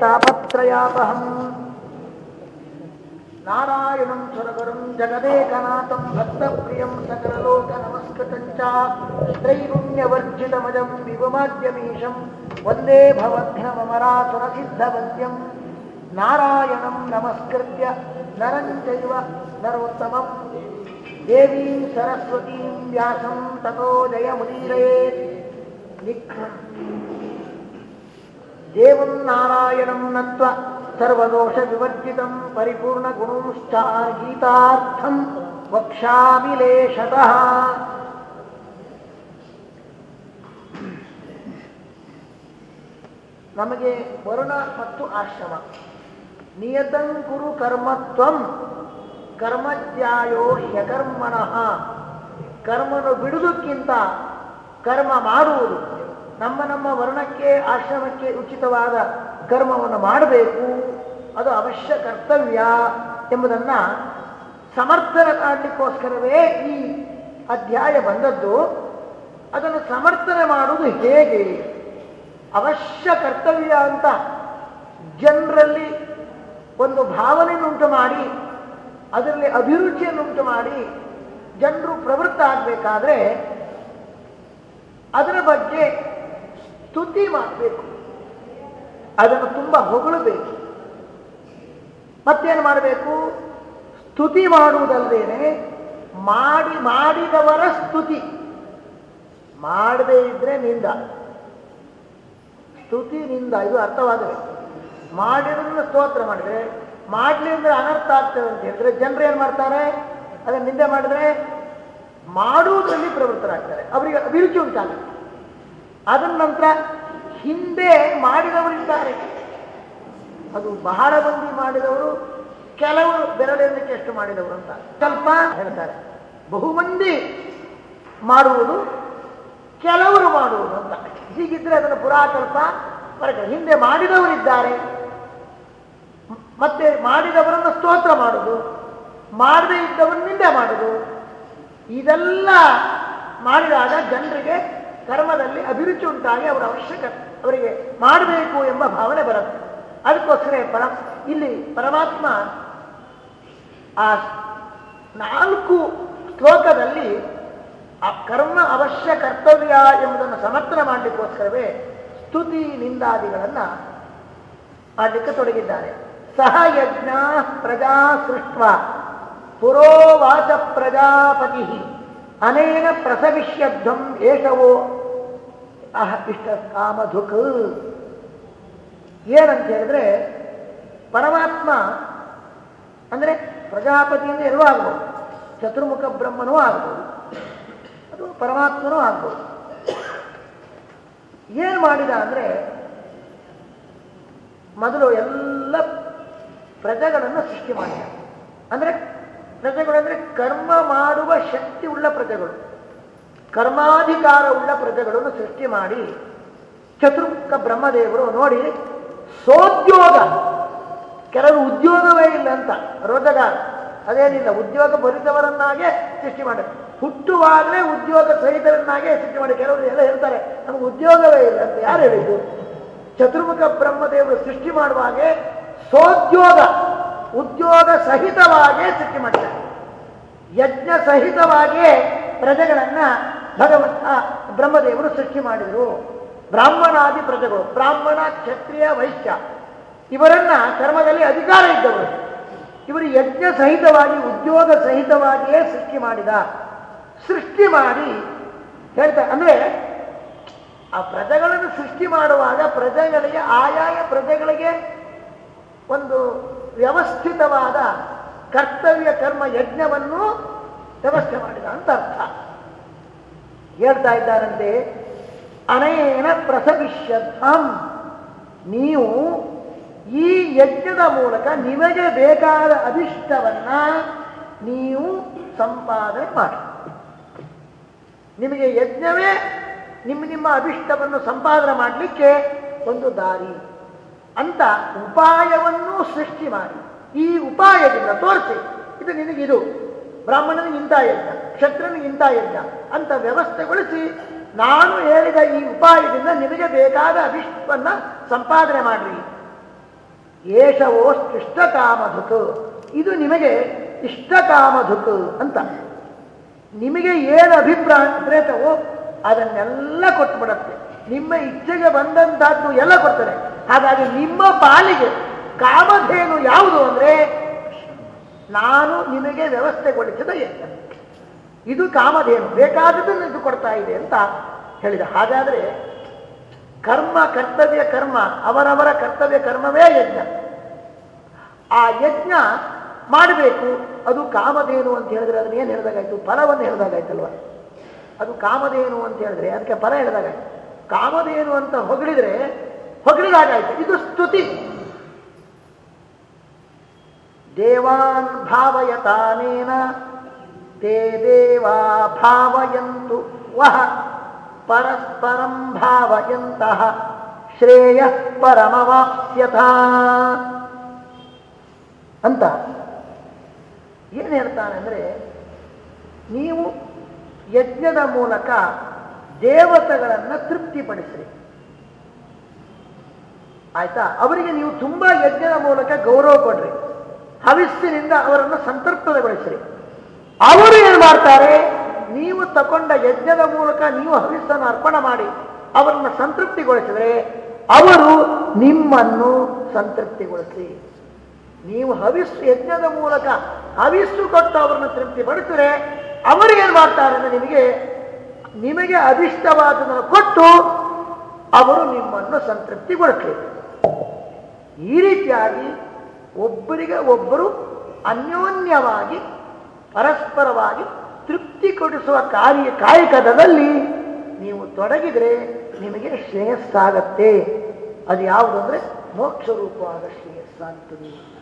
ತಾಪತ್ರಯಾಪಹಂ. ನಾರಾಯಣಂ ಸುರಗರುಂ ಜಗದೇಕನಾಥಂ ಭಕ್ತಪ್ರಿಯಂ ಸಕಲಲೋಕ ನಮಸ್ಕೃತಂ ಚ ತ್ರೈಗುಣ್ಯವರ್ಜಿತಮಜಂ ವಿಭುಮಾದ್ಯಮೀಶಂ ವಂದೇ ಭವಧ್ನಮರಾಸುರಸಿದ್ಧವಂದ್ಯಂ ನಾರಾಯಣಂ ನಮಸ್ಕೃತ್ಯ ನರಂ ಚೈವ ನರೋತ್ತಮಂ. ದೇವೀಂ ಸರಸ್ವತೀಂ ವ್ಯಾಸಂ ತಥೋ ಜಯಮುದೀರಯೇತ್. ದೇವಂ ನಾರಾಯಣಂ ನತ್ವ ಸರ್ವದೋಷ ವಿವರ್ಜಿತಂ ಪರಿಪೂರ್ಣ ಗುಣೋಶ್ಚಾರ್ ಗೀತಾರ್ಥಂ ವಕ್ಷಾಮಿ ಲೇಷತಃ ನಮಗೆ ವರ್ಣ ಮತ್ತು ಆಶ್ರಮ. ನಿಯತಂ ಕುರು ಕರ್ಮತ್ವಂ ಕರ್ಮಜ್ಯಾಯೋ ಹ್ಯಕರ್ಮಣಃ ಕರ್ಮನು ಬಿಡುವುದಕ್ಕಿಂತ ಕರ್ಮ ಮಾಡುವುದು. ನಮ್ಮ ನಮ್ಮ ವರ್ಣಕ್ಕೆ, ಆಶ್ರಮಕ್ಕೆ ಉಚಿತವಾದ ಕರ್ಮವನ್ನು ಮಾಡಬೇಕು. ಅದು ಅವಶ್ಯ ಕರ್ತವ್ಯ ಎಂಬುದನ್ನ ಸಮರ್ಥನ ಕಾಣಲಿಕ್ಕೋಸ್ಕರವೇ ಈ ಅಧ್ಯಾಯ ಬಂದದ್ದು. ಅದನ್ನು ಸಮರ್ಥನೆ ಮಾಡುವುದು ಹೇಗೆ? ಅವಶ್ಯ ಕರ್ತವ್ಯ ಅಂತ ಜನರಲ್ಲಿ ಒಂದು ಭಾವನೆಯನ್ನುಂಟು ಮಾಡಿ, ಅದರಲ್ಲಿ ಅಭಿರುಚಿಯನ್ನುಂಟು ಮಾಡಿ ಜನರು ಪ್ರವೃತ್ತ ಆಗಬೇಕಾದ್ರೆ ಅದರ ಬಗ್ಗೆ ಸ್ತುತಿ ಮಾಡಬೇಕು. ಅದನ್ನು ತುಂಬ ಹೊಗಳಬೇಕು. ಮತ್ತೇನು ಮಾಡಬೇಕು? ಸ್ತುತಿ ಮಾಡುವುದಲ್ಲದೇನೆ ಮಾಡಿ, ಮಾಡಿದವರ ಸ್ತುತಿ. ಮಾಡದೇ ಇದ್ರೆ ನಿಂದ. ಸ್ತುತಿ, ನಿಂದ, ಇದು ಅರ್ಥವಾಗಬೇಕು ಮಾಡಿರೋದನ್ನ ಸ್ತೋತ್ರ ಮಾಡಿದ್ರೆ, ಮಾಡಲಿ ಅಂದ್ರೆ ಅನರ್ಥ ಆಗ್ತದೆ ಅಂತ ಹೇಳಿದ್ರೆ ಜನರು ಏನು ಮಾಡ್ತಾರೆ? ಅದನ್ನ ನಿಂದೆ ಮಾಡಿದ್ರೆ, ಮಾಡುವುದರಲ್ಲಿ ಪ್ರವೃತ್ತರಾಗ್ತಾರೆ. ಅವರಿಗೆ ಅಭಿರುಚಿ ಉಂಟಾಗುತ್ತೆ. ಅದರ ನಂತರ ಹಿಂದೆ ಮಾಡಿದವರಿದ್ದಾರೆ. ಅದು ಬಹಳ ಮಂದಿ ಮಾಡಿದವರು, ಕೆಲವರು ಬೆರಳೆಣ್ಣಕ್ಕೆ ಎಷ್ಟು ಮಾಡಿದವರು ಅಂತ ಸ್ವಲ್ಪ ಹೇಳ್ತಾರೆ. ಬಹು ಮಂದಿ ಮಾಡುವುದು, ಕೆಲವರು ಮಾಡುವುದು ಅಂತ. ಹೀಗಿದ್ರೆ ಅದನ್ನು ಪುರಾಕಲ್ಪ ಬರಕ ಹಿಂದೆ ಮಾಡಿದವರಿದ್ದಾರೆ. ಮತ್ತೆ ಮಾಡಿದವರನ್ನು ಸ್ತೋತ್ರ ಮಾಡುದು ಮಾಡದೇ ಇದ್ದವರು ನಿಂದೆ ಮಾಡುದು ಇದೆಲ್ಲ ಮಾಡಿದಾಗ ಜನರಿಗೆ ಕರ್ಮದಲ್ಲಿ ಅಭಿರುಚಿ ಉಂಟಾಗಿ ಅವರ ಅವಶ್ಯಕ, ಅವರಿಗೆ ಮಾಡಬೇಕು ಎಂಬ ಭಾವನೆ ಬರುತ್ತೆ ಅದಕ್ಕೋಸ್ಕರ ಪರ, ಇಲ್ಲಿ ಪರಮಾತ್ಮ ಆ ನಾಲ್ಕು ಶ್ಲೋಕದಲ್ಲಿ ಆ ಕರ್ಮ ಅವಶ್ಯ ಕರ್ತವ್ಯ ಎಂಬುದನ್ನು ಸಮರ್ಥನ ಮಾಡಲಿಕ್ಕೋಸ್ಕರವೇ ಸ್ತುತಿ ನಿಂದಾದಿಗಳನ್ನು ಮಾಡಲಿಕ್ಕೆ ತೊಡಗಿದ್ದಾರೆ. ಸಹ ಯಜ್ಞ ಪ್ರಜಾ ಸೃಷ್ಟ ಪುರೋವಾಚ ಪ್ರಜಾಪತಿ, ಅನೇನ ಪ್ರಸವಿಷ್ಯಧ್ವಂ ಏಷವೋ ಅಹ ಇಷ್ಟ ಕಾಮಧುಕ್. ಏನಂತ ಹೇಳಿದ್ರೆ, ಪರಮಾತ್ಮ ಅಂದರೆ ಪ್ರಜಾಪತಿಯಿಂದ ಎಲ್ಲೂ ಆಗ್ಬೋದು, ಚತುರ್ಮುಖ ಬ್ರಹ್ಮನೂ ಆಗ್ಬೋದು ಅದು ಪರಮಾತ್ಮನೂ ಆಗ್ಬೋದು. ಏನು ಮಾಡಿದ ಅಂದರೆ, ಮೊದಲು ಎಲ್ಲ ಪ್ರಜೆಗಳನ್ನು ಸೃಷ್ಟಿ ಮಾಡಿದ. ಅಂದರೆ ಪ್ರಜೆಗಳು ಅಂದರೆ ಕರ್ಮ ಮಾಡುವ ಶಕ್ತಿ ಉಳ್ಳ ಪ್ರಜೆಗಳು. ಕರ್ಮಾಧಿಕಾರ ಉಳ್ಳ ಪ್ರಜೆಗಳನ್ನು ಸೃಷ್ಟಿ ಮಾಡಿ ಚತುರ್ಮುಖ ಬ್ರಹ್ಮದೇವರು ನೋಡಿ ಸೋದ್ಯೋಗ. ಕೆಲವರು ಉದ್ಯೋಗವೇ ಇಲ್ಲ ಅಂತ, ರೋಜಗಾರ. ಅದೇನಿಲ್ಲ, ಉದ್ಯೋಗ ಭರಿತವರನ್ನಾಗೆ ಸೃಷ್ಟಿ ಮಾಡಿ. ಹುಟ್ಟುವಾಗಲೇ ಉದ್ಯೋಗ ಸಹಿತರನ್ನಾಗೆ ಸೃಷ್ಟಿ ಮಾಡಿ. ಕೆಲವರು ಎಲ್ಲ ಹೇಳ್ತಾರೆ, ನಮಗೆ ಉದ್ಯೋಗವೇ ಇಲ್ಲ ಅಂತ. ಯಾರು ಹೇಳಿದ್ದು? ಚತುರ್ಮುಖ ಬ್ರಹ್ಮದೇವರು ಸೃಷ್ಟಿ ಮಾಡುವಾಗೆ ಸೋದ್ಯೋಗ, ಉದ್ಯೋಗ ಸಹಿತವಾಗೇ ಸೃಷ್ಟಿ ಮಾಡಿದ್ದಾರೆ. ಯಜ್ಞ ಸಹಿತವಾಗಿಯೇ ಪ್ರಜೆಗಳನ್ನ ಭಗವಂತ ಬ್ರಹ್ಮದೇವರು ಸೃಷ್ಟಿ ಮಾಡಿದರು. ಬ್ರಾಹ್ಮಣಾದಿ ಪ್ರಜೆಗಳು, ಬ್ರಾಹ್ಮಣ, ಕ್ಷತ್ರಿಯ, ವೈಶ್ಯ, ಇವರನ್ನ ಕರ್ಮದಲ್ಲಿ ಅಧಿಕಾರ ಇದ್ದವರು. ಇವರು ಯಜ್ಞ ಸಹಿತವಾಗಿ, ಉದ್ಯೋಗ ಸಹಿತವಾಗಿಯೇ ಸೃಷ್ಟಿ ಮಾಡಿದ. ಸೃಷ್ಟಿ ಮಾಡಿ ಹೇಳ್ತಾರೆ ಅಂದರೆ ಆ ಪ್ರಜೆಗಳನ್ನು ಸೃಷ್ಟಿ ಮಾಡುವಾಗ ಪ್ರಜೆಗಳಿಗೆ, ಆಯಾಯ ಪ್ರಜೆಗಳಿಗೆ ಒಂದು ವ್ಯವಸ್ಥಿತವಾದ ಕರ್ತವ್ಯ, ಕರ್ಮ, ಯಜ್ಞವನ್ನು ವ್ಯವಸ್ಥೆ ಮಾಡಿದ ಅಂತ ಅರ್ಥ. ಹೇಳ್ತಾ ಇದ್ದಾರಂತೆ, ಅನೇನ ಪ್ರಸವಿಷ್ಯಂ ನೀವು ಈ ಯಜ್ಞದ ಮೂಲಕ ನಿಮಗೆ ಬೇಕಾದ ಅಭಿಷ್ಟವನ್ನ ನೀವು ಸಂಪಾದನೆ ಮಾಡಿ. ನಿಮಗೆ ಯಜ್ಞವೇ ನಿಮ್ಮ ನಿಮ್ಮ ಅಭಿಷ್ಟವನ್ನು ಸಂಪಾದನೆ ಮಾಡಲಿಕ್ಕೆ ಒಂದು ದಾರಿ. ಅಂತ ಉಪಾಯವನ್ನು ಸೃಷ್ಟಿ ಮಾಡಿ. ಈ ಉಪಾಯದಿಂದ ತೋರಿಸಿ. ಇದು ನಿನಗಿದು. ಬ್ರಾಹ್ಮಣನಿಗೆ ಇಂಥ ಯಜ್ಞ ಕ್ಷತ್ರನಿಗೆ ಇಂಥ ಯಜ್ಞ ಅಂತ ವ್ಯವಸ್ಥೆಗೊಳಿಸಿ ನಾನು ಹೇಳಿದ ಈ ಉಪಾಯದಿಂದ ನಿಮಗೆ ಬೇಕಾದ ಅಭಿಷ್ಟವನ್ನ ಸಂಪಾದನೆ ಮಾಡ್ರಿ. ಏಷವೋ ಇಷ್ಟಕಾಮಧುಕ್ ಇದು ನಿಮಗೆ ಇಷ್ಟಕಾಮಧುಕ್ ಅಂತ. ನಿಮಗೆ ಏನು ಅಭಿಪ್ರಾಯ ಪ್ರೇತವೋ ಅದನ್ನೆಲ್ಲ ಕೊಟ್ಬಿಡತ್ತೆ. ನಿಮ್ಮ ಇಚ್ಛೆಗೆ ಬಂದಂತಹದ್ದು ಎಲ್ಲ ಕೊಡ್ತಾರೆ. ಹಾಗಾಗಿ ನಿಮ್ಮ ಪಾಲಿಗೆ ಕಾಮಧೇನು ಯಾವುದು ಅಂದ್ರೆ ನಾನು ನಿಮಗೆ ವ್ಯವಸ್ಥೆಗೊಳಿಸಿದ ಯಜ್ಞ ಇದು ಕಾಮಧೇನು, ಬೇಕಾದದನ್ನು ಇದು ಕೊಡ್ತಾ ಇದೆ ಅಂತ ಹೇಳಿದ. ಹಾಗಾದ್ರೆ ಕರ್ಮ, ಕರ್ತವ್ಯ ಕರ್ಮ, ಅವರವರ ಕರ್ತವ್ಯ ಕರ್ಮವೇ ಯಜ್ಞ. ಆ ಯಜ್ಞ ಮಾಡಬೇಕು. ಅದು ಕಾಮಧೇನು ಅಂತ ಹೇಳಿದ್ರೆ ಅದನ್ನ ಏನು ಹೇಳಿದಾಗಾಯ್ತು? ಫಲವನ್ನು ಹೇಳಿದಾಗಾಯ್ತಲ್ವ? ಅದು ಕಾಮಧೇನು ಅಂತ ಹೇಳಿದ್ರೆ ಅದಕ್ಕೆ ಫಲ ಹೇಳಿದಾಗ ಕಾಮಧೇನು ಅಂತ ಹೊಗಳಿದ್ರೆ ಹೊಗಳಿದಾಗಾಯ್ತು. ಇದು ಸ್ತುತಿ. ದೇವಾನ್ ಭಾವಯತಾನೇನ, ತೇ ದೇವಾ ಭಾವಯಂತು ವಹ, ಪರಸ್ಪರಂ ಭಾವಯಂತಹ ಶ್ರೇಯ ಪರಮವಾಪ್ಸ್ಯಥ ಅಂತ ಏನು ಹೇಳ್ತಾನೆ ಅಂದರೆ ನೀವು ಯಜ್ಞದ ಮೂಲಕ ದೇವತೆಗಳನ್ನು ತೃಪ್ತಿಪಡಿಸ್ರಿ. ಆಯ್ತಾ? ಅವರಿಗೆ ನೀವು ತುಂಬಾ ಯಜ್ಞದ ಮೂಲಕ ಗೌರವ ಕೊಡ್ರಿ. ಹವಿಸ್ಸಿನಿಂದ ಅವರನ್ನು ಸಂತೃಪ್ತಗೊಳಿಸ್ರಿ. ಅವರು ಏನು ಮಾಡ್ತಾರೆ? ನೀವು ತಕೊಂಡ ಯಜ್ಞದ ಮೂಲಕ ನೀವು ಹವಿಸ್ಸನ್ನು ಅರ್ಪಣೆ ಮಾಡಿ ಅವರನ್ನು ಸಂತೃಪ್ತಿಗೊಳಿಸಿದರೆ ಅವರು ನಿಮ್ಮನ್ನು ಸಂತೃಪ್ತಿಗೊಳಿಸಿ. ನೀವು ಹವಿಸ್ಸು ಯಜ್ಞದ ಮೂಲಕ ಹವಿಸ್ಸು ಕೊಟ್ಟು ಅವರನ್ನು ತೃಪ್ತಿಪಡಿಸಿದ್ರೆ ಅವರು ಏನು ಮಾಡ್ತಾರೆ ಅಂದ್ರೆ ನಿಮಗೆ ನಿಮಗೆ ಅಭಿಷ್ಟವಾದದನ್ನು ಕೊಟ್ಟು ಅವರು ನಿಮ್ಮನ್ನು ಸಂತೃಪ್ತಿಗೊಳಿಸಲಿ. ಈ ರೀತಿಯಾಗಿ ಒಬ್ಬರಿಗೆ ಒಬ್ಬರು ಅನ್ಯೋನ್ಯವಾಗಿ, ಪರಸ್ಪರವಾಗಿ ತೃಪ್ತಿ ಕೊಡಿಸುವ ಕಾರ್ಯ ಕಾಯಕದಲ್ಲಿ ನೀವು ತೊಡಗಿದರೆ ನಿಮಗೆ ಶ್ರೇಯಸ್ಸಾಗತ್ತೆ. ಅದು ಯಾವುದು ಅಂದ್ರೆ ಮೋಕ್ಷ ರೂಪವಾದ ಶ್ರೇಯಸ್ಸಾಗ್ತದೆ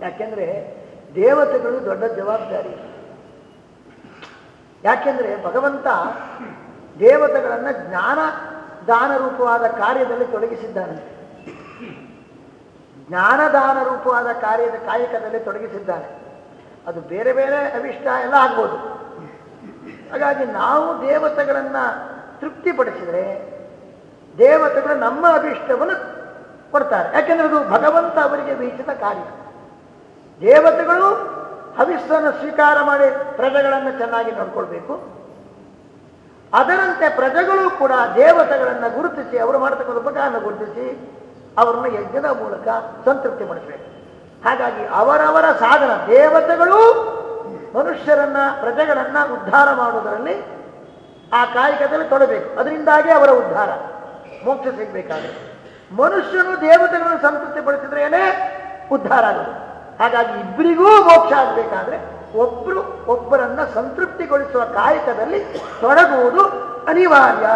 ಯಾಕೆಂದ್ರೆ ದೇವತೆಗಳು ದೊಡ್ಡ ಜವಾಬ್ದಾರಿ. ಯಾಕೆಂದ್ರೆ ಭಗವಂತ ದೇವತೆಗಳನ್ನು ಜ್ಞಾನ ದಾನ ರೂಪವಾದ ಕಾರ್ಯದಲ್ಲಿ ತೊಡಗಿಸಿದ್ದಾನೆ. ಜ್ಞಾನದಾನ ರೂಪವಾದ ಕಾರ್ಯದ ಕಾಯಕದಲ್ಲಿ ತೊಡಗಿಸಿದ್ದಾರೆ. ಅದು ಬೇರೆ ಬೇರೆ ಅವಿಷ್ಟ ಎಲ್ಲ ಆಗ್ಬೋದು. ಹಾಗಾಗಿ ನಾವು ದೇವತೆಗಳನ್ನ ತೃಪ್ತಿಪಡಿಸಿದರೆ ದೇವತೆಗಳು ನಮ್ಮ ಅಭಿಷ್ಟವನ್ನು ಕೊಡ್ತಾರೆ. ಯಾಕೆಂದ್ರೆ ಅದು ಭಗವಂತ ಅವರಿಗೆ ವಹಿಸಿದ ಕಾರ್ಯ. ದೇವತೆಗಳು ಹವಿಸ್ಸನ್ನು ಸ್ವೀಕಾರ ಮಾಡಿ ಪ್ರಜೆಗಳನ್ನು ಚೆನ್ನಾಗಿ ನೋಡ್ಕೊಳ್ಬೇಕು. ಅದರಂತೆ ಪ್ರಜೆಗಳು ಕೂಡ ದೇವತೆಗಳನ್ನು ಗುರುತಿಸಿ ಅವರು ಮಾಡತಕ್ಕಂಥ ಉಪಕಾರನ ಗುರುತಿಸಿ ಅವರನ್ನು ಯಜ್ಞದ ಮೂಲಕ ಸಂತೃಪ್ತಿ ಪಡಿಸಬೇಕು. ಹಾಗಾಗಿ ಅವರವರ ಸಾಧನ ದೇವತೆಗಳು ಮನುಷ್ಯರನ್ನ, ಪ್ರಜೆಗಳನ್ನ ಉದ್ಧಾರ ಮಾಡುವುದರಲ್ಲಿ ಆ ಕಾಯಕದಲ್ಲಿ ತೊಡಬೇಕು. ಅದರಿಂದಾಗಿ ಅವರ ಉದ್ಧಾರ, ಮೋಕ್ಷ ಸಿಗಬೇಕಾದ್ರೆ ಮನುಷ್ಯನು ದೇವತೆಗಳನ್ನು ಸಂತೃಪ್ತಿ ಪಡಿಸಿದ್ರೇನೆ ಉದ್ಧಾರ ಆಗುತ್ತೆ ಹಾಗಾಗಿ ಇಬ್ಬರಿಗೂ ಮೋಕ್ಷ ಆಗಬೇಕಾದ್ರೆ ಒಬ್ಬರು ಒಬ್ಬರನ್ನ ಸಂತೃಪ್ತಿಗೊಳಿಸುವ ಕಾಯಕದಲ್ಲಿ ತೊಡಗುವುದು ಅನಿವಾರ್ಯ.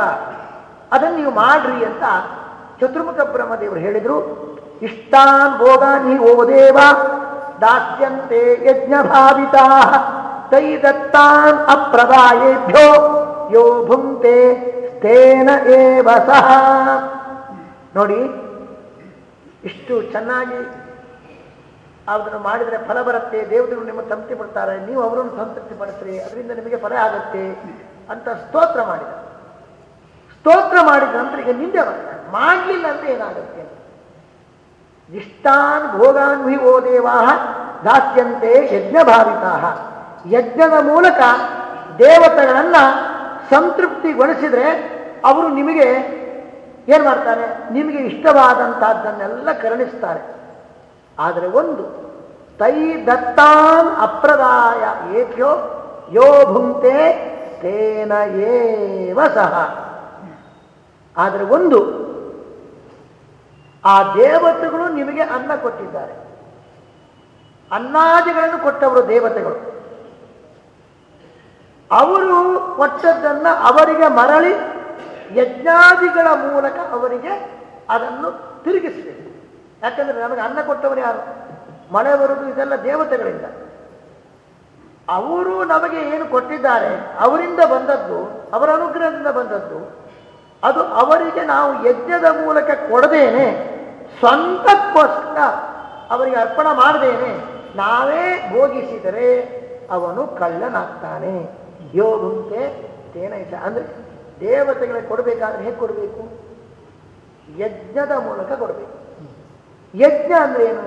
ಅದನ್ನು ನೀವು ಮಾಡ್ರಿ ಅಂತ ಚತುರ್ಮುಖ ಬ್ರಹ್ಮದೇವರು ಹೇಳಿದರು, ಇಷ್ಟಾನ್ ಭೋಗಾನ್ ಹಿ ಓ ದೇವ, ದಾಸ್ಯಂತೆ ಯಜ್ಞ ಭಾವಿತಾ ತೈ ದತ್ತಾನ್ ಅಪ್ರದಾಯೇಭ್ಯೋ, ಯೋ ಭುಂತೆ ತೇನ ಏವ ಸಹ. ನೋಡಿ, ಇಷ್ಟು ಚೆನ್ನಾಗಿ ಅದನ್ನು ಮಾಡಿದರೆ ಫಲ ಬರುತ್ತೆ ದೇವರು ನಿಮ್ಮ ಸಂತೃಪ್ತಿ ಪಡ್ತಾರೆ, ನೀವು ಅವರನ್ನು ಸಂತೃಪ್ತಿ ಪಡಿಸ್ರಿ, ಅದರಿಂದ ನಿಮಗೆ ಫಲ ಆಗುತ್ತೆ ಅಂತ ಸ್ತೋತ್ರ ಮಾಡಿದ ಸ್ತೋತ್ರ ಮಾಡಿದ ನಂತರ ಈಗ ನಿಂದೆ ಬರ್ತಾನೆ ಮಾಡಲಿಲ್ಲ ಅಂದ್ರೆ ಏನಾಗುತ್ತೆ? ಇಷ್ಟಾನ್ ಭೋಗಾನ್ ಓ ದೇವಾ ದಾಸ್ಯಂತೆ ಯಜ್ಞ ಭಾವಿತಾ ಯಜ್ಞದ ಮೂಲಕ ದೇವತೆಗಳನ್ನ ಸಂತೃಪ್ತಿಗೊಳಿಸಿದ್ರೆ ಅವರು ನಿಮಗೆ ಏನ್ ಮಾಡ್ತಾರೆ? ನಿಮಗೆ ಇಷ್ಟವಾದಂತಹದ್ದನ್ನೆಲ್ಲ ಕರುಣಿಸ್ತಾರೆ. ಆದರೆ ಒಂದು, ತೈ ದತ್ತಾನ್ ಅಪ್ರದಾಯ ಏಕ್ಯೋ ಯೋ ಭುಂಕ್ತೆ ತೇನ ಏವ ಸಹ. ಆದರೆ ಒಂದು, ಆ ದೇವತೆಗಳು ನಿಮಗೆ ಅನ್ನ ಕೊಟ್ಟಿದ್ದಾರೆ. ಅನ್ನಾದಿಗಳನ್ನು ಕೊಟ್ಟವರು ದೇವತೆಗಳು. ಅವರು ಕೊಟ್ಟದ್ದನ್ನು ಅವರಿಗೆ ಮರಳಿ ಯಜ್ಞಾದಿಗಳ ಮೂಲಕ ಅವರಿಗೆ ಅದನ್ನು ತಿರುಗಿಸಬೇಕು ಯಾಕಂದ್ರೆ ನಮಗೆ ಅನ್ನ ಕೊಟ್ಟವರು ಯಾರು? ಮಳೆ ಬರುವುದು ಇದೆಲ್ಲ ದೇವತೆಗಳಿಂದ. ಅವರು ನಮಗೆ ಏನು ಕೊಟ್ಟಿದ್ದಾರೆ? ಅವರಿಂದ ಬಂದದ್ದು, ಅವರ ಅನುಗ್ರಹದಿಂದ ಬಂದದ್ದು ಅದು ಅವರಿಗೆ ನಾವು ಯಜ್ಞದ ಮೂಲಕ ಕೊಡದೇನೆ, ಸ್ವಂತಕ್ಕೋಸ್ಕರ ಅವರಿಗೆ ಅರ್ಪಣ ಮಾಡದೇನೆ, ನಾವೇ ಭೋಗಿಸಿದರೆ ಅವನು ಕಳ್ಳನಾಗ್ತಾನೆ. ಯೋಗುಂತೆ ತೇನ ಇಚ್ಛ ಅಂದ್ರೆ ದೇವತೆಗಳಿಗೆ ಕೊಡಬೇಕಾದ್ರೆ ಹೇಗೆ ಕೊಡಬೇಕು? ಯಜ್ಞದ ಮೂಲಕ ಕೊಡಬೇಕು. ಯಜ್ಞ ಅಂದ್ರೆ ಏನು?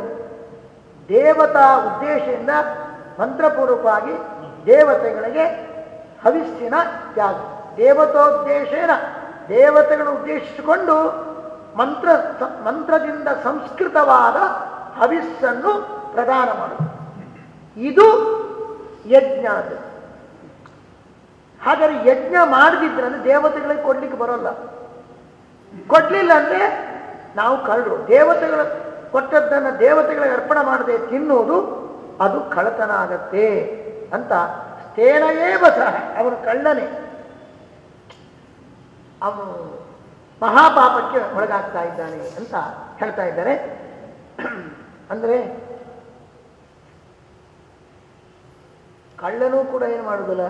ದೇವತಾ ಉದ್ದೇಶದಿಂದ ಮಂತ್ರಪೂರ್ವಕವಾಗಿ ದೇವತೆಗಳಿಗೆ ಹವಿಸ್ಸಿನ ತ್ಯಾಗ. ದೇವತೋದ್ದೇಶೇನ ದೇವತೆಗಳನ್ನು ಉದ್ದೇಶಿಸಿಕೊಂಡು ಮಂತ್ರ ಮಂತ್ರದಿಂದ ಸಂಸ್ಕೃತವಾದ ಹವಿಸ್ಸನ್ನು ಪ್ರದಾನ ಮಾಡುವುದು. ಇದು ಯಜ್ಞ ಅದು. ಹಾಗಾದ್ರೆ ಯಜ್ಞ ಮಾಡದಿದ್ರೆ ಅಂದ್ರೆ ದೇವತೆಗಳಿಗೆ ಕೊಡ್ಲಿಕ್ಕೆ ಬರೋಲ್ಲ. ಕೊಡ್ಲಿಲ್ಲ ಅಂದ್ರೆ ನಾವು ಕಳ್ಳರು. ದೇವತೆಗಳ, ಕೊಟ್ಟದ್ದನ್ನು ದೇವತೆಗಳಿಗೆ ಅರ್ಪಣೆ ಮಾಡದೆ ತಿನ್ನುವುದು ಅದು ಕಳತನ ಆಗತ್ತೆ ಅಂತ ಸ್ಥೇನಯೇವ ಬಸ ಅವನು ಕಳ್ಳನೇ. ಅವನು ಮಹಾಪಾಪಕ್ಕೆ ಒಳಗಾಗ್ತಾ ಇದ್ದಾನೆ ಅಂತ ಹೇಳ್ತಾ ಇದ್ದಾರೆ. ಅಂದ್ರೆ ಕಳ್ಳನೂ ಕೂಡ ಏನು ಮಾಡುವುದಿಲ್ಲ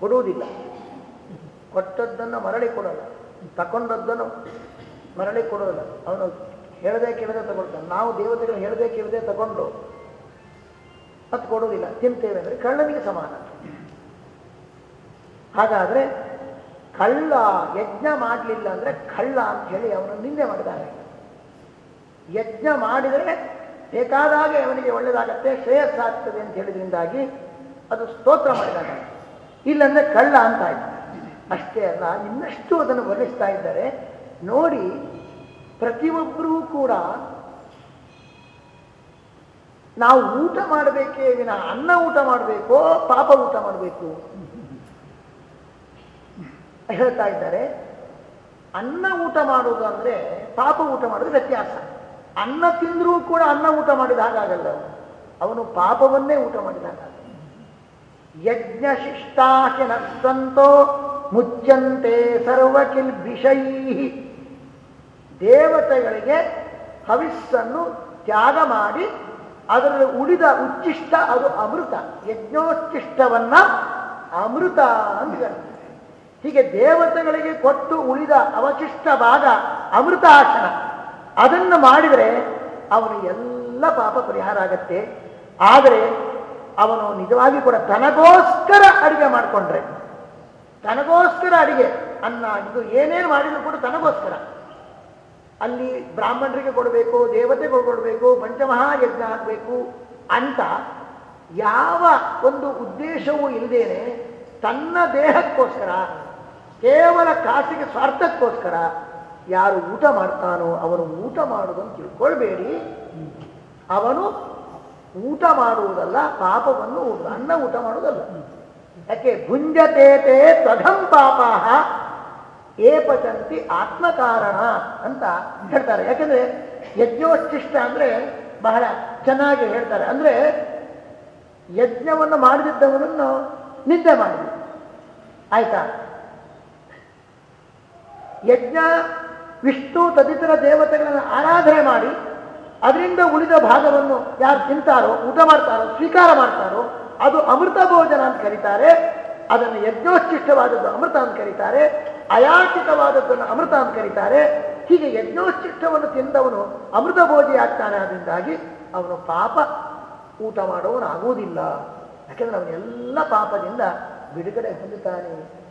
ಕೊಡುವುದಿಲ್ಲ. ಕೊಟ್ಟದ್ದನ್ನು ಮರಳಿ ಕೊಡಲ್ಲ. ತಕೊಂಡದ್ದನ್ನು ಮರಳಿ ಕೊಡೋದಿಲ್ಲ ಅವನು ಹೇಳದೆ ಕೇಳದೆ ತಗೊಳ್ತಾನೆ ನಾವು ದೇವತೆಗಳು ಹೇಳದೆ ಕೇಳದೆ ತಗೊಂಡು ಮತ್ತು ಕೊಡುವುದಿಲ್ಲ. ತಿಂತೇವೆ ಅಂದರೆ ಕಳ್ಳನಿಗೆ ಸಮಾನ. ಹಾಗಾದ್ರೆ ಕಳ್ಳ ಯಜ್ಞ ಮಾಡಲಿಲ್ಲ ಅಂದ್ರೆ ಕಳ್ಳ ಅಂತ ಹೇಳಿ ಅವನು ನಿಂದೆ ಮಾಡಿದ್ದಾರೆ ಯಜ್ಞ ಮಾಡಿದರೆ ಬೇಕಾದಾಗ ಅವನಿಗೆ ಒಳ್ಳೆಯದಾಗತ್ತೆ ಶ್ರೇಯಸ್ಸಾಗ್ತದೆ ಅಂತ ಹೇಳಿದ್ರಿಂದಾಗಿ ಅದು ಸ್ತೋತ್ರ ಮಾಡಿದಾಗ. ಇಲ್ಲಂದ್ರೆ ಕಳ್ಳ ಅಂತ ಆಯ್ತು. ಅಷ್ಟೇ ಅಲ್ಲ, ಇನ್ನಷ್ಟು ಅದನ್ನು ವರ್ಣಿಸ್ತಾ ಇದ್ದಾರೆ. ನೋಡಿ, ಪ್ರತಿಯೊಬ್ಬರೂ ಕೂಡ ನಾವು ಊಟ ಮಾಡಬೇಕೇ ವಿನ ಅನ್ನ ಊಟ ಮಾಡಬೇಕೋ, ಪಾಪ ಊಟ ಮಾಡಬೇಕು? ಹೇಳ್ತಾ ಇದ್ದಾರೆ, ಅನ್ನ ಊಟ ಮಾಡುವುದು ಅಂದ್ರೆ ಪಾಪ ಊಟ ಮಾಡೋದು ವ್ಯತ್ಯಾಸ. ಅನ್ನ ತಿಂದರೂ ಕೂಡ ಅನ್ನ ಊಟ ಮಾಡಿದ ಹಾಗಾಗಲ್ಲ. ಅವನು. ಅವನು ಪಾಪವನ್ನೇ ಊಟ ಮಾಡಿದ ಹಾಗಾಗಲ್ಲ. ಯಜ್ಞ ಶಿಷ್ಟಾಶನ ಸಂತೋ ಮುಚ್ಚಂತೆ ಸರ್ವಕಿಲ್ ವಿಷೈ ದೇವತೆಗಳಿಗೆ ಹವಿಸ್ಸನ್ನು ತ್ಯಾಗ ಮಾಡಿ, ಅದರಲ್ಲಿ ಉಳಿದ ಉಚ್ಚಿಷ್ಟ ಅದು ಅಮೃತ. ಯಜ್ಞೋಚ್ಚಿಷ್ಟವನ್ನ ಅಮೃತ ಅಂತ ಹೀಗೆ ದೇವತೆಗಳಿಗೆ ಕೊಟ್ಟು ಉಳಿದ ಅವಶಿಷ್ಟ ಭಾಗ ಅಮೃತಾಸನ ಅದನ್ನು ಮಾಡಿದರೆ ಅವನು ಎಲ್ಲ ಪಾಪ ಪರಿಹಾರ ಆಗತ್ತೆ. ಆದರೆ ಅವನು ನಿಜವಾಗಿ ಕೂಡ ತನಗೋಸ್ಕರ ಅಡಿಗೆ ಮಾಡಿಕೊಂಡ್ರೆ. ತನಗೋಸ್ಕರ ಅಡಿಗೆ ಅನ್ನ ಇದು ಏನೇನು ಮಾಡಿದ್ರು ಕೂಡ ತನಗೋಸ್ಕರ. ಅಲ್ಲಿ ಬ್ರಾಹ್ಮಣರಿಗೆ ಕೊಡಬೇಕು ದೇವತೆಗಳು ಕೊಡಬೇಕು, ಪಂಚಮಹಾಯಜ್ಞ ಆಗಬೇಕು ಅಂತ ಯಾವ ಒಂದು ಉದ್ದೇಶವೂ ಇಲ್ಲದೇನೆ ತನ್ನ ದೇಹಕ್ಕೋಸ್ಕರ ಕೇವಲ ಕಾಸಿಗೆ ಸ್ವಾರ್ಥಕ್ಕೋಸ್ಕರ ಯಾರು ಊಟ ಮಾಡ್ತಾನೋ ಅವನು ಊಟ ಮಾಡುವುದನ್ನು ತಿಳ್ಕೊಳ್ಬೇಡಿ. ಅವನು ಊಟ ಮಾಡುವುದಲ್ಲ, ಪಾಪವನ್ನು ಅನ್ನ ಊಟ ಮಾಡುವುದಲ್ಲ. ಯಾಕೆ? ಭುಂಜತೇತೆ ಪಾಪ ಪಾಪಾಹ. ಏಪಚಂತಿ ಆತ್ಮಕಾರಣ ಅಂತ ಹೇಳ್ತಾರೆ. ಯಾಕಂದ್ರೆ ಯಜ್ಞೋಚ್ಚಿಷ್ಟ ಅಂದ್ರೆ ಬಹಳ ಚೆನ್ನಾಗಿ ಹೇಳ್ತಾರೆ. ಅಂದ್ರೆ ಯಜ್ಞವನ್ನು ಮಾಡದಿದ್ದವನನ್ನು ನಿದ್ದೆ ಮಾಡಿದ್ರು ಆಯ್ತಾ? ಯಜ್ಞ, ವಿಷ್ಣು ತದಿತರ ದೇವತೆಗಳನ್ನು ಆರಾಧನೆ ಮಾಡಿ, ಅದರಿಂದ ಉಳಿದ ಭಾಗವನ್ನು ಯಾರು ತಿಂತಾರೋ, ಊಟ ಮಾಡ್ತಾರೋ, ಸ್ವೀಕಾರ ಮಾಡ್ತಾರೋ, ಅದು ಅಮೃತ ಭೋಜನ ಅಂತ ಕರೀತಾರೆ. ಅದನ್ನು ಯಜ್ಞೋಚ್ಚಿಷ್ಟವಾದದ್ದು ಅಮೃತ ಅಂತ ಕರೀತಾರೆ. ಅಯಾಚಿತವಾದದ್ದನ್ನು ಅಮೃತ ಅಂತ ಕರೀತಾರೆ. ಹೀಗೆ ಯಜ್ಞೋಚ್ಚಿಷ್ಟವನ್ನು ತಿಂದವನು ಅಮೃತ ಭೋಜಿ ಆಗ್ತಾನೆ ಅದರಿಂದಾಗಿ ಅವನು ಪಾಪ ಊಟ ಮಾಡೋವನಾಗುವುದಿಲ್ಲ. ಯಾಕೆಂದ್ರೆ ಅವನೆಲ್ಲ ಪಾಪದಿಂದ ಬಿಡುಗಡೆ ಹೊಂದುತ್ತಾನೆ.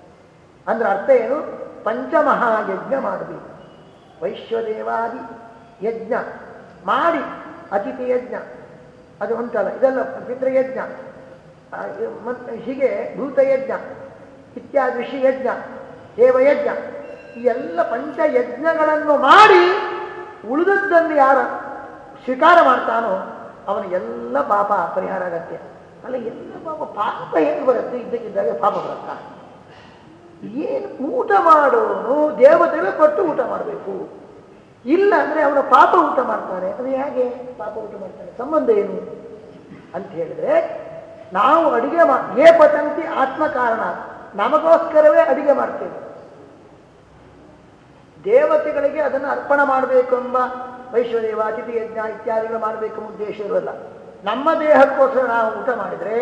ಅಂದ್ರೆ ಅರ್ಥ ಏನು? ಪಂಚಮಹಾಯಜ್ಞ ಮಾಡಬೇಕು. ವೈಶ್ವದೇವಾದಿ ಯಜ್ಞ ಮಾಡಿ, ಅತಿಥಿ ಯಜ್ಞ. ಅದು ಉಂಟಲ್ಲ, ಇದೆಲ್ಲ ಪಿತೃಯಜ್ಞ ಯಜ್ಞ. ಮತ್ತೆ ಹೀಗೆ ಭೂತಯಜ್ಞ ಇತ್ಯಾದಿ ಋಷಿ ಯಜ್ಞ ದೇವಯಜ್ಞ ಈ ಎಲ್ಲ ಪಂಚಯಜ್ಞಗಳನ್ನು ಮಾಡಿ ಉಳಿದದ್ದನ್ನು ಯಾರ ಸ್ವೀಕಾರ ಮಾಡ್ತಾನೋ ಅವನ ಎಲ್ಲ ಪಾಪ ಪರಿಹಾರ ಆಗತ್ತೆ ಅಲ್ಲ, ಎಲ್ಲ ಪಾಪ ಪಾಪ ಹೇಗೆ ಬರುತ್ತೆ? ಇದ್ದಕ್ಕಿದ್ದಾಗ ಪಾಪ ಬರುತ್ತಾ? ಏನು ಊಟ ಮಾಡೋನು, ದೇವತೆಗೆ ಕೊಟ್ಟು ಊಟ ಮಾಡಬೇಕು. ಇಲ್ಲ ಅಂದ್ರೆ ಅವನ ಪಾಪ ಊಟ ಮಾಡ್ತಾನೆ ಅದು ಹೇಗೆ ಪಾಪ ಊಟ ಮಾಡ್ತಾನೆ ಸಂಬಂಧ ಏನು? ಅಂತ ಹೇಳಿದ್ರೆ, ನಾವು ಅಡಿಗೆ ಮಾ ಏ ಪತಂತಿ ಆತ್ಮ ಕಾರಣ. ನಮಗೋಸ್ಕರವೇ ಅಡಿಗೆ ಮಾಡ್ತೇವೆ. ದೇವತೆಗಳಿಗೆ ಅದನ್ನು ಅರ್ಪಣ ಮಾಡಬೇಕು ಎಂಬ ವೈಶ್ವದೇವ, ಅತಿಥಿ ಯಜ್ಞ ಇತ್ಯಾದಿಗಳು ಮಾಡಬೇಕೆಂಬ ಉದ್ದೇಶ ಇರೋಲ್ಲ ನಮ್ಮ ದೇಹಕ್ಕೋಸ್ಕರ ನಾವು ಊಟ ಮಾಡಿದ್ರೆ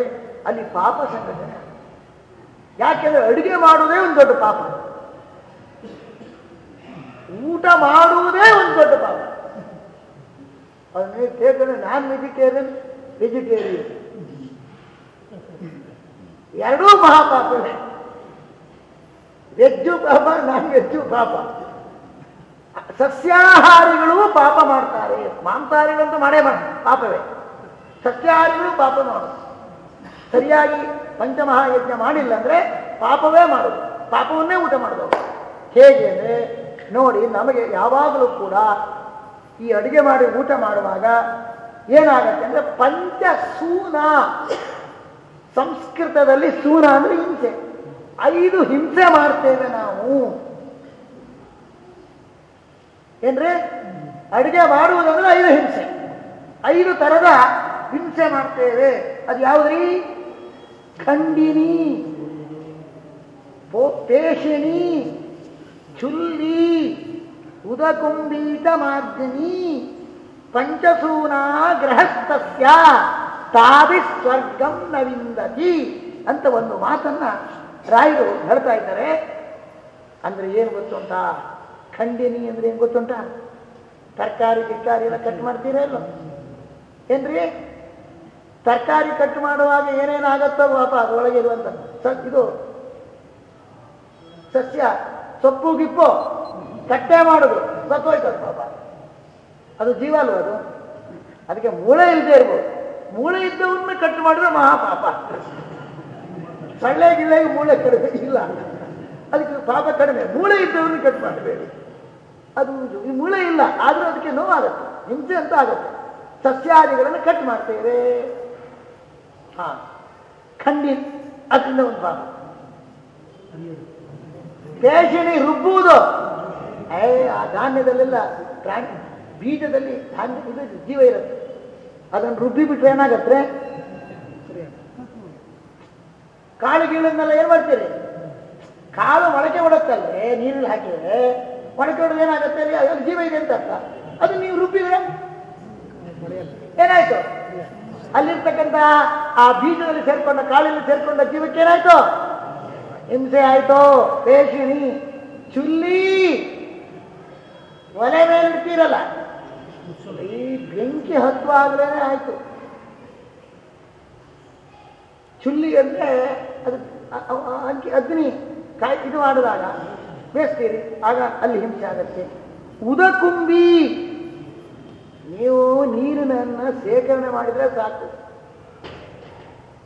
ಅಲ್ಲಿ ಪಾಪ ಸಂಘಟನೆ. ಯಾಕೆಂದ್ರೆ ಅಡುಗೆ ಮಾಡುವುದೇ ಒಂದು ದೊಡ್ಡ ಪಾಪ. ಊಟ ಮಾಡುವುದೇ ಒಂದು ದೊಡ್ಡ ಪಾಪ. ಅದನ್ನೇ ಕೇಳಿದ್ರೆ ನಾನ್ ವೆಜಿಟೇರಿಯನ್ ವೆಜಿಟೇರಿಯನ್ ಎರಡೂ ಮಹಾಪಾಪವೇ ವೆಜ್ಜು ಪಾಪ, ನಾನ್ ವೆಜ್ಜು ಪಾಪ. ಸಸ್ಯಾಹಾರಿಗಳು ಪಾಪ ಮಾಡ್ತಾರೆ. ಮಾಂಸಾಹಾರಿಗಳಂತೂ ಮಾಡೇ ಮಾಡ ಪಾಪವೇ. ಸಸ್ಯಾಹಾರಿಗಳು ಪಾಪ ಮಾಡೋದು. ಸರಿಯಾಗಿ ಪಂಚಮಹಾಯಜ್ಞ ಮಾಡಿಲ್ಲ ಅಂದ್ರೆ ಪಾಪವೇ ಮಾಡೋದು. ಪಾಪವನ್ನೇ ಊಟ ಮಾಡಿದವರು ಹೇಗೆ ಅಂದ್ರೆ ನೋಡಿ, ನಮಗೆ ಯಾವಾಗಲೂ ಕೂಡ ಈ ಅಡುಗೆ ಮಾಡಿ ಊಟ ಮಾಡುವಾಗ ಏನಾಗತ್ತೆ ಅಂದ್ರೆ ಪಂಚ ಸೂನ ಸಂಸ್ಕೃತದಲ್ಲಿ ಸೂನ ಅಂದ್ರೆ ಹಿಂಸೆ. ಐದು ಹಿಂಸೆ ಮಾಡ್ತೇವೆ ನಾವು. ಏನ್ರಿ? ಅಡುಗೆ ಮಾಡುವುದಂದ್ರೆ ಐದು ಹಿಂಸೆ. ಐದು ತರದ ಹಿಂಸೆ ಮಾಡ್ತೇವೆ. ಅದು ಯಾವುದ್ರಿ ಖಂಡಿನಿ ಪೇಷಣಿ ಚುಲ್ಲಿ ಉದಕುಂಬೀತ ಮಾರ್ಜನಿ ಪಂಚಸೂನಾ ಗೃಹಸ್ಥಸ್ಯ ತಾವಿ ಸ್ವರ್ಗಂ ನವಿಂದತಿ ಅಂತ ಒಂದು ಮಾತನ್ನ ರಾಯರು ಹೇಳ್ತಾ ಇದ್ದಾರೆ. ಅಂದ್ರೆ ಏನು ಗೊತ್ತುಂಟ ಖಂಡಿನಿ ಅಂದ್ರೆ ಏನು ಗೊತ್ತುಂಟ ತರಕಾರಿ ಗಿರ್ಕಾರಿ ಎಲ್ಲ ಕಟ್ ಮಾಡ್ತೀರಾ ಇಲ್ಲ ಏನ್ರಿ? ತರಕಾರಿ ಕಟ್ ಮಾಡುವಾಗ ಏನೇನಾಗತ್ತೋ ಪಾಪ ಅದರೊಳಗೆ ಇರುವಂತ ಇದು ಸಸ್ಯ, ಸೊಪ್ಪು, ಗಿಪ್ಪು ಕಟ್ಟೆ ಮಾಡುದು. ಸತ್ತೋಯ್ತದ ಪಾಪ. ಅದು ಜೀವ ಅಲ್ವ ಅದು. ಅದಕ್ಕೆ ಮೂಳೆ ಇಲ್ಲದೆ ಇರ್ಬೋದು. ಮೂಳೆ ಇದ್ದವನ್ನ ಕಟ್ ಮಾಡಿದ್ರೆ ಮಹಾಪಾಪ. ಸಳ್ಳೆ ಗಿಳ್ಳೆಗೆ ಮೂಳೆ ಕಡಿಮೆ ಇಲ್ಲ. ಅದಕ್ಕೆ ಪಾಪ ಕಡಿಮೆ. ಮೂಳೆ ಇದ್ದವನ್ನ ಕಟ್ ಮಾಡಬೇಡಿ. ಅದು ಈ ಮೂಳೆ ಇಲ್ಲ. ಆದ್ರೂ ಅದಕ್ಕೆ ನೋವಾಗತ್ತೆ. ಹಿಂಸೆ ಅಂತ ಆಗುತ್ತೆ. ಸಸ್ಯಾದಿಗಳನ್ನು ಕಟ್ ಮಾಡ್ತೇವೆ. ಹಾ. ಖಂಡಿ ಅದರಿಂದ ಒಂದು ಪಾಪ ಪೇಷಣಿ ರುಬ್ಬುವುದು. ಏ, ಆ ಧಾನ್ಯದಲ್ಲೆಲ್ಲ ಪ್ರಾಣಿ ಬೀಜದಲ್ಲಿ ಧಾನ್ಯ, ಇದು ಜೀವ ಇರುತ್ತೆ. ಅದನ್ನು ರುಬ್ಬಿ ಬಿಟ್ರೆ ಏನಾಗತ್ತೆ? ಕಾಳು ಗೀಳನ್ನೆಲ್ಲ ಏನ್ ಮಾಡ್ತೀರಿ? ಕಾಳು ಮೊಳಕೆ ಹೊಡತ್ತಲ್ವೇ ನೀರಲ್ಲಿ ಹಾಕಿದ್ರೆ? ಮೊಳಕೆ ಹೊಡೆದು ಏನಾಗುತ್ತೆ ಅಲ್ಲಿ? ಅದ್ರಲ್ಲಿ ಜೀವ ಇದೆ ಅಂತ ಅರ್ಥ. ಅದು ನೀವು ರುಬ್ಬಿದ್ರೆ? ಏನಾಯ್ತು? ಅಲ್ಲಿರ್ತಕ್ಕಂಥ ಆ ಬೀಜದಲ್ಲಿ ಸೇರ್ಕೊಂಡ, ಕಾಳಲ್ಲಿ ಸೇರ್ಕೊಂಡ ಜೀವಕ್ಕೆ ಏನಾಯ್ತು? ಹಿಂಸೆ ಆಯ್ತು. ಪೇಶಿನಿ ಚುಲ್ಲಿ. ಒಲೆ ಮೇಲೆ ಇಡ್ತೀರಲ್ಲ? ಈ ಬೆಂಕಿ ಹತ್ತುವಾಗಲೇ ಆಯ್ತು. ಚುಲ್ಲಿ ಅಂದ್ರೆ ಅದು ಅಂಕಿ ಅಗ್ನಿ ಕಾಯಿ ಇದು ಮಾಡಿದಾಗ, ಬೇಸ್ತೀರಿ, ಆಗ ಅಲ್ಲಿ ಹಿಂಸೆ ಆಗತ್ತೆ. ಉದಕುಂಬಿ. ನೀವು ನೀರಿನನ್ನ ಶೇಖರಣೆ ಮಾಡಿದ್ರೆ ಸಾಕು.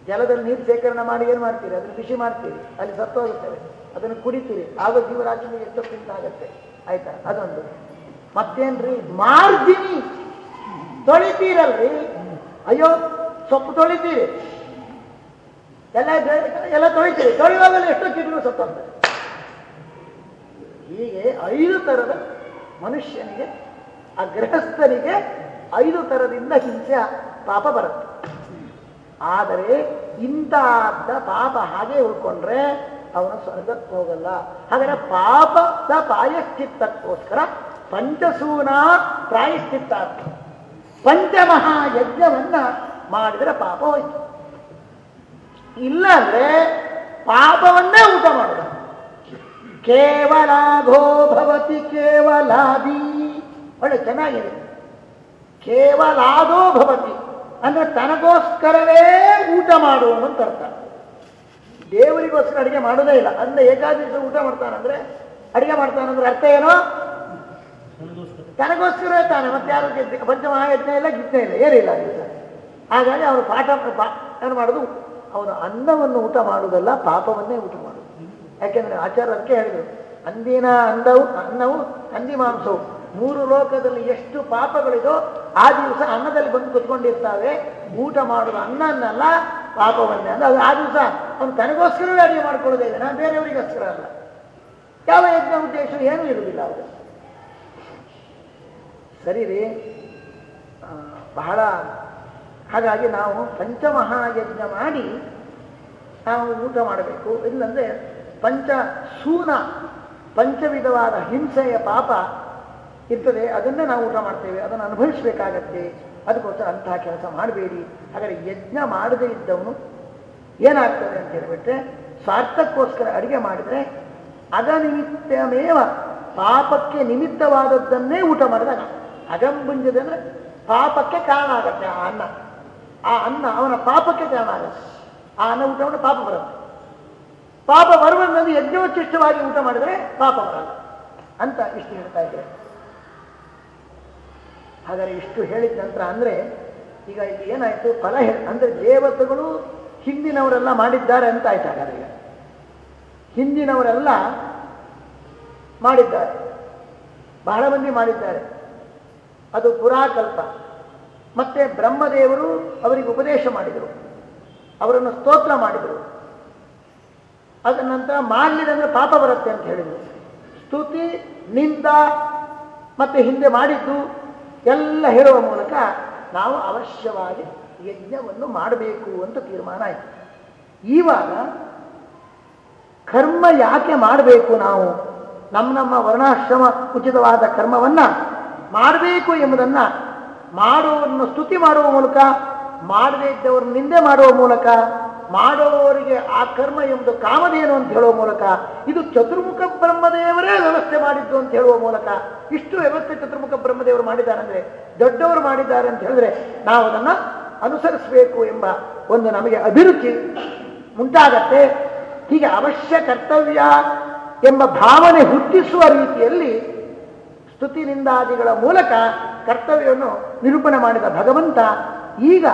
ಜಲದಲ್ಲಿ ನೀರು ಶೇಖರಣೆ ಮಾಡಿ ಏನು ಮಾಡ್ತೀರಿ? ಅದನ್ನು ಕೃಷಿ ಮಾಡ್ತೀರಿ. ಅಲ್ಲಿ ಸತ್ತೋಗುತ್ತವೆ. ಅದನ್ನು ಕುಡಿತೀರಿ. ಆಗ ಜೀವರಾಶಿಗೆ ಎಷ್ಟೊತ್ತಿಂತ ಆಗತ್ತೆ? ಆಯ್ತಾ? ಅದೊಂದು. ಮತ್ತೇನ್ರಿ? ಮಾರ್ಜಿನಿ ತೊಳಿತೀರಲ್ರಿ? ಅಯ್ಯೋ, ಸೊಪ್ಪು ತೊಳಿತೀರಿ. ಎಲ್ಲ ಎಲ್ಲ ತೊಳಿತೀರಿ. ತೊಳೆಯುವಾಗಲೇ ಎಷ್ಟೋ ಕೀಟಗಳು ಸತ್ತೋಗ್ತದೆ ಹೀಗೆ ಐದು ತರದ ಮನುಷ್ಯನಿಗೆ ಆ ಗೃಹಸ್ಥನಿಗೆ ಐದು ತರದಿಂದ ಹಿಂಸೆ ಪಾಪ ಬರುತ್ತೆ. ಆದರೆ ಅರ್ಧ ಪಾಪ ಹಾಗೆ ಉಳ್ಕೊಂಡ್ರೆ ಅವನು ಸ್ವರ್ಗಕ್ಕೆ ಹೋಗಲ್ಲ. ಹಾಗಾದ್ರೆ ಪಾಪದ ಪ್ರಾಯಶ್ಚಿತ್ತಕ್ಕೋಸ್ಕರ ಪಂಚಸೂನ ಪ್ರಾಯಶ್ಚಿತ್ತ. ಪಂಚಮಹಾಯಜ್ಞವನ್ನ ಮಾಡಿದರೆ ಪಾಪ ಹೋಯ್ತು. ಇಲ್ಲಾಂದ್ರೆ ಪಾಪವನ್ನೇ ಊಟ ಮಾಡುದ ಕೇವಲ ಭವತಿ ಕೇವಲಾದಿ ಒಳ್ಳೆ ಚೆನ್ನಾಗಿದೆ. ಕೇವಲ ಆದೋ ಭವತಿ. ಅಂದ್ರೆ ತನಗೋಸ್ಕರವೇ ಊಟ ಅಂತ ಅರ್ಥ. ದೇವರಿಗೋಸ್ಕರ ಅಡುಗೆ ಮಾಡೋದೇ ಇಲ್ಲ. ಅಂದ್ರೆ ಏಕಾದಶಿ ಊಟ ಮಾಡ್ತಾನಂದ್ರೆ ಅಡುಗೆ ಮಾಡ್ತಾನಂದ್ರೆ ಅರ್ಥ ಏನು? ತನಗೋಸ್ಕರ ತಾನೆ. ಮತ್ತೆ ಯಾರು ಪಂಚಮ ಪಂಚಮಹಾಯಜ್ಞ ಇಲ್ಲ ಗಿಜ್ಞ ಇಲ್ಲ, ಏನಿಲ್ಲ ಹಾಗಾಗಿ ಅವನು ಪಾಠ ಏನು ಮಾಡೋದು? ಅವನು ಅನ್ನವನ್ನು ಊಟ ಮಾಡುವುದಲ್ಲ ಪಾಪವನ್ನೇ ಊಟ ಮಾಡುದು. ಯಾಕೆಂದ್ರೆ ಆಚಾರ್ಯ ಅದಕ್ಕೆ ಹೇಳಿದರು. ಅಂದಿನ ಅಂದವು ಅನ್ನವು ಹಂದಿ ಮಾಂಸವು ಮೂರು ಲೋಕದಲ್ಲಿ ಎಷ್ಟು ಪಾಪಗಳಿದೋ ಆ ದಿವಸ ಅನ್ನದಲ್ಲಿ ಬಂದು ಕುತ್ಕೊಂಡಿರ್ತಾವೆ. ಊಟ ಮಾಡುವ ಅನ್ನ ಅನ್ನಲ್ಲ, ಪಾಪವನ್ನೇ ಅಂದ್ರೆ ಅದು ಆ ದಿವಸ ಅವನು ತನಗೋಸ್ಕರವೇ ಅಡಿಗೆ ಮಾಡ್ಕೊಳ್ಳೋದೇ ಇದೆ ನಾನು ಬೇರೆಯವರಿಗೋಸ್ಕರ ಅಲ್ಲ. ಯಾವ ಯಜ್ಞ ಉದ್ದೇಶ ಏನೂ ಇರುವುದಿಲ್ಲ ಅವರು ಸರಿ ರೀ. ಬಹಳ ಹಾಗಾಗಿ ನಾವು ಪಂಚಮಹಾಯಜ್ಞ ಮಾಡಿ ನಾವು ಊಟ ಮಾಡಬೇಕು. ಇಲ್ಲಂದ್ರೆ ಪಂಚ ಶೂನ ಪಂಚವಿಧವಾದ ಹಿಂಸೆಯ ಪಾಪ ಇರ್ತದೆ, ಅದನ್ನೇ ನಾವು ಊಟ ಮಾಡ್ತೇವೆ, ಅದನ್ನು ಅನುಭವಿಸಬೇಕಾಗತ್ತೆ. ಅದಕ್ಕೋಸ್ಕರ ಅಂತಹ ಕೆಲಸ ಮಾಡಬೇಡಿ. ಹಾಗಾದರೆ ಯಜ್ಞ ಮಾಡದೇ ಇದ್ದವನು ಏನಾಗ್ತದೆ ಅಂತ ಹೇಳಿಬಿಟ್ರೆ, ಸ್ವಾರ್ಥಕ್ಕೋಸ್ಕರ ಅಡುಗೆ ಮಾಡಿದ್ರೆ ಅಗನಿಮಿತ್ತಮೇವ ಪಾಪಕ್ಕೆ ನಿಮಿತ್ತವಾದದ್ದನ್ನೇ ಊಟ ಮಾಡಿದಾಗ ಅಗಂಬುಂಜದೆ ಅಂದ್ರೆ ಪಾಪಕ್ಕೆ ಕಾರಣ ಆಗತ್ತೆ ಆ ಅನ್ನ. ಆ ಅನ್ನ ಅವನ ಪಾಪಕ್ಕೆ ಕಾರಣ ಆಗತ್ತೆ. ಆ ಅನ್ನ ಊಟ ಮಾಡಿ ಪಾಪ ಬರುತ್ತೆ. ಪಾಪ ಬರುವಂದ್ರೆ ಯಜ್ಞೋಚ್ಚಿಷ್ಟವಾಗಿ ಊಟ ಮಾಡಿದರೆ ಪಾಪ ಬರಲ್ಲ ಅಂತ ಇಷ್ಟು ಹೇಳ್ತಾ ಇದ್ದಾರೆ ಹಾಗಾದ್ರೆ ಇಷ್ಟು ಹೇಳಿದ ನಂತರ ಅಂದ್ರೆ, ಈಗ ಇಲ್ಲಿ ಏನಾಯ್ತು? ಫಲ ಅಂದರೆ ಅಂದ್ರೆ ದೇವತೆಗಳು ಹಿಂದಿನವರೆಲ್ಲ ಮಾಡಿದ್ದಾರೆ ಅಂತ ಆಯ್ತು ಹಾಗಾದ್ರೆ ಈಗ. ಹಿಂದಿನವರೆಲ್ಲ ಮಾಡಿದ್ದಾರೆ. ಬಹಳ ಮಂದಿ ಮಾಡಿದ್ದಾರೆ. ಅದು ಪುರಾಕಲ್ಪ. ಮತ್ತೆ ಬ್ರಹ್ಮದೇವರು ಅವರಿಗೆ ಉಪದೇಶ ಮಾಡಿದರು. ಅವರನ್ನು ಸ್ತೋತ್ರ ಮಾಡಿದರು. ಅದ ನಂತರ ಮಾಡಲಿದಂದ್ರೆ ಪಾಪ ಬರುತ್ತೆ ಅಂತ ಹೇಳಿದರು. ಸ್ತುತಿ, ನಿಂದ ಮತ್ತೆ ಹಿಂದೆ ಮಾಡಿದ್ದು ಎಲ್ಲ ಹೇಳುವ ಮೂಲಕ ನಾವು ಅವಶ್ಯವಾಗಿ ಯಜ್ಞವನ್ನು ಮಾಡಬೇಕು ಅಂತ ತೀರ್ಮಾನ ಆಯಿತು. ಈವಾಗ ಕರ್ಮ ಯಾಕೆ ಮಾಡಬೇಕು ನಾವು? ನಮ್ಮ ನಮ್ಮ ವರ್ಣಾಶ್ರಮ ಉಚಿತವಾದ ಕರ್ಮವನ್ನು ಮಾಡಬೇಕು ಎಂಬುದನ್ನು ಮಾಡುವವರನ್ನು ಸ್ತುತಿ ಮಾಡುವ ಮೂಲಕ, ಮಾಡದೇ ನಿಂದೆ ಮಾಡುವ ಮೂಲಕ ಮಾಡುವವರಿಗೆ ಆ ಕರ್ಮ ಎಂಬುದು ಕಾಮಧೇನು ಅಂತ ಹೇಳುವ ಮೂಲಕ, ಇದು ಚತುರ್ಮುಖ ಬ್ರಹ್ಮದೇವರೇ ವ್ಯವಸ್ಥೆ ಮಾಡಿದ್ದು ಅಂತ ಹೇಳುವ ಮೂಲಕ ಇಷ್ಟು ವ್ಯವಸ್ಥೆ ಚತುರ್ಮುಖ ಬ್ರಹ್ಮದೇವರು ಮಾಡಿದ್ದಾರೆ ಅಂದ್ರೆ ದೊಡ್ಡವರು ಮಾಡಿದ್ದಾರೆ ಅಂತ ಹೇಳಿದ್ರೆ ನಾವು ಅದನ್ನ ಅನುಸರಿಸಬೇಕು ಎಂಬ ಒಂದು ನಮಗೆ ಅಭಿರುಚಿ ಉಂಟಾಗತ್ತೆ. ಹೀಗೆ ಅವಶ್ಯ ಕರ್ತವ್ಯ ಎಂಬ ಭಾವನೆ ಹುಟ್ಟಿಸುವ ರೀತಿಯಲ್ಲಿ ಸ್ತುತಿನಿಂದಾದಿಗಳ ಮೂಲಕ ಕರ್ತವ್ಯವನ್ನು ನಿರೂಪಣೆ ಮಾಡಿದ ಭಗವಂತ ಈಗ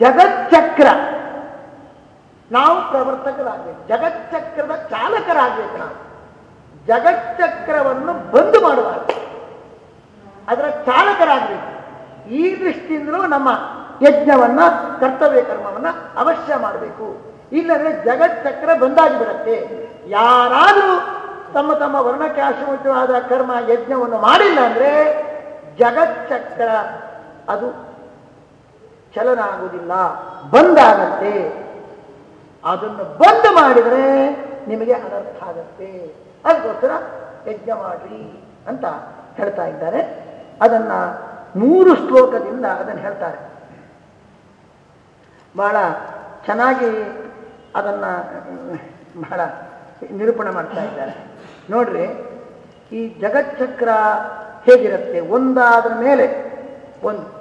ಜಗಚ್ಚಕ್ರ ನಾವು ಪ್ರವರ್ತಕರಾಗಬೇಕು. ಜಗಚ್ಚಕ್ರದ ಚಾಲಕರಾಗಬೇಕು ನಾವು. ಜಗಚ್ಚಕ್ರವನ್ನು ಬಂದ್ ಮಾಡಬಾರದು ಅದರ ಚಾಲಕರಾಗಬೇಕು. ಈ ದೃಷ್ಟಿಯಿಂದಲೂ ನಮ್ಮ ಯಜ್ಞವನ್ನ, ಕರ್ತವ್ಯ ಕರ್ಮವನ್ನ ಅವಶ್ಯ ಮಾಡಬೇಕು. ಇಲ್ಲಂದ್ರೆ ಜಗಚ್ಚಕ್ರ ಬಂದಾಗಿ ಬಿಡುತ್ತೆ. ಯಾರಾದರೂ ತಮ್ಮ ತಮ್ಮ ವರ್ಣಕ್ಕೆ ಆಶ್ರಮಿತವಾದ ಕರ್ಮ, ಯಜ್ಞವನ್ನು ಮಾಡಿಲ್ಲ ಅಂದ್ರೆ ಜಗಚ್ಚಕ್ರ ಅದು ಚಲನ ಆಗುವುದಿಲ್ಲ. ಬಂದಾಗತ್ತೆ. ಅದನ್ನು ಬಂದ್ ಮಾಡಿದರೆ ನಿಮಗೆ ಅನರ್ಥ ಆಗತ್ತೆ. ಅದಕ್ಕೋಸ್ಕರ ಯಜ್ಞ ಮಾಡ್ರಿ ಅಂತ ಹೇಳ್ತಾ ಇದ್ದಾರೆ. ಅದನ್ನ ಮೂರು ಶ್ಲೋಕದಿಂದ ಅದನ್ನು ಹೇಳ್ತಾರೆ. ಬಹಳ ಚೆನ್ನಾಗಿ ಅದನ್ನ, ಬಹಳ ನಿರೂಪಣೆ ಮಾಡ್ತಾ ಇದ್ದಾರೆ. ನೋಡ್ರಿ, ಈ ಜಗಚ್ಚಕ್ರ ಹೇಗಿರುತ್ತೆ? ಒಂದಾದ್ರ ಮೇಲೆ ಒಂದು.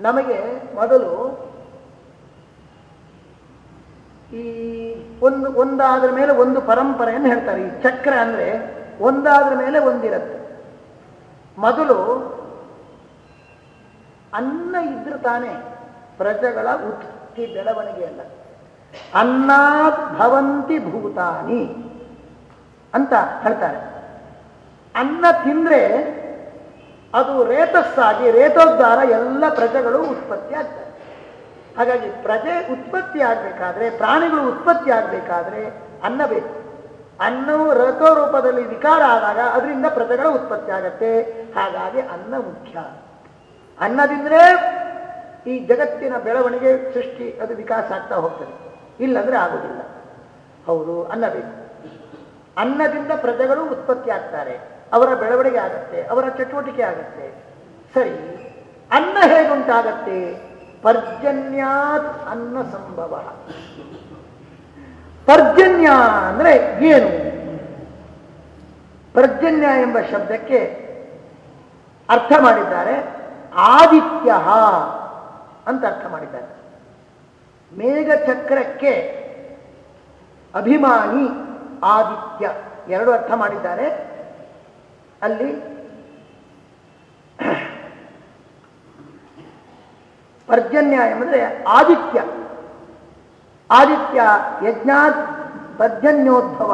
ನಮಗೆ ಮೊದಲು ಈ ಒಂದು, ಒಂದಾದ್ರ ಮೇಲೆ ಒಂದು ಪರಂಪರೆಯನ್ನು ಹೇಳ್ತಾರೆ. ಈ ಚಕ್ರ ಅಂದ್ರೆ ಒಂದಾದ್ರ ಮೇಲೆ ಒಂದಿರುತ್ತೆ. ಮೊದಲು ಅನ್ನ ಇದ್ರೆ ತಾನೇ ಪ್ರಜೆಗಳ ಬೆಳವಣಿಗೆ ಅಲ್ಲ. ಅನ್ನಾತ್ ಭವಂತಿ ಭೂತಾನಿ ಅಂತ ಹೇಳ್ತಾರೆ. ಅನ್ನ ತಿಂದ್ರೆ ಅದು ರೇತಸ್ಸಾಗಿ, ರೇತೋದ್ಧಾರ ಎಲ್ಲ ಪ್ರಜೆಗಳು ಉತ್ಪತ್ತಿ ಆಗ್ತವೆ ಹಾಗಾಗಿ ಪ್ರಜೆ ಉತ್ಪತ್ತಿ ಆಗಬೇಕಾದ್ರೆ, ಪ್ರಾಣಿಗಳು ಉತ್ಪತ್ತಿ ಆಗಬೇಕಾದ್ರೆ ಅನ್ನ ಬೇಕು ಅನ್ನವು ರಥೋ ರೂಪದಲ್ಲಿ ವಿಕಾರ ಆದಾಗ ಅದರಿಂದ ಪ್ರಜೆಗಳ ಉತ್ಪತ್ತಿ ಆಗತ್ತೆ. ಹಾಗಾಗಿ ಅನ್ನ ಮುಖ್ಯ. ಅನ್ನದಿಂದ್ರೆ ಈ ಜಗತ್ತಿನ ಬೆಳವಣಿಗೆ, ಸೃಷ್ಟಿ, ಅದು ವಿಕಾಸ ಆಗ್ತಾ ಹೋಗ್ತದೆ. ಇಲ್ಲಂದ್ರೆ ಆಗುದಿಲ್ಲ. ಹೌದು ಅನ್ನ ಬೇಕು ಅನ್ನದಿಂದ ಪ್ರಜೆಗಳು ಉತ್ಪತ್ತಿ ಆಗ್ತಾರೆ. ಅವರ ಬೆಳವಣಿಗೆ ಆಗತ್ತೆ, ಅವರ ಚಟುವಟಿಕೆ ಆಗತ್ತೆ. ಸರಿ, ಅನ್ನ ಹೇಗುಂಟಾಗತ್ತೆ ಪರ್ಜನ್ಯಾತ್ ಅನ್ನ ಸಂಭವ. ಪರ್ಜನ್ಯ ಅಂದ್ರೆ ಏನು? ಪರ್ಜನ್ಯ ಎಂಬ ಶಬ್ದಕ್ಕೆ ಅರ್ಥ ಮಾಡಿದ್ದಾರೆ, ಆದಿತ್ಯ ಅಂತ ಅರ್ಥ ಮಾಡಿದ್ದಾರೆ. ಮೇಘಚಕ್ರಕ್ಕೆ ಅಭಿಮಾನಿ ಆದಿತ್ಯ, ಎರಡು ಅರ್ಥ ಮಾಡಿದ್ದಾರೆ. ಅಲ್ಲಿ ಪರ್ಜನ್ಯ ಎಂಬುದ್ರೆ ಆದಿತ್ಯ. ಆದಿತ್ಯ ಯಜ್ಞಾತ್ ಪರ್ಜನ್ಯೋದ್ಭವ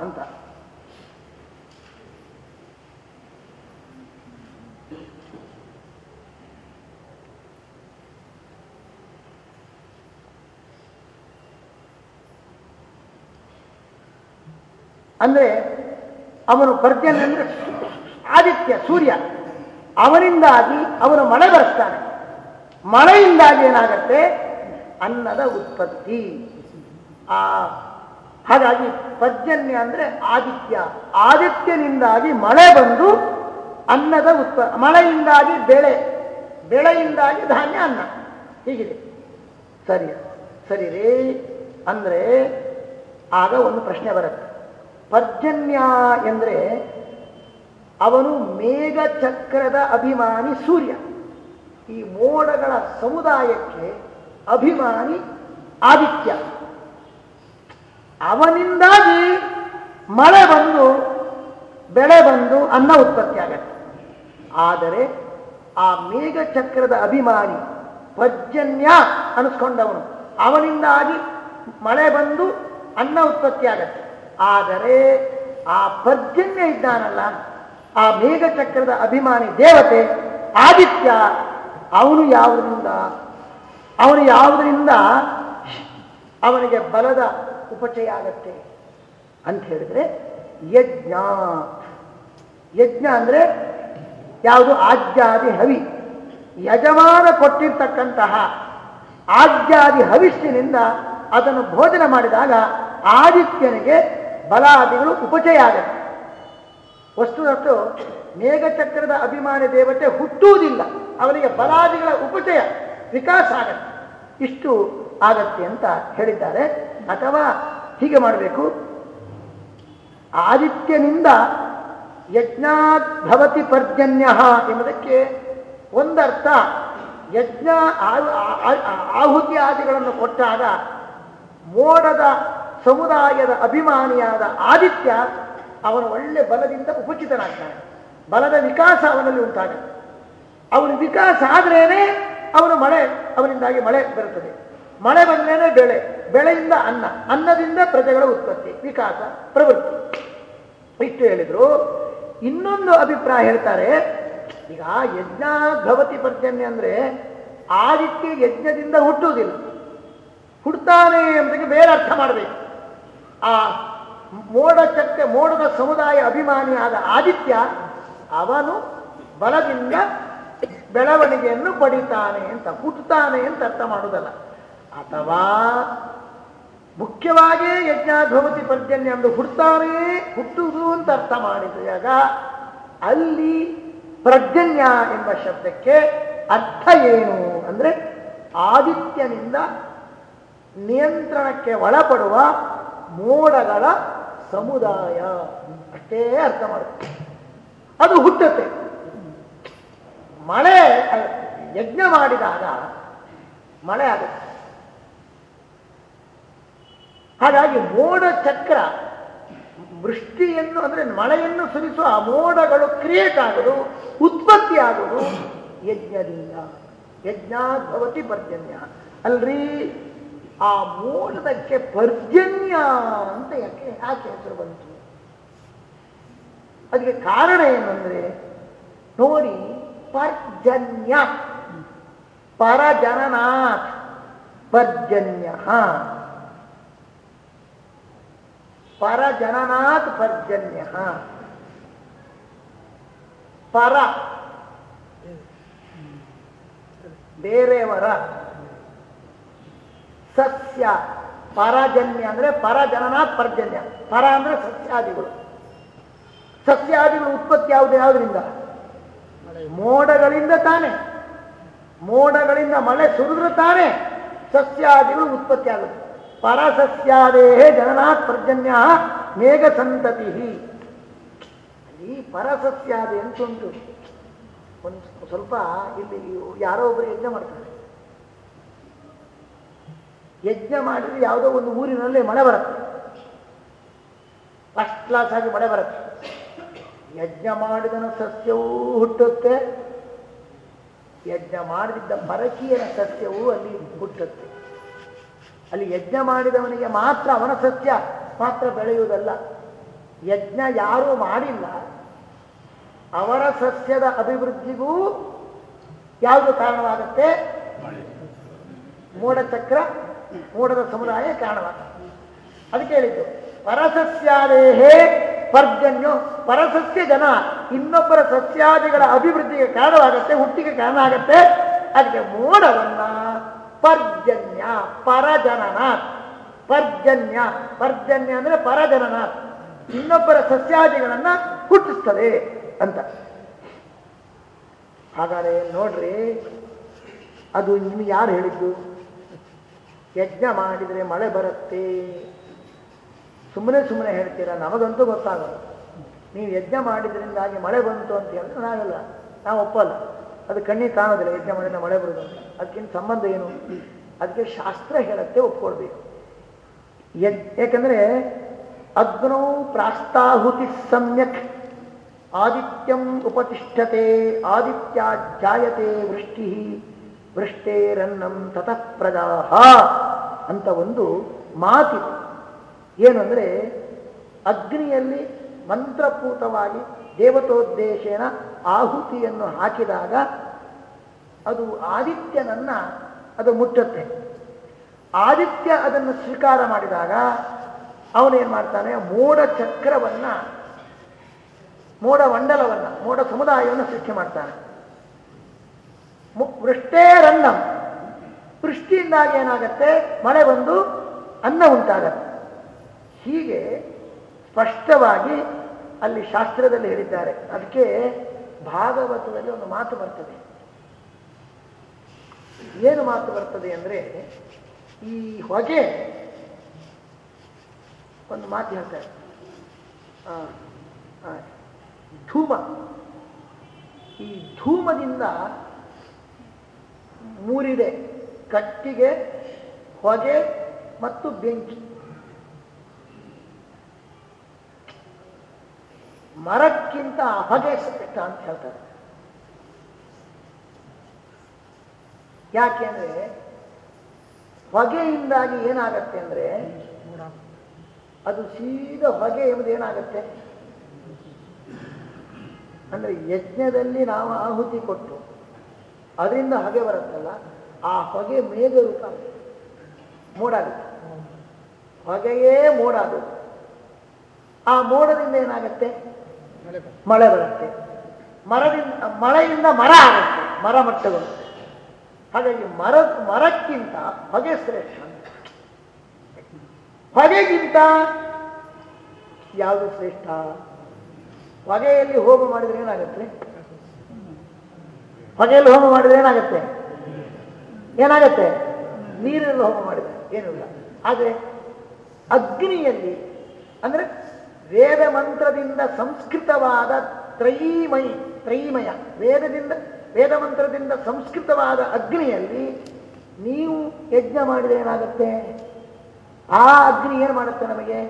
ಅಂತ. ಅಂದ್ರೆ ಅವನು ಪರ್ಜನ್ಯ ಅಂದ್ರೆ ಆದಿತ್ಯ, ಸೂರ್ಯ. ಅವನಿಂದಾಗಿ ಅವನು ಮಳೆ ಬರೆಸ್ತಾನೆ ಮಳೆಯಿಂದಾಗಿ ಏನಾಗತ್ತೆ? ಅನ್ನದ ಉತ್ಪತ್ತಿ. ಆ, ಹಾಗಾಗಿ ಪರ್ಜನ್ಯ ಅಂದ್ರೆ ಆದಿತ್ಯ. ಆದಿತ್ಯನಿಂದಾಗಿ ಮಳೆ ಬಂದು ಅನ್ನದ ಉತ್ಪ, ಮಳೆಯಿಂದಾಗಿ ಬೆಳೆ, ಬೆಳೆಯಿಂದಾಗಿ ಧಾನ್ಯ ಅನ್ನ. ಹೀಗಿದೆ. ಸರಿ ಸರಿ ರೀ. ಅಂದ್ರೆ ಆಗ ಒಂದು ಪ್ರಶ್ನೆ ಬರುತ್ತೆ. ಪರ್ಜನ್ಯ ಎಂದ್ರೆ ಅವನು ಮೇಘ ಚಕ್ರದ ಅಭಿಮಾನಿ ಸೂರ್ಯ. ಈ ಮೋಡಗಳ ಸಮುದಾಯಕ್ಕೆ ಅಭಿಮಾನಿ ಆದಿತ್ಯ. ಅವನಿಂದಾಗಿ ಮಳೆ ಬಂದು, ಬೆಳೆ ಬಂದು ಅನ್ನ ಉತ್ಪತ್ತಿ ಆಗತ್ತೆ. ಆದರೆ ಆ ಮೇಘ ಚಕ್ರದ ಅಭಿಮಾನಿ ಪರ್ಜನ್ಯ ಅನಿಸ್ಕೊಂಡವನು. ಅವನಿಂದಾಗಿ ಮಳೆ ಬಂದು ಅನ್ನ ಉತ್ಪತ್ತಿ ಆಗತ್ತೆ. ಆದರೆ ಆ ಪರ್ಜನ್ಯ ಇದ್ದಾನಲ್ಲ, ಆ ಮೇಘ ಚಕ್ರದ ಅಭಿಮಾನಿ ದೇವತೆ ಆದಿತ್ಯ ಅವನು ಯಾವುದರಿಂದ? ಅವನು ಯಾವುದರಿಂದ ಅವನಿಗೆ ಬಲದ ಉಪಚಯ ಆಗತ್ತೆ ಅಂತ ಹೇಳಿದ್ರೆ ಯಜ್ಞ. ಯಜ್ಞ ಅಂದರೆ ಯಾವುದು? ಆಜ್ಯಾದಿ ಹವಿ. ಯಜಮಾನ ಕೊಟ್ಟಿರ್ತಕ್ಕಂತಹ ಆಜ್ಯಾದಿ ಹವಿಷ್ಯನಿಂದ ಅದನ್ನು ಭೋಜನ ಮಾಡಿದಾಗ ಆದಿತ್ಯನಿಗೆ ಬಲಾದಿಗಳು ಉಪಚಯ ಆಗತ್ತೆ ವಸ್ತುದಷ್ಟು ಮೇಘಚಕ್ರದ ಅಭಿಮಾನಿ ದೇವತೆ ಹುಟ್ಟುವುದಿಲ್ಲ. ಅವರಿಗೆ ಬಲಾದಿಗಳ ಉಪಚಯ ವಿಕಾಸ ಆಗತ್ತೆ. ಇಷ್ಟು ಆಗತ್ತೆ ಅಂತ ಹೇಳಿದ್ದಾರೆ. ಅಥವಾ ಹೀಗೆ ಮಾಡಬೇಕು. ಆದಿತ್ಯನಿಂದ ಯಜ್ಞಾದ್ಭವತಿ ಪರ್ಜನ್ಯ ಎಂಬುದಕ್ಕೆ ಒಂದರ್ಥ. ಯಜ್ಞ ಆಹುತಿ ಆದಿಗಳನ್ನು ಕೊಟ್ಟಾಗ ಮೋಡದ ಸಮುದಾಯದ ಅಭಿಮಾನಿಯಾದ ಆದಿತ್ಯ ಅವನ ಒಳ್ಳೆ ಬಲದಿಂದ ಉಪಚಿತನಾಗ್ತಾನೆ ಬಲದ ವಿಕಾಸ ಅವನಲ್ಲಿ ಉಂಟಾಗುತ್ತೆ ಅವನ ವಿಕಾಸ ಆದ್ರೇನೆ ಅವನ ಮಳೆ ಅವನಿಂದಾಗಿ ಮಳೆ ಬರುತ್ತದೆ. ಮಳೆ ಬಂದ್ರೇನೆ ಬೆಳೆ. ಬೆಳೆಯಿಂದ ಅನ್ನ. ಅನ್ನದಿಂದ ಪ್ರಜೆಗಳ ಉತ್ಪತ್ತಿ, ವಿಕಾಸ, ಪ್ರವೃತ್ತಿ. ಇಷ್ಟು ಹೇಳಿದ್ರು. ಇನ್ನೊಂದು ಅಭಿಪ್ರಾಯ ಹೇಳ್ತಾರೆ, ಈಗ ಯಜ್ಞ ಭವತಿ ಪರ್ಜನ್ಯ ಅಂದ್ರೆ ಆದಿತ್ಯ ಯಜ್ಞದಿಂದ ಹುಟ್ಟುವುದಿಲ್ಲ. ಹುಡ್ತಾನೆ ಎಂಬುದಕ್ಕೆ ಬೇರೆ ಅರ್ಥ ಮಾಡಬೇಕು. ಆ ಮೋಡ ಚಕ್ಕೆ ಮೋಡದ ಸಮುದಾಯ ಅಭಿಮಾನಿಯಾದ ಆದಿತ್ಯ ಅವನು ಬಲದಿಂದ ಬೆಳವಣಿಗೆಯನ್ನು ಪಡಿತಾನೆ ಅಂತ, ಹುಟ್ಟುತ್ತಾನೆ ಅಂತ ಅರ್ಥ ಮಾಡುವುದಲ್ಲ ಅಥವಾ ಮುಖ್ಯವಾಗಿ ಯಜ್ಞಾಧ್ವಮತಿ ಪರ್ಜನ್ಯ ಎಂದು ಹುಡ್ತಾನೆ, ಹುಟ್ಟುವುದು ಅಂತ ಅರ್ಥ ಮಾಡಿದಾಗ ಅಲ್ಲಿ ಪ್ರಜನ್ಯ ಎಂಬ ಶಬ್ದಕ್ಕೆ ಅರ್ಥ ಏನು ಅಂದ್ರೆ ಆದಿತ್ಯನಿಂದ ನಿಯಂತ್ರಣಕ್ಕೆ ಒಳಪಡುವ ಮೋಡಗಳ ಸಮುದಾಯ ಅಷ್ಟೇ ಅರ್ಥ ಮಾಡುತ್ತೆ. ಅದು ಹುಟ್ಟುತ್ತೆ. ಮಳೆ ಯಜ್ಞ ಮಾಡಿದಾಗ ಮಳೆ ಆಗುತ್ತೆ. ಹಾಗಾಗಿ ಮೋಡ ಚಕ್ರ, ವೃಷ್ಟಿಯನ್ನು ಅಂದ್ರೆ ಮಳೆಯನ್ನು ಸುರಿಸುವ ಆ ಮೋಡಗಳು ಕ್ರಿಯೇಟ್ ಆಗುದು, ಉತ್ಪತ್ತಿ ಆಗುದು ಯಜ್ಞದಿಂದ. ಯಜ್ಞ ಭವತಿ ಪರ್ಜನ್ಯ. ಅಲ್ರಿ? ಆ ಮೂಲದಕ್ಕೆ ಪರ್ಜನ್ಯ ಅಂತ ಯಾಕೆ ಯಾಕೆ ಹೆಸರು ಬಂತು? ಅದಕ್ಕೆ ಕಾರಣ ಏನಂದ್ರೆ, ನೋಡಿ, ಪರ್ಜನ್ಯ. ಪರಜನನಾಥ್. ಪರ್ಜನ್ಯ. ಪರಜನನಾಥ್ ಪರ್ಜನ್ಯ. ಪರ. ಬೇರೆಯವರ ಸಸ್ಯ ಪರಜನ್ಯ ಅಂದ್ರೆ ಪರಜನನಾ ಪರ್ಜನ್ಯ. ಪರ ಅಂದ್ರೆ ಸಸ್ಯಾದಿಗಳು ಸಸ್ಯಾದಿಗಳು ಉತ್ಪತ್ತಿ ಯಾವುದು? ಯಾವುದರಿಂದ? ಮೋಡಗಳಿಂದ ತಾನೆ. ಮೋಡಗಳಿಂದ ಮಳೆ ಸುರಿದ್ರೆ ತಾನೆ ಸಸ್ಯಾದಿಗಳು ಉತ್ಪತ್ತಿ ಆಗುತ್ತೆ. ಪರಸಸ್ಯಾದೇಹೇ ಜನನಾಥ್ ಪರ್ಜನ್ಯ ಮೇಘ ಸಂತತಿ. ಅಲ್ಲಿ ಪರಸಸ್ಯಾದಿ ಅಂತ ಒಂದು ಸ್ವಲ್ಪ ಇಲ್ಲಿ ಯಾರೋ ಒಬ್ಬರು ಯಜ್ಞ ಮಾಡ್ತಾರೆ. ಯಜ್ಞ ಮಾಡಿದ್ರೆ ಯಾವುದೋ ಒಂದು ಊರಿನಲ್ಲೇ ಮಳೆ ಬರುತ್ತೆ. ಫಸ್ಟ್ ಕ್ಲಾಸ್ ಆಗಿ ಮಳೆ ಬರುತ್ತೆ. ಯಜ್ಞ ಮಾಡಿದನ ಸಸ್ಯವೂ ಹುಟ್ಟುತ್ತೆ. ಯಜ್ಞ ಮಾಡದಿದ್ದ ಪರಕೀಯನ ಸಸ್ಯವೂ ಅಲ್ಲಿ ಹುಟ್ಟುತ್ತೆ. ಅಲ್ಲಿ ಯಜ್ಞ ಮಾಡಿದವನಿಗೆ ಮಾತ್ರ ಅವನ ಸಸ್ಯ ಮಾತ್ರ ಬೆಳೆಯುವುದಲ್ಲ. ಯಜ್ಞ ಯಾರೂ ಮಾಡಿಲ್ಲ. ಅವರ ಸಸ್ಯದ ಅಭಿವೃದ್ಧಿಗೂ ಯಾವುದು ಕಾರಣವಾಗುತ್ತೆ? ಮೋಡ ಚಕ್ರ ಮೋಡದ ಸಮುದಾಯ ಕಾರಣವಾದ. ಅದಕ್ಕೆ ಹೇಳಿದ್ದು, ಪರಸಸ್ಯಾದೇಹೇ ಪರ್ಜನ್ಯು, ಪರಸಸ್ಯ ಜನ ಇನ್ನೊಬ್ಬರ ಸಸ್ಯಾದಿಗಳ ಅಭಿವೃದ್ಧಿಗೆ ಕಾರಣವಾಗತ್ತೆ, ಹುಟ್ಟಿಗೆ ಕಾರಣ ಆಗತ್ತೆ. ಅದಕ್ಕೆ ಮೋಡವನ್ನ ಪರ್ಜನ್ಯ, ಪರಜನನ. ಪರ್ಜನ್ಯ ಪರ್ಜನ್ಯ ಅಂದ್ರೆ ಪರಜನನ. ಇನ್ನೊಬ್ಬರ ಸಸ್ಯಾದಿಗಳನ್ನ ಹುಟ್ಟಿಸ್ತದೆ ಅಂತ. ಹಾಗಾದ್ರೆ ನೋಡ್ರಿ, ಅದು ನಿಮ್ಗೆ ಯಾರು ಹೇಳಿದ್ದು? ಯಜ್ಞ ಮಾಡಿದರೆ ಮಳೆ ಬರುತ್ತೆ. ಸುಮ್ಮನೆ ಸುಮ್ಮನೆ ಹೇಳ್ತೀರಾ? ನಮಗಂತೂ ಗೊತ್ತಾಗಲ್ಲ. ನೀವು ಯಜ್ಞ ಮಾಡಿದ್ರಿಂದಾಗಿ ಮಳೆ ಬಂತು ಅಂತ ಹೇಳಿದ್ರೆ ನಾವೆಲ್ಲ. ನಾವು ಒಪ್ಪಲ್ಲ. ಅದು ಕಣ್ಣಿಗೆ ಕಾಣೋದಿಲ್ಲ ಯಜ್ಞ ಮಾಡಿದ್ರೆ ಮಳೆ ಬರೋದು ಅದಕ್ಕಿಂತ ಸಂಬಂಧ ಏನು? ಅದಕ್ಕೆ ಶಾಸ್ತ್ರ ಹೇಳುತ್ತೆ ಒಪ್ಕೊಳ್ಬೇಕು. ಯಜ್- ಯಾಕಂದ್ರೆ ಅಗ್ನೌ ಪ್ರಾಸ್ತಾಹುತಿ ಸಮ್ಯಕ್ ಆದಿತ್ಯಂ ಉಪತಿಷ್ಠತೆ, ಆದಿತ್ಯ ಜಾಯತೆ ವೃಷ್ಟಿ ವೃಷ್ಟೇರನ್ನಂ ತತಃ ಪ್ರಜಾಹ ಅಂತ ಒಂದು ಮಾತಿದೆ ಏನು ಅಂದರೆ ಅಗ್ನಿಯಲ್ಲಿ ಮಂತ್ರಪೂತವಾಗಿ ದೇವತೋದ್ದೇಶೇನ ಆಹುತಿಯನ್ನು ಹಾಕಿದಾಗ ಅದು ಆದಿತ್ಯನನ್ನ ಅದು ಮುಟ್ಟುತ್ತೆ. ಆದಿತ್ಯ ಅದನ್ನು ಸ್ವೀಕಾರ ಮಾಡಿದಾಗ ಅವನೇನು ಮಾಡ್ತಾನೆ? ಮೋಡ ಚಕ್ರವನ್ನ, ಮೋಡ ಮಂಡಲವನ್ನು, ಮೋಡ ಸಮುದಾಯವನ್ನು ಸೃಷ್ಟಿ ಮಾಡ್ತಾನೆ. ಮು- ವೃಷ್ಟೇರನ್ನ ವೃಷ್ಟಿಯಿಂದಾಗಿ ಏನಾಗತ್ತೆ? ಮಳೆ ಬಂದು ಅನ್ನ ಉಂಟಾಗತ್ತೆ. ಹೀಗೆ ಸ್ಪಷ್ಟವಾಗಿ ಅಲ್ಲಿ ಶಾಸ್ತ್ರದಲ್ಲಿ ಹೇಳಿದ್ದಾರೆ. ಅದಕ್ಕೆ ಭಾಗವತದಲ್ಲಿ ಒಂದು ಮಾತು ಬರ್ತದೆ. ಏನು ಮಾತು ಬರ್ತದೆ ಅಂದರೆ, ಈ ಹೊಗೆ ಒಂದು ಮಾತು ಹೇಳ್ತಾರೆ. ಧೂಮ. ಈ ಧೂಮದಿಂದ ಮೂರಿದೆ. ಕಟ್ಟಿಗೆ, ಹೊಗೆ ಮತ್ತು ಬೆಂಕಿ. ಮರಕ್ಕಿಂತ ಹೊಗೆ ಅಂತ ಹೇಳ್ತಾರೆ. ಯಾಕೆಂದ್ರೆ ಹೊಗೆಯಿಂದಾಗಿ ಏನಾಗತ್ತೆ ಅಂದ್ರೆ ಅದು ಸೀದಾ ಹೊಗೆ ಎಂಬುದು ಏನಾಗತ್ತೆ? ಅಂದ್ರೆ ಯಜ್ಞದಲ್ಲಿ ನಾವು ಆಹುತಿ ಕೊಟ್ಟು ಅದರಿಂದ ಹೊಗೆ ಬರುತ್ತಲ್ಲ, ಆ ಹೊಗೆ ಮೇಘ ರೂಪ ಮೂಡಾಗುತ್ತೆ. ಹೊಗೆಯೇ ಮೋಡ ಅದು ಆ ಮೋಡದಿಂದ ಏನಾಗುತ್ತೆ? ಮಳೆ ಬರುತ್ತೆ. ಮರದಿಂದ, ಮಳೆಯಿಂದ ಮರ ಆಗುತ್ತೆ, ಮರ ಮಟ್ಟಗಳು. ಹಾಗಾಗಿ ಮರ, ಮರಕ್ಕಿಂತ ಹೊಗೆ ಶ್ರೇಷ್ಠ ಹೊಗೆಗಿಂತ ಯಾವುದು ಶ್ರೇಷ್ಠ? ಹೊಗೆಯಲ್ಲಿ ಹೋಗು ಮಾಡಿದ್ರೆ ಏನಾಗುತ್ತೆ? ಹೊಗೆಯಲ್ಲಿ ಹೋಮ ಮಾಡಿದ್ರೆ ಏನಾಗುತ್ತೆ? ಏನಾಗತ್ತೆ? ನೀರಲ್ಲಿ ಹೋಮ ಮಾಡಿದ್ರೆ ಏನಿಲ್ಲ. ಆದರೆ ಅಗ್ನಿಯಲ್ಲಿ, ಅಂದರೆ ವೇದ ಮಂತ್ರದಿಂದ ಸಂಸ್ಕೃತವಾದ ತ್ರೈಮಯಿ ತ್ರೈಮಯ ವೇದದಿಂದ, ವೇದ ಮಂತ್ರದಿಂದ ಸಂಸ್ಕೃತವಾದ ಅಗ್ನಿಯಲ್ಲಿ ನೀವು ಯಜ್ಞ ಮಾಡಿದ್ರೆ ಏನಾಗುತ್ತೆ? ಆ ಅಗ್ನಿ ಏನು ಮಾಡುತ್ತೆ ನಮಗೆ?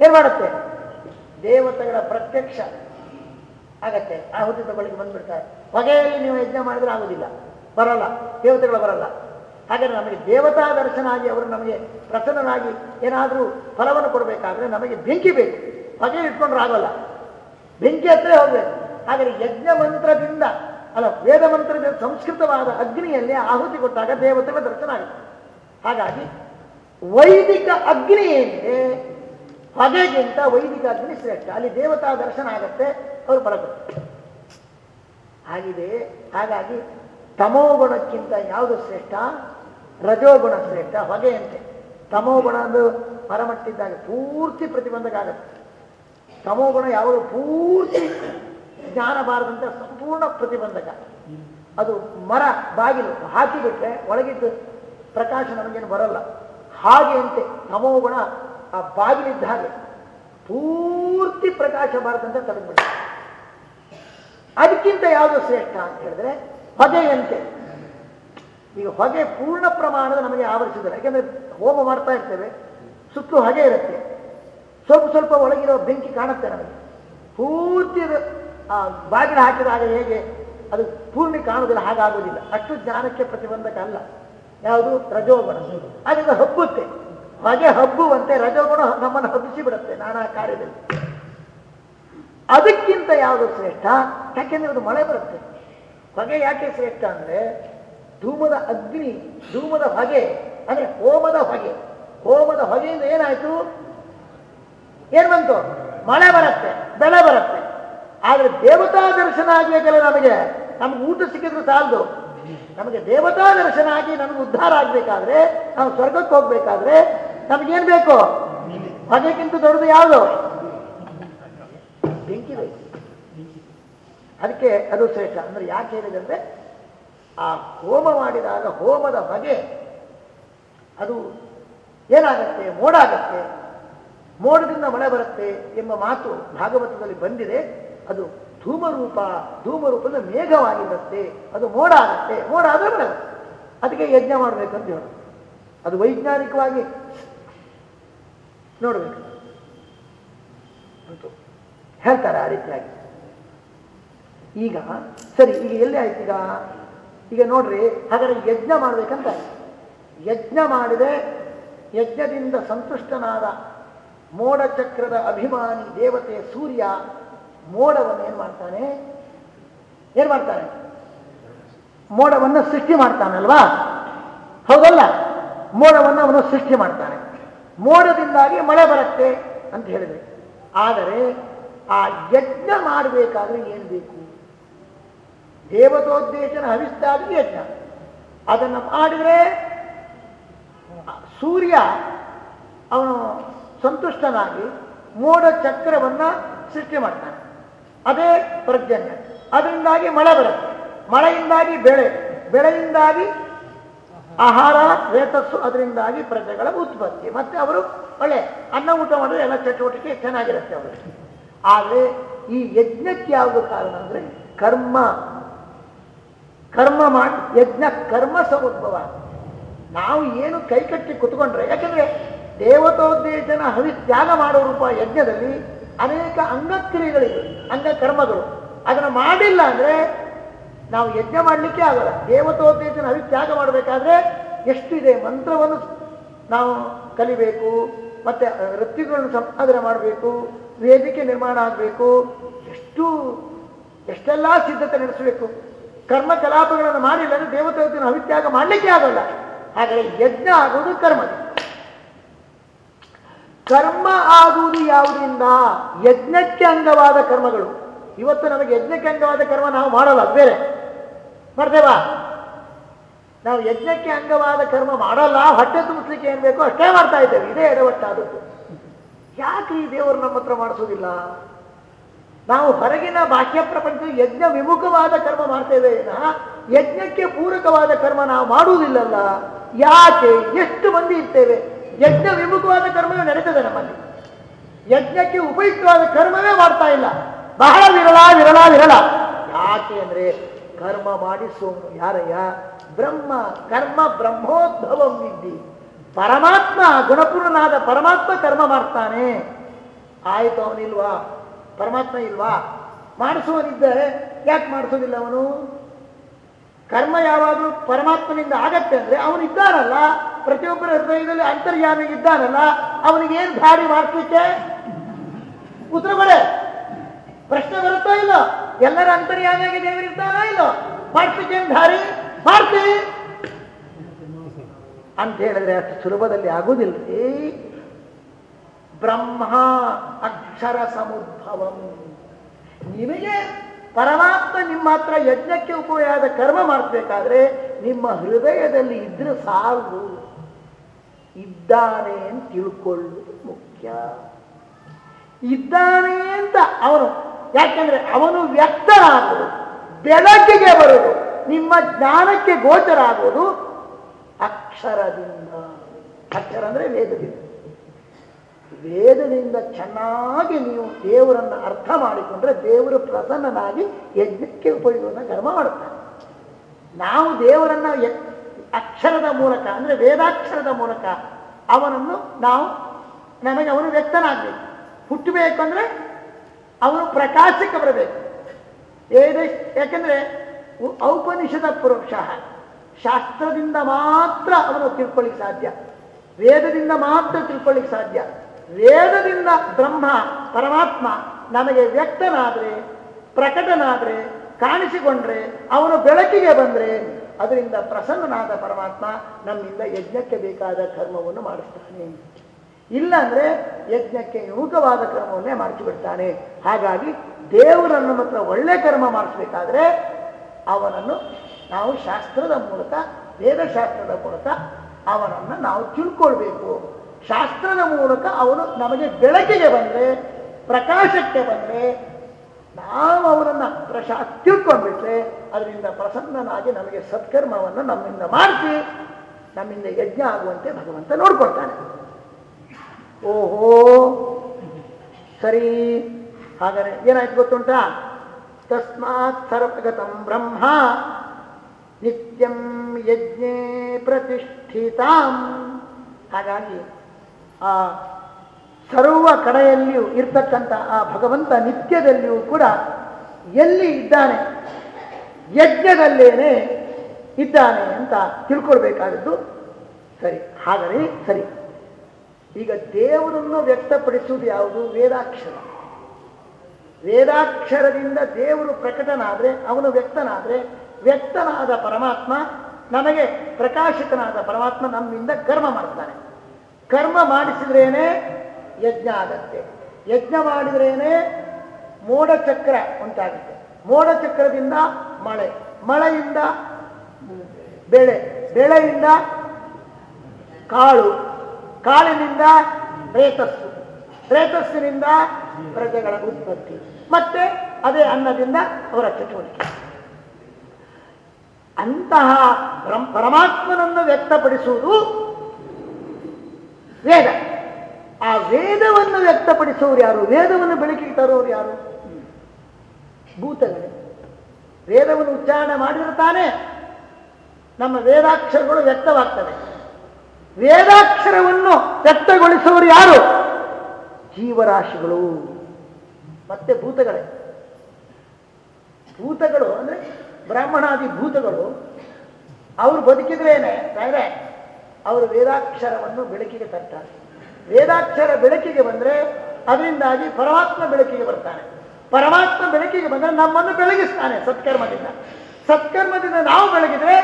ಏನು ಮಾಡುತ್ತೆ? ದೇವತೆಗಳ ಪ್ರತ್ಯಕ್ಷ ಆಗತ್ತೆ. ಹೊತ್ತಿನ ಬಳಿಗೆ ಬಂದ್ಬಿಡ್ತಾರೆ. ಹೊಗೆಯಲ್ಲಿ ನೀವು ಯಜ್ಞ ಮಾಡಿದ್ರೆ ಆಗೋದಿಲ್ಲ. ಬರಲ್ಲ. ದೇವತೆಗಳು ಬರಲ್ಲ. ಹಾಗಾದರೆ ನಮಗೆ ದೇವತಾ ದರ್ಶನ ಆಗಿ ಅವರು ನಮಗೆ ಪ್ರಸನ್ನನಾಗಿ ಏನಾದರೂ ಫಲವನ್ನು ಕೊಡಬೇಕಾದ್ರೆ ನಮಗೆ ಬೆಂಕಿ ಬೇಕು. ಹೊಗೆ ಇಟ್ಕೊಂಡ್ರೆ ಆಗಲ್ಲ. ಬೆಂಕಿ ಹತ್ರ ಹೋಗಬೇಕು. ಹಾಗಾದ್ರೆ ಯಜ್ಞ ಮಂತ್ರದಿಂದ, ಅಲ್ಲ ವೇದ ಮಂತ್ರದಿಂದ ಸಂಸ್ಕೃತವಾದ ಅಗ್ನಿಯಲ್ಲಿ ಆಹುತಿ ಕೊಟ್ಟಾಗ ದೇವತೆಗಳ ದರ್ಶನ ಆಗುತ್ತೆ. ಹಾಗಾಗಿ ವೈದಿಕ ಅಗ್ನಿ ಏನಿದೆ? ಹೊಗೆಗಿಂತ ವೈದಿಕ ಅಗ್ನಿ ಶ್ರೇಷ್ಠ. ಅಲ್ಲಿ ದೇವತಾ ದರ್ಶನ ಆಗತ್ತೆ, ಅವರು ಬರಬೇಕು. ಆಗಿದೆ. ಹಾಗಾಗಿ ತಮೋಗುಣಕ್ಕಿಂತ ಯಾವುದು ಶ್ರೇಷ್ಠ? ರಜೋಗುಣ ಶ್ರೇಷ್ಠ, ಹೊಗೆಯಂತೆ. ತಮೋಗುಣ ಅದು ಪರಮಟ್ಟಿದ್ದಾಗ ಪೂರ್ತಿ ಪ್ರತಿಬಂಧಕ ಆಗುತ್ತೆ. ತಮೋಗುಣ ಯಾವುದು? ಪೂರ್ತಿ ಜ್ಞಾನ ಬಾರದಂತ ಸಂಪೂರ್ಣ ಪ್ರತಿಬಂಧಕ. ಅದು ಮರ, ಬಾಗಿಲು ಹಾಕಿಬಿಟ್ರೆ ಒಳಗಿದ್ದು ಪ್ರಕಾಶ ನಮಗೇನು ಬರಲ್ಲ. ಹಾಗೆ ಅಂತೆ ತಮೋಗುಣ ಆ ಬಾಗಿಲಿದ್ದ ಹಾಗೆ ಪೂರ್ತಿ ಪ್ರಕಾಶ ಬಾರದಂತ ತಡೆದ್ಬಿಡುತ್ತೆ ಅದಕ್ಕಿಂತ ಯಾವುದು ಶ್ರೇಷ್ಠ ಅಂತ ಹೇಳಿದ್ರೆ ಹೊಗೆಯಂತೆ ಈಗ ಹೊಗೆ ಪೂರ್ಣ ಪ್ರಮಾಣದ ನಮಗೆ ಆವರಿಸಿದರೆ ಯಾಕೆಂದ್ರೆ ಹೋಮ ಮಾಡ್ತಾ ಇರ್ತೇವೆ, ಸುತ್ತಲೂ ಹೊಗೆ ಇರುತ್ತೆ. ಸ್ವಲ್ಪ ಸ್ವಲ್ಪ ಒಳಗಿರೋ ಬೆಂಕಿ ಕಾಣುತ್ತೆ ನಮಗೆ. ಪೂರ್ತಿ ಆ, ಬಾಗಿಲು ಹಾಕಿದಾಗ ಹೇಗೆ ಅದು ಪೂರ್ಣಿ ಕಾಣುವುದಿಲ್ಲ, ಹಾಗಾಗುವುದಿಲ್ಲ. ಅಷ್ಟು ಜ್ಞಾನಕ್ಕೆ ಪ್ರತಿಬಂಧಕ ಅಲ್ಲ. ಯಾವುದು? ರಜೋಗುಣ. ಅದರಿಂದ ಹಬ್ಬುತ್ತೆ. ಹೊಗೆ ಹಬ್ಬುವಂತೆ ರಜೋಗುಣ ನಮ್ಮನ್ನು ಹಬ್ಬಿಸಿ ಬಿಡುತ್ತೆ ನಾನಾ ಕಾರ್ಯದಲ್ಲಿ. ಅದಕ್ಕಿಂತ ಯಾವುದು ಶ್ರೇಷ್ಠ? ಯಾಕೆಂದ್ರೆ ಅದು ಮಳೆ ಬರುತ್ತೆ. ಹೊಗೆ ಯಾಕೆ ಶ್ರೇಷ್ಠ ಅಂದ್ರೆ, ಧೂಮದ ಅಗ್ನಿ, ಧೂಮದ ಹೊಗೆ, ಅಂದ್ರೆ ಹೋಮದ ಹೊಗೆ. ಹೋಮದ ಹೊಗೆಯಿಂದ ಏನಾಯ್ತು? ಏನ್ ಬಂತು? ಮಳೆ ಬರುತ್ತೆ, ಬೆಳೆ ಬರುತ್ತೆ. ಆದ್ರೆ ದೇವತಾ ದರ್ಶನ ಆಗ್ಬೇಕಲ್ಲ ನಮಗೆ. ನಮ್ಗೆ ಊಟ ಸಿಕ್ಕಿದ್ರು ಸಾಲದು. ನಮಗೆ ದೇವತಾ ದರ್ಶನ ಆಗಿ ನಮ್ಗೆ ಉದ್ಧಾರ ಆಗ್ಬೇಕಾದ್ರೆ, ನಾವು ಸ್ವರ್ಗಕ್ಕೆ ಹೋಗ್ಬೇಕಾದ್ರೆ ನಮಗೇನು ಬೇಕು? ಹೊಗೆಗಿಂತ ದೊಡ್ಡದು ಯಾವುದು ಬೆಂಕಿ ಬೇಕು ಅದಕ್ಕೆ ಅದು ಶ್ರೇಷ್ಠ. ಅಂದ್ರೆ ಯಾಕೆ ಹೇಳಿದಂದ್ರೆ ಆ ಹೋಮ ಮಾಡಿದಾಗ ಹೋಮದ ಬಗೆ ಅದು ಏನಾಗತ್ತೆ ಮೋಡ ಆಗತ್ತೆ ಮೋಡದಿಂದ ಮಳೆ ಬರುತ್ತೆ ಎಂಬ ಮಾತು ಭಾಗವತದಲ್ಲಿ ಬಂದಿದೆ. ಅದು ಧೂಮರೂಪ, ಧೂಮರೂಪದ ಮೇಘವಾಗಿರುತ್ತೆ, ಅದು ಮೋಡ ಆಗತ್ತೆ ಮೋಡ ಆದರೆ ಮಳೆ ಅದಕ್ಕೆ ಯಜ್ಞ ಮಾಡಬೇಕಂತ ಹೇಳೋದು. ಅದು ವೈಜ್ಞಾನಿಕವಾಗಿ ನೋಡಬೇಕು. ಅಂತ ಹೇಳ್ತಾರೆ ಆ ರೀತಿಯಾಗಿ. ಈಗ, ಸರಿ, ಈಗ ಎಲ್ಲಿ ಆಯ್ತು ಈಗ? ಈಗ ನೋಡ್ರಿ, ಹಾಗಾದ್ರೆ ಯಜ್ಞ ಮಾಡ್ಬೇಕಂತ. ಯಜ್ಞ ಮಾಡಿದೆ, ಯಜ್ಞದಿಂದ ಸಂತುಷ್ಟನಾದ ಮೋಡ ಚಕ್ರದ ಅಭಿಮಾನಿ ದೇವತೆ ಸೂರ್ಯ ಮೋಡವನ್ನು ಏನ್ ಮಾಡ್ತಾನೆ? ಏನ್ ಮಾಡ್ತಾನೆ? ಮೋಡವನ್ನು ಸೃಷ್ಟಿ ಮಾಡ್ತಾನಲ್ವಾ? ಹೌದಲ್ಲ? ಮೋಡವನ್ನು ಅವನು ಸೃಷ್ಟಿ ಮಾಡ್ತಾನೆ. ಮೋಡದಿಂದಾಗಿ ಮಳೆ ಬರುತ್ತೆ ಅಂತ ಹೇಳಿದ್ರೆ. ಆದರೆ ಆ ಯಜ್ಞ ಮಾಡಬೇಕಾದ್ರೆ ಏನು ಬೇಕು? ದೇವತೋದ್ದೇಶನ ಹವಿಸ್ತಾಗಿ ಯಜ್ಞ. ಅದನ್ನು ಮಾಡಿದರೆ ಸೂರ್ಯ ಅವನು ಸಂತುಷ್ಟನಾಗಿ ಮೋಡ ಚಕ್ರವನ್ನು ಸೃಷ್ಟಿ ಮಾಡ್ತಾನೆ. ಅದೇ ಪ್ರಜ್ಞನ್ಯ ಅದರಿಂದಾಗಿ ಮಳೆ ಬರುತ್ತೆ. ಮಳೆಯಿಂದಾಗಿ ಬೆಳೆ, ಬೆಳೆಯಿಂದಾಗಿ ಆಹಾರ, ರೇತಸ್ಸು, ಅದರಿಂದಾಗಿ ಪ್ರಜೆಗಳ ಉತ್ಪತ್ತಿ. ಮತ್ತೆ ಅವರು ಒಳ್ಳೆ ಅನ್ನ ಊಟ ಮಾಡಿದ್ರೆ ಎಲ್ಲ ಚಟುವಟಿಕೆ ಚೆನ್ನಾಗಿರುತ್ತೆ ಅವರು ಆದರೆ ಈ ಯಜ್ಞಕ್ಕೆ ಯಾವುದು ಕಾರಣ ಅಂದರೆ ಕರ್ಮ. ಕರ್ಮ ಮಾಡಿ ಯಜ್ಞ ಕರ್ಮ ಸಮುದ್ಭವ ನಾವು ಏನು ಕೈಕಟ್ಟಿ ಕುತ್ಕೊಂಡ್ರೆ, ಯಾಕೆಂದ್ರೆ ದೇವತೋದ್ದೇಶನ ಹವಿ ತ್ಯಾಗ ಮಾಡೋ ರೂಪ ಯಜ್ಞದಲ್ಲಿ ಅನೇಕ ಅಂಗಕ್ರಿಯೆಗಳಿವೆ, ಅಂಗಕರ್ಮಗಳು. ಅದನ್ನು ಮಾಡಿಲ್ಲ ಅಂದ್ರೆ ನಾವು ಯಜ್ಞ ಮಾಡಲಿಕ್ಕೆ ಆಗಲ್ಲ. ದೇವತೋದ್ದೇಶನ ಹವಿ ತ್ಯಾಗ ಮಾಡಬೇಕಾದ್ರೆ ಎಷ್ಟಿದೆ ಮಂತ್ರವನ್ನು ನಾವು ಕಲಿಬೇಕು, ಮತ್ತೆ ವೃತ್ತಿಗಳನ್ನು ಸಂಪಾದನೆ ಮಾಡಬೇಕು, ವೇದಿಕೆ ನಿರ್ಮಾಣ ಆಗಬೇಕು, ಎಷ್ಟು, ಎಷ್ಟೆಲ್ಲ ಸಿದ್ಧತೆ ನಡೆಸಬೇಕು. ಕರ್ಮ ಕಲಾಪಗಳನ್ನು ಮಾಡಿಲ್ಲ ಅಂದ್ರೆ ದೇವತೆಯನ್ನು ಅವಿತ್ಯಾಗ ಮಾಡಲಿಕ್ಕೆ ಆಗಲ್ಲ. ಹಾಗಾದ್ರೆ ಯಜ್ಞ ಆಗುವುದು ಕರ್ಮ. ಕರ್ಮ ಆಗುವುದು ಯಾವುದರಿಂದ? ಯಜ್ಞಕ್ಕೆ ಅಂಗವಾದ ಕರ್ಮಗಳು. ಇವತ್ತು ನಮಗೆ ಯಜ್ಞಕ್ಕೆ ಅಂಗವಾದ ಕರ್ಮ ನಾವು ಮಾಡಲ್ಲ ಬೇರೆ. ಮಾಡ್ತೇವಾ ನಾವು ಯಜ್ಞಕ್ಕೆ ಅಂಗವಾದ ಕರ್ಮ ಮಾಡಲ್ಲ, ಹೊಟ್ಟೆ ತುಂಬಿಸ್ಲಿಕ್ಕೆ ಏನು ಬೇಕು ಅಷ್ಟೇ ಮಾಡ್ತಾ ಇದ್ದೇವೆ. ಇದೇ ಎಡವಟ್ಟಾದದ್ದು. ಯಾಕೆ ಈ ದೇವರು ನಮ್ಮ ಹತ್ರ ಮಾಡಿಸೋದಿಲ್ಲ ನಾವು ಹೊರಗಿನ ಬಾಹ್ಯ ಪ್ರಪಂಚ ಯಜ್ಞ ವಿಮುಖವಾದ ಕರ್ಮ ಮಾಡ್ತೇವೆ ವಿನಃ ಯಜ್ಞಕ್ಕೆ ಪೂರಕವಾದ ಕರ್ಮ ನಾವು ಮಾಡುವುದಿಲ್ಲಲ್ಲ, ಯಾಕೆ ಎಷ್ಟು ಮಂದಿ ಇರ್ತೇವೆ? ಯಜ್ಞ ವಿಮುಖವಾದ ಕರ್ಮವೇ ನಡೀತದೆ ನಮ್ಮಲ್ಲಿ. ಯಜ್ಞಕ್ಕೆ ಉಪಯುಕ್ತವಾದ ಕರ್ಮವೇ ಮಾಡ್ತಾ ಇಲ್ಲ. ಬಹಳ ವಿರಳ ವಿರಳ ವಿರಳ. ಯಾಕೆ ಅಂದ್ರೆ ಕರ್ಮ ಮಾಡಿಸೋನು ಯಾರಯ್ಯ? ಬ್ರಹ್ಮ. ಕರ್ಮ ಬ್ರಹ್ಮೋದ್ಭವಂ ಇದ್ದಿ. ಪರಮಾತ್ಮ, ಗುಣಪೂರ್ಣನಾದ ಪರಮಾತ್ಮ ಕರ್ಮ ಮಾಡ್ತಾನೆ. ಆಯ್ತು ಅವನಿಲ್ವಾ? ಪರಮಾತ್ಮ ಇಲ್ವಾ? ಮಾಡಿಸುವನಿದ್ದರೆ ಯಾಕೆ ಮಾಡಿಸೋದಿಲ್ಲ ಅವನು? ಕರ್ಮ ಯಾವಾಗಲೂ ಪರಮಾತ್ಮನಿಂದ ಆಗತ್ತೆ ಅಂದ್ರೆ ಅವನು ಇದ್ದಾನಲ್ಲ, ಪ್ರತಿಯೊಬ್ಬರ ಹೃದಯದಲ್ಲಿ ಅಂತರ್ಯಾಮಿ ಇದ್ದಾನಲ್ಲ ಅವನಿಗೇನು ದಾರಿ ಮಾಡಿಸ್ಲಿಕ್ಕೆ ಉತ್ತರ ಕೊಡೆ ಪ್ರಶ್ನೆ ಬರುತ್ತಾ ಇಲ್ಲ? ಎಲ್ಲರ ಅಂತರ್ಯಾಮಿಯಾಗಿ ದೇವರಿರ್ತಾನ ಇಲ್ಲ? ಮಾಡಿಸ್ಲಿಕ್ಕೆ ಏನು ದಾರಿ ಮಾಡ್ತೀವಿ. ಅಂತ ಹೇಳಿದ್ರೆ ಅಷ್ಟು ಸುಲಭದಲ್ಲಿ ಆಗುವುದಿಲ್ಲರಿ ಬ್ರಹ್ಮ ಅಕ್ಷರ ಸಮುದ್ಭವಂ. ನಿಮಗೆ ಪರಮಾತ್ಮ ನಿಮ್ಮ ಹತ್ರ ಯಜ್ಞಕ್ಕೆ ಉಪಯೋಗ ಕರ್ಮ ಮಾಡಬೇಕಾದ್ರೆ ನಿಮ್ಮ ಹೃದಯದಲ್ಲಿ ಇದ್ರೆ ಸಾಲದು ಇದ್ದಾನೆ ಅಂತ ತಿಳ್ಕೊಳ್ಳುವುದು ಮುಖ್ಯ. ಇದ್ದಾನೆ ಅಂತ ಅವನು, ಯಾಕಂದ್ರೆ ಅವನು ವ್ಯಕ್ತನಾಗುವುದು ಬೆಳಕಿಗೆ ಬರುವುದು ನಿಮ್ಮ ಜ್ಞಾನಕ್ಕೆ ಗೋಚರ ಆಗುವುದು ಅಕ್ಷರದಿಂದ. ಅಕ್ಷರ ಅಂದ್ರೆ ವೇದದಿಂದ. ವೇದದಿಂದ ಚೆನ್ನಾಗಿ ನೀವು ದೇವರನ್ನು ಅರ್ಥ ಮಾಡಿಕೊಂಡ್ರೆ ದೇವರು ಪ್ರಸನ್ನನಾಗಿ ಯಜ್ಞಕ್ಕೆ ಉಪಯೋಗವನ್ನು ಕರ್ಮ ಮಾಡುತ್ತಾರೆ. ನಾವು ದೇವರನ್ನು ಅಕ್ಷರದ ಮೂಲಕ ಅಂದ್ರೆ ವೇದಾಕ್ಷರದ ಮೂಲಕ ಅವನನ್ನು ನಾವು ನಮಗೆ ಅವನು ವ್ಯಕ್ತನಾಗಬೇಕು. ಹುಟ್ಟಬೇಕಂದ್ರೆ ಅವನು ಪ್ರಕಾಶಕ್ಕೆ ಬರಬೇಕು. ಏನೇ ಯಾಕೆಂದರೆ ಔಪನಿಷದ ಪುರುಷ ಶಾಸ್ತ್ರದಿಂದ ಮಾತ್ರ ಅವನು ತಿಳ್ಕೊಳ್ಳಿಕ್ಕೆ ಸಾಧ್ಯ. ವೇದದಿಂದ ಮಾತ್ರ ತಿಳ್ಕೊಳ್ಳಿಕ್ಕೆ ಸಾಧ್ಯ. ವೇದದಿಂದ ಬ್ರಹ್ಮ, ಪರಮಾತ್ಮ ನಮಗೆ ವ್ಯಕ್ತನಾದ್ರೆ, ಪ್ರಕಟನಾದ್ರೆ, ಕಾಣಿಸಿಕೊಂಡ್ರೆ, ಅವನು ಬೆಳಕಿಗೆ ಬಂದ್ರೆ, ಅದರಿಂದ ಪ್ರಸನ್ನನಾದ ಪರಮಾತ್ಮ ನಮ್ಮಿಂದ ಯಜ್ಞಕ್ಕೆ ಬೇಕಾದ ಕರ್ಮವನ್ನು ಮಾಡಿಸ್ತಾನೆ. ಇಲ್ಲ ಅಂದ್ರೆ ಯಜ್ಞಕ್ಕೆ ಯೋಗವಾದ ಕರ್ಮವನ್ನೇ ಮಾಡಿಸಿಬಿಡ್ತಾನೆ. ಹಾಗಾಗಿ ದೇವರನ್ನು ಮಾತ್ರ ಒಳ್ಳೆ ಕರ್ಮ ಮಾಡಿಸ್ಬೇಕಾದ್ರೆ ಅವನನ್ನು ನಾವು ಶಾಸ್ತ್ರದ ಮೂಲಕ, ವೇದಶಾಸ್ತ್ರದ ಮೂಲಕ ಅವನನ್ನು ನಾವು ತಿಳ್ಕೊಳ್ಬೇಕು. ಶಾಸ್ತ್ರದ ಮೂಲಕ ಅವನು ನಮಗೆ ಬೆಳಕಿಗೆ ಬಂದರೆ, ಪ್ರಕಾಶಕ್ಕೆ ಬಂದರೆ, ನಾವು ಅವನನ್ನ ಪ್ರಶಾ ತಿಳ್ಕೊಂಡ್ಬಿಟ್ರೆ ಅದರಿಂದ ಪ್ರಸನ್ನನಾಗಿ ನಮಗೆ ಸತ್ಕರ್ಮವನ್ನು ನಮ್ಮಿಂದ ಮಾಡಿಸಿ, ನಮ್ಮಿಂದ ಯಜ್ಞ ಆಗುವಂತೆ ಭಗವಂತ ನೋಡ್ಕೊಳ್ತಾನೆ. ಓಹೋ! ಸರಿ. ಹಾಗಾದ್ರೆ ಏನಾಯ್ತು ಗೊತ್ತುಂಟಾ? ತಸ್ಮಾತ್ ಸರ್ವಗತಂ ಬ್ರಹ್ಮ ನಿತ್ಯಂ ಯಜ್ಞೆ ಪ್ರತಿಷ್ಠಿತಾಂ. ಹಾಗಾಗಿ ಆ ಸರ್ವ ಕಡೆಯಲ್ಲಿಯೂ ಇರ್ತಕ್ಕಂಥ ಆ ಭಗವಂತ ನಿತ್ಯದಲ್ಲಿಯೂ ಕೂಡ ಎಲ್ಲಿ ಇದ್ದಾನೆ, ಯಜ್ಞದಲ್ಲೇನೆ ಇದ್ದಾನೆ ಅಂತ ತಿಳ್ಕೊಳ್ಬೇಕಾದದ್ದು ಸರಿ. ಹಾಗರೆ ಸರಿ. ಈಗ ದೇವರನ್ನು ವ್ಯಕ್ತಪಡಿಸುವುದು ಯಾವುದು? ವೇದಾಕ್ಷರ. ವೇದಾಕ್ಷರದಿಂದ ದೇವರು ಪ್ರಕಟನಾದರೆ, ಅವನು ವ್ಯಕ್ತನಾದರೆ, ವ್ಯಕ್ತನಾದ ಪರಮಾತ್ಮ ನಮಗೆ ಪ್ರಕಾಶಿತನಾದ ಪರಮಾತ್ಮ ನಮ್ಮಿಂದ ಕರ್ಮ ಮಾಡ್ತಾನೆ. ಕರ್ಮ ಮಾಡಿಸಿದ್ರೇನೆ ಯಜ್ಞ ಆಗತ್ತೆ. ಯಜ್ಞ ಮಾಡಿದ್ರೇನೆ ಮೋಡಚಕ್ರ ಉಂಟಾಗುತ್ತೆ. ಮೋಡಚಕ್ರದಿಂದ ಮಳೆ, ಮಳೆಯಿಂದ ಬೆಳೆ, ಬೆಳೆಯಿಂದ ಕಾಳು, ಕಾಳಿನಿಂದ ರೇತಸ್ಸು, ರೇತಸ್ಸಿನಿಂದ ಪ್ರಜೆಗಳ ಉತ್ಪತ್ತಿ, ಮತ್ತೆ ಅದೇ ಅನ್ನದಿಂದ ಅವರ ಚಟುವಟಿಕೆ. ಅಂತಹ ಪರಮಾತ್ಮನನ್ನು ವ್ಯಕ್ತಪಡಿಸುವುದು ವೇದ. ಆ ವೇದವನ್ನು ವ್ಯಕ್ತಪಡಿಸೋರು ಯಾರು? ವೇದವನ್ನು ಬೆಳಕಿಗೆ ತರೋರು ಯಾರು? ಭೂತಗಳೇ. ವೇದವನ್ನು ಉಚ್ಚಾರಣೆ ಮಾಡಿದ್ರೆ ತಾನೇ ನಮ್ಮ ವೇದಾಕ್ಷರಗಳು ವ್ಯಕ್ತವಾಗ್ತವೆ. ವೇದಾಕ್ಷರವನ್ನು ವ್ಯಕ್ತಗೊಳಿಸುವವರು ಯಾರು? ಜೀವರಾಶಿಗಳು. ಮತ್ತೆ ಭೂತಗಳೇ. ಭೂತಗಳು ಅಂದ್ರೆ ಬ್ರಾಹ್ಮಣಾದಿ ಭೂತಗಳು. ಅವರು ಬದುಕಿದ್ರೇನೆ ಅವರು ವೇದಾಕ್ಷರವನ್ನು ಬೆಳಕಿಗೆ ತರ್ತಾರೆ. ವೇದಾಕ್ಷರ ಬೆಳಕಿಗೆ ಬಂದ್ರೆ ಅದರಿಂದಾಗಿ ಪರಮಾತ್ಮ ಬೆಳಕಿಗೆ ಬರ್ತಾನೆ. ಪರಮಾತ್ಮ ಬೆಳಕಿಗೆ ಬಂದ್ರೆ ನಮ್ಮನ್ನು ಬೆಳಗಿಸ್ತಾನೆ ಸತ್ಕರ್ಮದಿಂದ. ಸತ್ಕರ್ಮದಿಂದ ನಾವು ಬೆಳಗಿದ್ರೆ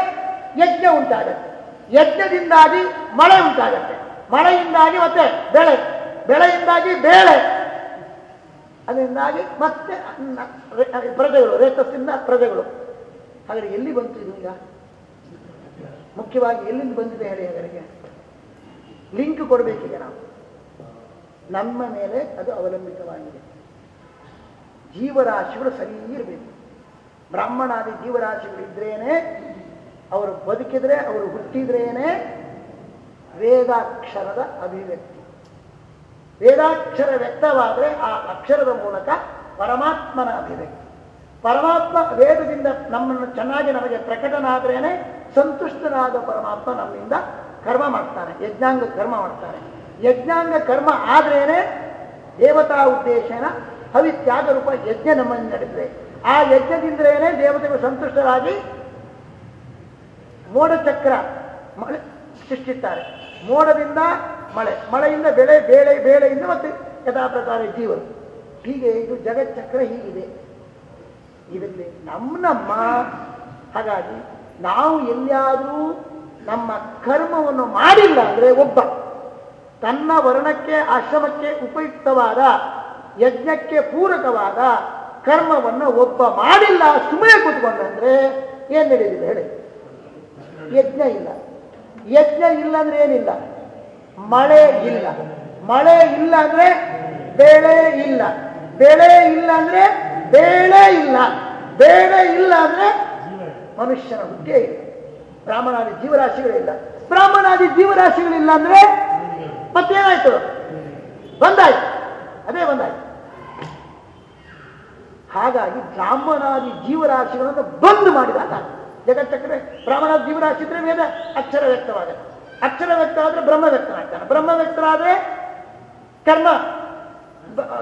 ಯಜ್ಞ ಉಂಟಾಗತ್ತೆ. ಯಜ್ಞದಿಂದಾಗಿ ಮಳೆ ಉಂಟಾಗತ್ತೆ. ಮಳೆಯಿಂದಾಗಿ ಮತ್ತೆ ಬೆಳೆ, ಬೆಳೆಯಿಂದಾಗಿ ಬೇಳೆ, ಅದರಿಂದಾಗಿ ಮತ್ತೆ ಪ್ರಜೆಗಳು ರೇತಸ್ಸಿಂದ ಪ್ರಜೆಗಳು. ಹಾಗಾದ್ರೆ ಎಲ್ಲಿ ಬಂತು ಇದು ಈಗ ಮುಖ್ಯವಾಗಿ ಎಲ್ಲಿಂದ ಬಂದಿದೆ ಹೇಳಿ ಅವರಿಗೆ? ಲಿಂಕ್ ಕೊಡಬೇಕೀಗ ನಾವು. ನಮ್ಮ ಮೇಲೆ ಅದು ಅವಲಂಬಿತವಾಗಿದೆ. ಜೀವರಾಶಿಗಳು ಸರಿ ಇರಬೇಕು. ಬ್ರಾಹ್ಮಣಾದಿ ಜೀವರಾಶಿಗಳಿದ್ರೇನೆ ಅವರು ಬದುಕಿದ್ರೆ, ಅವರು ಹುಟ್ಟಿದ್ರೇನೆ ವೇದಾಕ್ಷರದ ಅಭಿವ್ಯಕ್ತಿ. ವೇದಾಕ್ಷರ ವ್ಯಕ್ತವಾದರೆ ಆ ಅಕ್ಷರದ ಮೂಲಕ ಪರಮಾತ್ಮನ ಅಭಿವ್ಯಕ್ತಿ. ಪರಮಾತ್ಮ ವೇದದಿಂದ ನಮ್ಮನ್ನು ಚೆನ್ನಾಗಿ ನಮಗೆ ಪ್ರಕಟನಾದ್ರೇನೆ ಸಂತುಷ್ಟನಾದ ಪರಮಾತ್ಮ ನಮ್ಮಿಂದ ಕರ್ಮ ಮಾಡ್ತಾನೆ ಯಜ್ಞಾಂಗ ಕರ್ಮ ಮಾಡ್ತಾನೆ ಯಜ್ಞಾಂಗ ಕರ್ಮ ಆದ್ರೇನೆ ದೇವತಾ ಉದ್ದೇಶನ ಹವಿತ್ಯಾಗ ರೂಪ ಯಜ್ಞ ನಮ್ಮನ್ನು ನಡೆದಿದೆ. ಆ ಯಜ್ಞದಿಂದಲೇ ದೇವತೆಗಳು ಸಂತುಷ್ಟರಾಗಿ ಮೋಡಚಕ್ರ ಮಳೆ ಸೃಷ್ಟಿಸ್ತಾರೆ. ಮೋಡದಿಂದ ಮಳೆ, ಮಳೆಯಿಂದ ಬೆಳೆ, ಬೇಳೆ, ಬೇಳೆಯಿಂದ ಮತ್ತೆ ಯಥಾ ಪ್ರಕಾರ ಜೀವನ ಹೀಗೆ ಇದು ಜಗಚ್ಚಕ್ರ ಹೀಗಿದೆ. ಇದರಲ್ಲಿ ನಮ್ಮ ನಮ್ಮ ಹಾಗಾಗಿ ನಾವು ಎಲ್ಲಿಯಾದರೂ ನಮ್ಮ ಕರ್ಮವನ್ನು ಮಾಡಿಲ್ಲ ಅಂದರೆ ಒಬ್ಬ. ತನ್ನ ವರ್ಣಕ್ಕೆ, ಆಶ್ರಮಕ್ಕೆ ಉಪಯುಕ್ತವಾದ, ಯಜ್ಞಕ್ಕೆ ಪೂರಕವಾದ ಕರ್ಮವನ್ನು ಒಬ್ಬ ಮಾಡಿಲ್ಲ ಸುಮ್ಮನೆ ಕೂತ್ಕೊಂಡಂದ್ರೆ ಏನು ನಡೆಯಲಿಲ್ಲ ಹೇಳಿ? ಯಜ್ಞ ಇಲ್ಲ. ಯಜ್ಞ ಇಲ್ಲ ಅಂದ್ರೆ ಏನಿಲ್ಲ? ಮಳೆ ಇಲ್ಲ. ಮಳೆ ಇಲ್ಲ ಅಂದ್ರೆ ಬೆಳೆ ಇಲ್ಲ. ಬೆಳೆ ಇಲ್ಲ ಅಂದ್ರೆ ಬೇಳೆ ಇಲ್ಲ. ಬೇಳೆ ಇಲ್ಲ ಅಂದ್ರೆ ಮನುಷ್ಯನ ಹುದ್ದೆ ಇಲ್ಲ. ಬ್ರಾಹ್ಮಣಾದಿ ಜೀವರಾಶಿಗಳಿಲ್ಲ. ಬ್ರಾಹ್ಮಣಾದಿ ಜೀವರಾಶಿಗಳಿಲ್ಲ ಅಂದ್ರೆ ಮತ್ತೇನಾಯ್ತು? ಬಂದಾಯ್ತು. ಅದೇ ಬಂದಾಯ್ತು. ಹಾಗಾಗಿ ಬ್ರಾಹ್ಮಣಾದಿ ಜೀವರಾಶಿಗಳನ್ನು ಬಂದ್ ಮಾಡಿದಾಗ ಜಗತ್ತಕ್ಕೆ ಬ್ರಾಹ್ಮಣ ಜೀವರಾಶಿ ಇದ್ರೆ ವೇದ ಅಕ್ಷರ ವ್ಯಕ್ತವಾಗುತ್ತೆ. ಅಕ್ಷರ ವ್ಯಕ್ತ ಆದ್ರೆ ಬ್ರಹ್ಮ ವ್ಯಕ್ತನಾಗ್ತಾನೆ. ಬ್ರಹ್ಮ ವ್ಯಕ್ತರಾದ್ರೆ ಕರ್ಮ.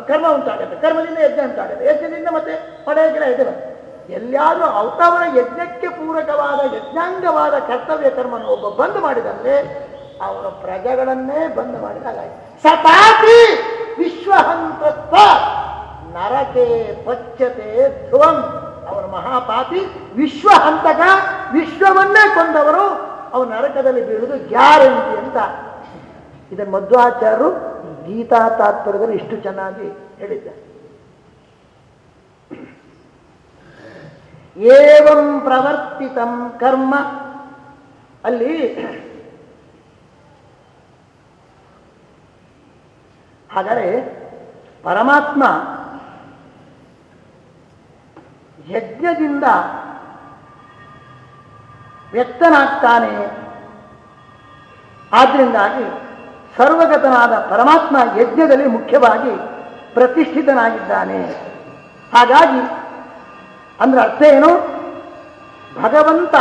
ಕರ್ಮ ಉಂಟಾಗುತ್ತೆ. ಕರ್ಮದಿಂದ ಯಜ್ಞ ಉಂಟಾಗುತ್ತೆ. ಯಜ್ಞದಿಂದ ಮತ್ತೆ ಪಡೆಯಗಿರ ಇದೆ ಬರುತ್ತೆ. ಎಲ್ಲಿಯಾದ್ರೂ ಅವತವರ ಯಜ್ಞಕ್ಕೆ ಪೂರಕವಾದ, ಯಜ್ಞಾಂಗವಾದ ಕರ್ತವ್ಯ ಕರ್ಮವನ್ನು ಒಬ್ಬ ಬಂದ್ ಮಾಡಿದಂದ್ರೆ ಅವರ ಪ್ರಜೆಗಳನ್ನೇ ಬಂದ್ ಮಾಡಿದಾಗಾಯ್ತು. ಸತಾಪಿ ವಿಶ್ವಹಂತತ್ವ ನರಕೆ ಪಚ್ಚತೆ ಧ್ರುವಂ. ಅವರ ಮಹಾಪಾಪಿ ವಿಶ್ವಹಂತಕ ವಿಶ್ವವನ್ನೇ ಕೊಂದವರು ಅವನು ನರಕದಲ್ಲಿ ಬೀಳುವುದು ಗ್ಯಾರಂಟಿ ಅಂತ. ಇದನ್ನು ಮಧ್ವಾಚಾರ್ಯರು ಗೀತಾ ತಾತ್ಪರ್ಯದಲ್ಲಿ ಇಷ್ಟು ಚೆನ್ನಾಗಿ ಹೇಳಿದ್ದಾರೆ. ಏವಂ ಪ್ರವರ್ತಿತಂ ಕರ್ಮ. ಅಲ್ಲಿ ಹಾಗಾದರೆ ಪರಮಾತ್ಮ ಯಜ್ಞದಿಂದ ವ್ಯಕ್ತನಾಗ್ತಾನೆ. ಆದ್ರಿಂದಾಗಿ ಸರ್ವಗತನಾದ ಪರಮಾತ್ಮ ಯಜ್ಞದಲ್ಲಿ ಮುಖ್ಯವಾಗಿ ಪ್ರತಿಷ್ಠಿತನಾಗಿದ್ದಾನೆ. ಹಾಗಾಗಿ ಅಂದ್ರೆ ಅರ್ಥ ಏನು? ಭಗವಂತ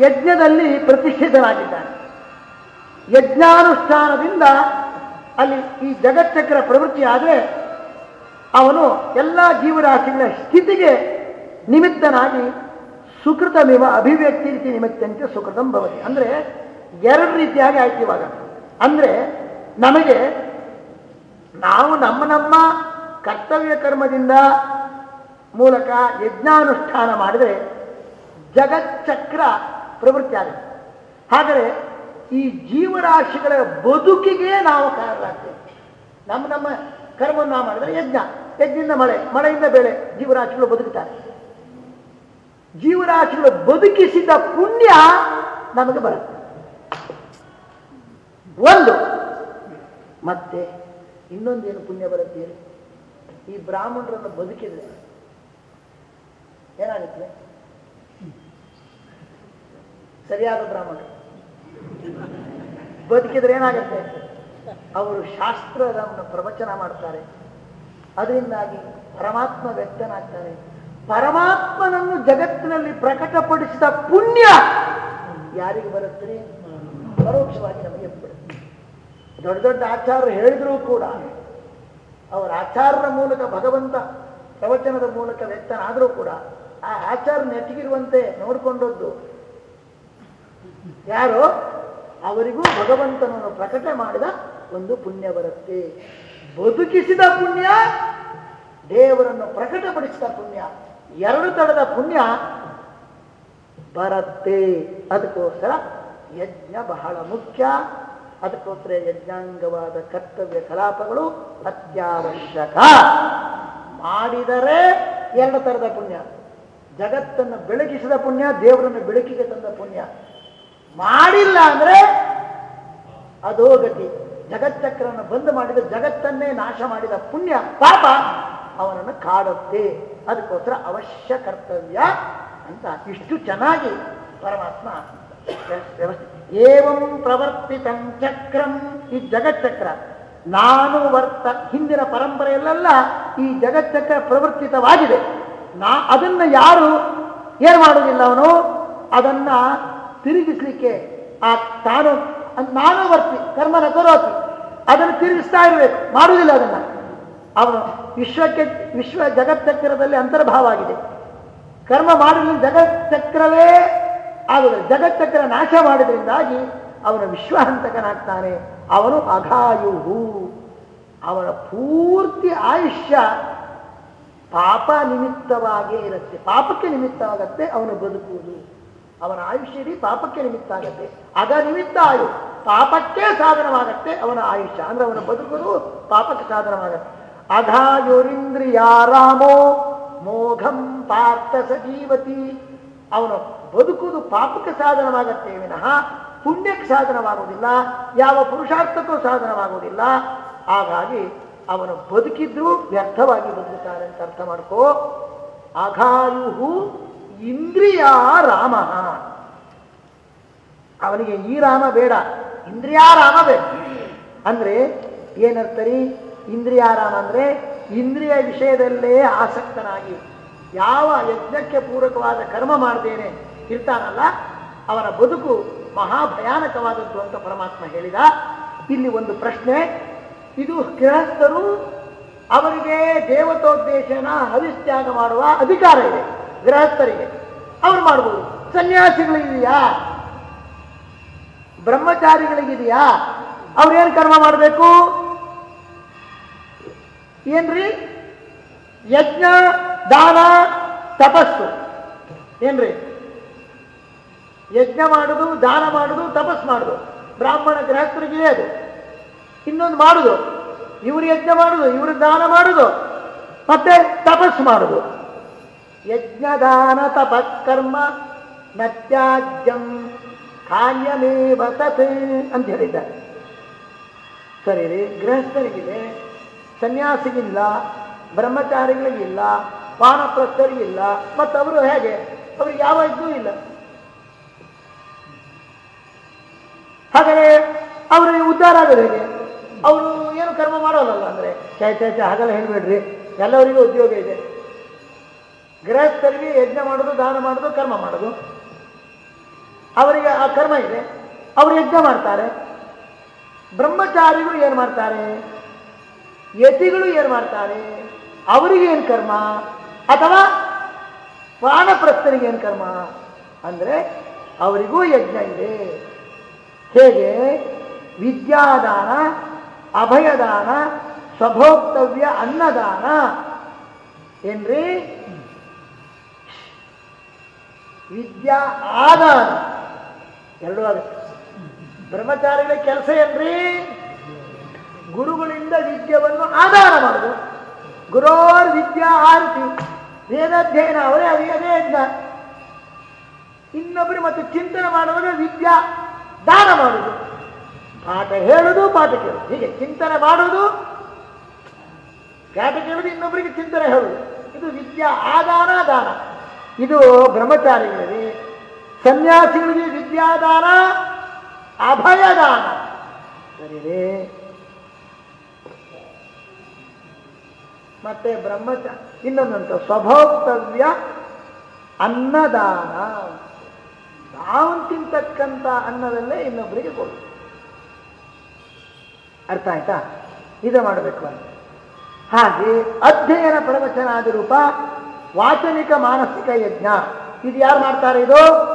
ಯಜ್ಞದಲ್ಲಿ ಪ್ರತಿಷ್ಠಿತನಾಗಿದ್ದಾನೆ. ಯಜ್ಞಾನುಷ್ಠಾನದಿಂದ ಅಲ್ಲಿ ಈ ಜಗಚ್ಚಕ್ರ ಪ್ರವೃತ್ತಿ ಆದರೆ ಅವನು ಎಲ್ಲ ಜೀವರಾಶಿಗಳ ಸ್ಥಿತಿಗೆ ನಿಮಿತ್ತನಾಗಿ ಸುಕೃತಮಿವ ಅಭಿವ್ಯಕ್ತಿ ರೀತಿ ನಿಮಿತ್ತಂತೆ ಸುಕೃತಂ ಭವತಿ. ಅಂದರೆ ಎರಡು ರೀತಿಯಾಗಿ ಆಯ್ತು ಇವಾಗ. ಅಂದರೆ ನಮಗೆ ನಾವು ನಮ್ಮ ನಮ್ಮ ಕರ್ತವ್ಯ ಕರ್ಮದಿಂದ ಮೂಲಕ ಯಜ್ಞಾನುಷ್ಠಾನ ಮಾಡಿದರೆ ಜಗಚ್ಚಕ್ರ ಪ್ರವೃತ್ತಿ ಆಗುತ್ತೆ ಆದರೆ ಈ ಜೀವರಾಶಿಗಳ ಬದುಕಿಗೆ ನಾವು ಕಾರಣರಾಗ್ತೇವೆ. ನಮ್ಮ ನಮ್ಮ ಕರ್ಮವನ್ನು ನಾವು ಮಾಡಿದರೆ ಯಜ್ಞ. ಯಜ್ಞದಿಂದ ಮಳೆ, ಮಳೆಯಿಂದ ಬೆಳೆ ಜೀವರಾಶಿಗಳು ಬದುಕುತ್ತಾರೆ. ಜೀವರಾಶಿಗಳು ಬದುಕಿಸಿದ ಪುಣ್ಯ ನಮಗೆ ಬರುತ್ತೆ. ಒಂದು, ಮತ್ತೆ ಇನ್ನೊಂದೇನು ಪುಣ್ಯ ಬರುತ್ತೆ? ಈ ಬ್ರಾಹ್ಮಣರನ್ನು ಬದುಕಿದ್ರೆ ಏನಾಗುತ್ತೆ? ಸರಿಯಾದ ಬ್ರಾಹ್ಮಣ. ಬದುಕಿದ್ರೆ ಏನಾಗುತ್ತೆ? ಅವರು ಶಾಸ್ತ್ರದ ಪ್ರವಚನ ಮಾಡ್ತಾರೆ. ಅದರಿಂದಾಗಿ ಪರಮಾತ್ಮ ವ್ಯಕ್ತನಾಗ್ತಾರೆ. ಪರಮಾತ್ಮನನ್ನು ಜಗತ್ತಿನಲ್ಲಿ ಪ್ರಕಟಪಡಿಸಿದ ಪುಣ್ಯ ಯಾರಿಗೆ ಬರುತ್ತೆ ಪರೋಕ್ಷವಾಗಿ ನಮಗೆ ಬರುತ್ತೆ ದೊಡ್ಡ ದೊಡ್ಡ ಆಚಾರ್ಯರು ಹೇಳಿದರೂ ಕೂಡ ಅವರ ಆಚಾರ್ಯರ ಮೂಲಕ ಭಗವಂತ ಪ್ರವಚನದ ಮೂಲಕ ವ್ಯಕ್ತನಾದರೂ ಕೂಡ ಆ ಆಚಾರ ನೆಟ್ಟಿಗಿರುವಂತೆ ನೋಡಿಕೊಂಡದ್ದು. ಯಾರೋ? ಅವರಿಗೂ ಭಗವಂತನನ್ನು ಪ್ರಕಟ ಮಾಡಿದ ಒಂದು ಪುಣ್ಯ ಬರುತ್ತೆ. ಬದುಕಿಸಿದ ಪುಣ್ಯ, ದೇವರನ್ನು ಪ್ರಕಟಪಡಿಸಿದ ಪುಣ್ಯ. ಎರಡು ತಡದ ಪುಣ್ಯ ಬರತ್ತೆ. ಅದಕ್ಕೋಸ್ಕರ ಯಜ್ಞ ಬಹಳ ಮುಖ್ಯ. ಅದಕ್ಕೋಸ್ಕರ ಯಜ್ಞಾಂಗವಾದ ಕರ್ತವ್ಯ ಕಲಾಪಗಳು ಅತ್ಯಾವಶ್ಯಕ. ಮಾಡಿದರೆ ಎರಡು ತರದ ಪುಣ್ಯ. ಜಗತ್ತನ್ನು ಬೆಳಗಿಸಿದ ಪುಣ್ಯ, ದೇವರನ್ನು ಬೆಳಕಿಗೆ ತಂದ ಪುಣ್ಯ. ಮಾಡಿಲ್ಲ ಅಂದ್ರೆ ಅಧೋಗತಿ ಜಗಚ್ಚಕ್ರವನ್ನು ಬಂದ್ ಮಾಡಿದ ಜಗತ್ತನ್ನೇ ನಾಶ ಮಾಡಿದ ಪುಣ್ಯ ಪಾಪ ಅವನನ್ನು ಕಾಡುತ್ತೆ. ಅದಕ್ಕೋಸ್ಕರ ಅವಶ್ಯ ಕರ್ತವ್ಯ ಅಂತ ಇಷ್ಟು ಚೆನ್ನಾಗಿ ಪರಮಾತ್ಮ ವ್ಯವಸ್ಥೆ ಏವಂ ಪ್ರವರ್ತಿತಂ ಚಕ್ರಂ ಈ ಜಗಚ್ಚಕ್ರ. ನಾನು ವರ್ತ ಹಿಂದಿನ ಪರಂಪರೆಯಲ್ಲೆಲ್ಲ ಈ ಜಗಚ್ಚಕ್ರ ಪ್ರವರ್ತಿತವಾಗಿದೆ. ನಾ ಅದನ್ನ ಯಾರು ಏನ್ ಮಾಡುವುದಿಲ್ಲ ಅವನು? ಅದನ್ನ ತಿರುಗಿಸ್ಲಿಕ್ಕೆ ಆ ತಾನು ನಾನು ವರ್ತಿ, ಕರ್ಮನ ಕರೋತಿ. ಅದನ್ನು ತಿರುಗಿಸ್ತಾ ಇರಬೇಕು ಮಾಡುವುದಿಲ್ಲ ಅದನ್ನ. ಅವನು ವಿಶ್ವಕ್ಕೆ, ವಿಶ್ವ ಜಗಚ್ಚಕ್ರದಲ್ಲಿ ಅಂತರ್ಭಾವ ಆಗಿದೆ. ಕರ್ಮ ಮಾಡಿದ್ರೆ ಜಗಚ್ಚಕ್ರವೇ ಆಗುತ್ತದೆ ಜಗಚ್ಚಕ್ರ ನಾಶ ಮಾಡಿದ್ರಿಂದಾಗಿ ಅವನು ವಿಶ್ವಹಂತಕನಾಗ್ತಾನೆ. ಅವನು ಅಘಾಯುಹು. ಅವನ ಪೂರ್ತಿ ಆಯುಷ್ಯ ಪಾಪ ನಿಮಿತ್ತವಾಗೇ ಇರುತ್ತೆ. ಪಾಪಕ್ಕೆ ನಿಮಿತ್ತವಾಗತ್ತೆ ಅವನು ಬದುಕುವುದು. ಅವನ ಆಯುಷ್ಯ ಪಾಪಕ್ಕೆ ನಿಮಿತ್ತ ಆಗತ್ತೆ. ಅಗ ನಿಮಿತ್ತ ಆಯು. ಪಾಪಕ್ಕೆ ಸಾಧನವಾಗತ್ತೆ ಅವನ ಆಯುಷ್ಯ. ಅಂದ್ರೆ ಅವನ ಬದುಕುವುದು ಪಾಪಕ್ಕೆ ಸಾಧನವಾಗತ್ತೆ. ಅಘಾಯುರಿಂದ್ರಿಯಾರಾಮೋ ಮೋಘಂ ಪಾರ್ಥ ಸಜೀವತಿ ಅವನು ಬದುಕುವುದು ಪಾಪಕ್ಕೆ ಸಾಧನವಾಗತ್ತೆ ವಿನಃ ಪುಣ್ಯಕ್ಕೆ ಸಾಧನವಾಗುವುದಿಲ್ಲ. ಯಾವ ಪುರುಷಾರ್ಥಕ್ಕೂ ಸಾಧನವಾಗುವುದಿಲ್ಲ. ಹಾಗಾಗಿ ಅವನು ಬದುಕಿದ್ರೂ ವ್ಯರ್ಥವಾಗಿ ಬದುಕುತ್ತಾನೆ ಅಂತ ಅರ್ಥ ಮಾಡ್ಕೋ. ಅಘಾಯುಹು ಇಂದ್ರಿಯ ರಾಮ. ಅವನಿಗೆ ಈ ರಾಮ ಬೇಡ ಇಂದ್ರಿಯಾರಾಮ ಬೇಡ. ಅಂದ್ರೆ ಏನರ್ತರಿ ಇಂದ್ರಿಯಾರಾಮ ಅಂದ್ರೆ ಇಂದ್ರಿಯ ವಿಷಯದಲ್ಲೇ ಆಸಕ್ತನಾಗಿ ಯಾವ ಯಜ್ಞಕ್ಕೆ ಪೂರಕವಾದ ಕರ್ಮ ಮಾಡ್ತೇನೆ ಇರ್ತಾನಲ್ಲ ಅವರ ಬದುಕು ಮಹಾಭಯಾನಕವಾದದ್ದು ಅಂತ ಪರಮಾತ್ಮ ಹೇಳಿದ. ಇಲ್ಲಿ ಒಂದು ಪ್ರಶ್ನೆ ಇದು ಗೃಹಸ್ಥರು ಅವರಿಗೆ ದೇವತೋದ್ದೇಶನ ಹವಿಸ್ತ್ಯಾಗ ಮಾಡುವ ಅಧಿಕಾರ ಇದೆ, ಗೃಹಸ್ಥರಿಗೆ. ಅವ್ರು ಮಾಡ್ಬೋದು. ಸನ್ಯಾಸಿಗಳಿದೆಯಾ ಬ್ರಹ್ಮಚಾರಿಗಳಿಗಿದೆಯಾ ಅವ್ರೇನು ಕರ್ಮ ಮಾಡಬೇಕು? ಏನ್ರಿ? ಯಜ್ಞ, ದಾನ, ತಪಸ್ಸು. ಏನ್ರಿ? ಯಜ್ಞ ಮಾಡುದು, ದಾನ ಮಾಡುದು ತಪಸ್ ಮಾಡುದು. ಬ್ರಾಹ್ಮಣ ಗೃಹಸ್ಥರಿಗೆ ಅದು. ಇನ್ನೊಂದು ಮಾಡುದು. ಇವರು ಯಜ್ಞ ಮಾಡುದು, ಇವರು ದಾನ ಮಾಡುದು, ಮತ್ತೆ ತಪಸ್ಸು ಮಾಡುದು. ಯಜ್ಞದಾನ ತಪಕರ್ಮ ನತ್ಯಾಜ್ಯಂ ಕಾರ್ಯಮೇವ ತತ್ ಅಂತ ಹೇಳಿದ್ದಾರೆ. ಸರಿ ರೀ ಗೃಹಸ್ಥರಿಗಿದೆ, ಸನ್ಯಾಸಿಗಿಲ್ಲ, ಬ್ರಹ್ಮಚಾರಿಗಳಿಗಿಲ್ಲ, ವಾನಪ್ರಸ್ಥರಿಗಿಲ್ಲ, ಮತ್ತು ಅವರು ಹೇಗೆ? ಅವ್ರಿಗೆ ಯಾವ ಇದ್ದೂ ಇಲ್ಲ. ಹಾಗಾದರೆ ಅವರಿಗೆ ಉದ್ಧಾರ ಆಗೋದು ಹೇಗೆ? ಅವರು ಏನು ಕರ್ಮ ಮಾಡೋಲ್ಲ ಅಂದ್ರೆ, ಚಾಯ್ ಚೇ ಚೇ ಹಾಗೆಲ್ಲ ಹೇಳ್ಬೇಡ್ರಿ. ಎಲ್ಲರಿಗೂ ಉದ್ಯೋಗ ಇದೆ. ಗೃಹಸ್ಥರಿಗೆ ಯಜ್ಞ ಮಾಡೋದು, ದಾನ ಮಾಡೋದು, ಕರ್ಮ ಮಾಡೋದು. ಅವರಿಗೆ ಆ ಕರ್ಮ ಇದೆ. ಅವರು ಯಜ್ಞ ಮಾಡ್ತಾರೆ. ಬ್ರಹ್ಮಚಾರಿಗಳು ಏನು ಮಾಡ್ತಾರೆ? ಯತಿಗಳು ಏನು ಮಾಡ್ತಾರೆ? ಅವರಿಗೆ ಏನು ಕರ್ಮ? ಅಥವಾ ಏನು ಕರ್ಮ? ಅಂದರೆ ಅವರಿಗೂ ಯಜ್ಞ ಇದೆ. ಹೇಗೆ? ವಿದ್ಯಾದಾನ ಅಭಯದಾನ ಸ್ವಭೋಕ್ತವ್ಯ ಅನ್ನದಾನ ಏನ್ರಿ? ವಿದ್ಯಾ ಆದಾನ ಎರಡು ಆಗುತ್ತೆ ಬ್ರಹ್ಮಚಾರಿಗಳ ಕೆಲಸ ಏನ್ರಿ? ಗುರುಗಳಿಂದ ವಿದ್ಯವನ್ನು ಆಧಾರ ಮಾಡುದು ಗುರೋರ್ ವಿದ್ಯಾ ಆರತಿ. ವೇದಾಧ್ಯಯನ ಅವರೇ ಅದೇ ಅದೇ ಯಜ್ಞ. ಇನ್ನೊಬ್ಬರು ಮತ್ತು ಚಿಂತನೆ ಮಾಡುವಾಗ ವಿದ್ಯಾ ದಾನ ಮಾಡುದು ಪಾಠ ಹೇಳುದು ಪಾಠ ಕೇಳುದು. ಹೀಗೆ ಚಿಂತನೆ ಮಾಡುವುದು ಪಾಠ ಕೇಳುದು, ಇನ್ನೊಬ್ಬರಿಗೆ ಚಿಂತನೆ ಹೇಳುದು. ಇದು ವಿದ್ಯಾ ಆದಾನ, ದಾನ. ಇದು ಬ್ರಹ್ಮಚಾರಿಗಳಿಗೆ, ಸನ್ಯಾಸಿಗಳಿಗೆ ವಿದ್ಯಾದಾನ, ಅಭಯದಾನ. ಸರಿ ಮತ್ತೆ ಬ್ರಹ್ಮಚ, ಇನ್ನೊಂದಂತ ಸ್ವಭೋಕ್ತವ್ಯ, ಅನ್ನದಾನ. ನಾವು ತಿಂತಕ್ಕಂಥ ಅನ್ನದಲ್ಲೇ ಇನ್ನೊಬ್ಬರಿಗೆ ಕೊಡು ಅರ್ಥ ಆಯ್ತಾ? ಇದು ಮಾಡಬೇಕು ಅಂತ. ಹಾಗೆ ಅಧ್ಯಯನ ಪ್ರವಚನಾದಿ ರೂಪ, ವಾಚನಿಕ ಮಾನಸಿಕ ಯಜ್ಞ. ಇದು ಯಾರು ಮಾಡ್ತಾರೆ ಇದು?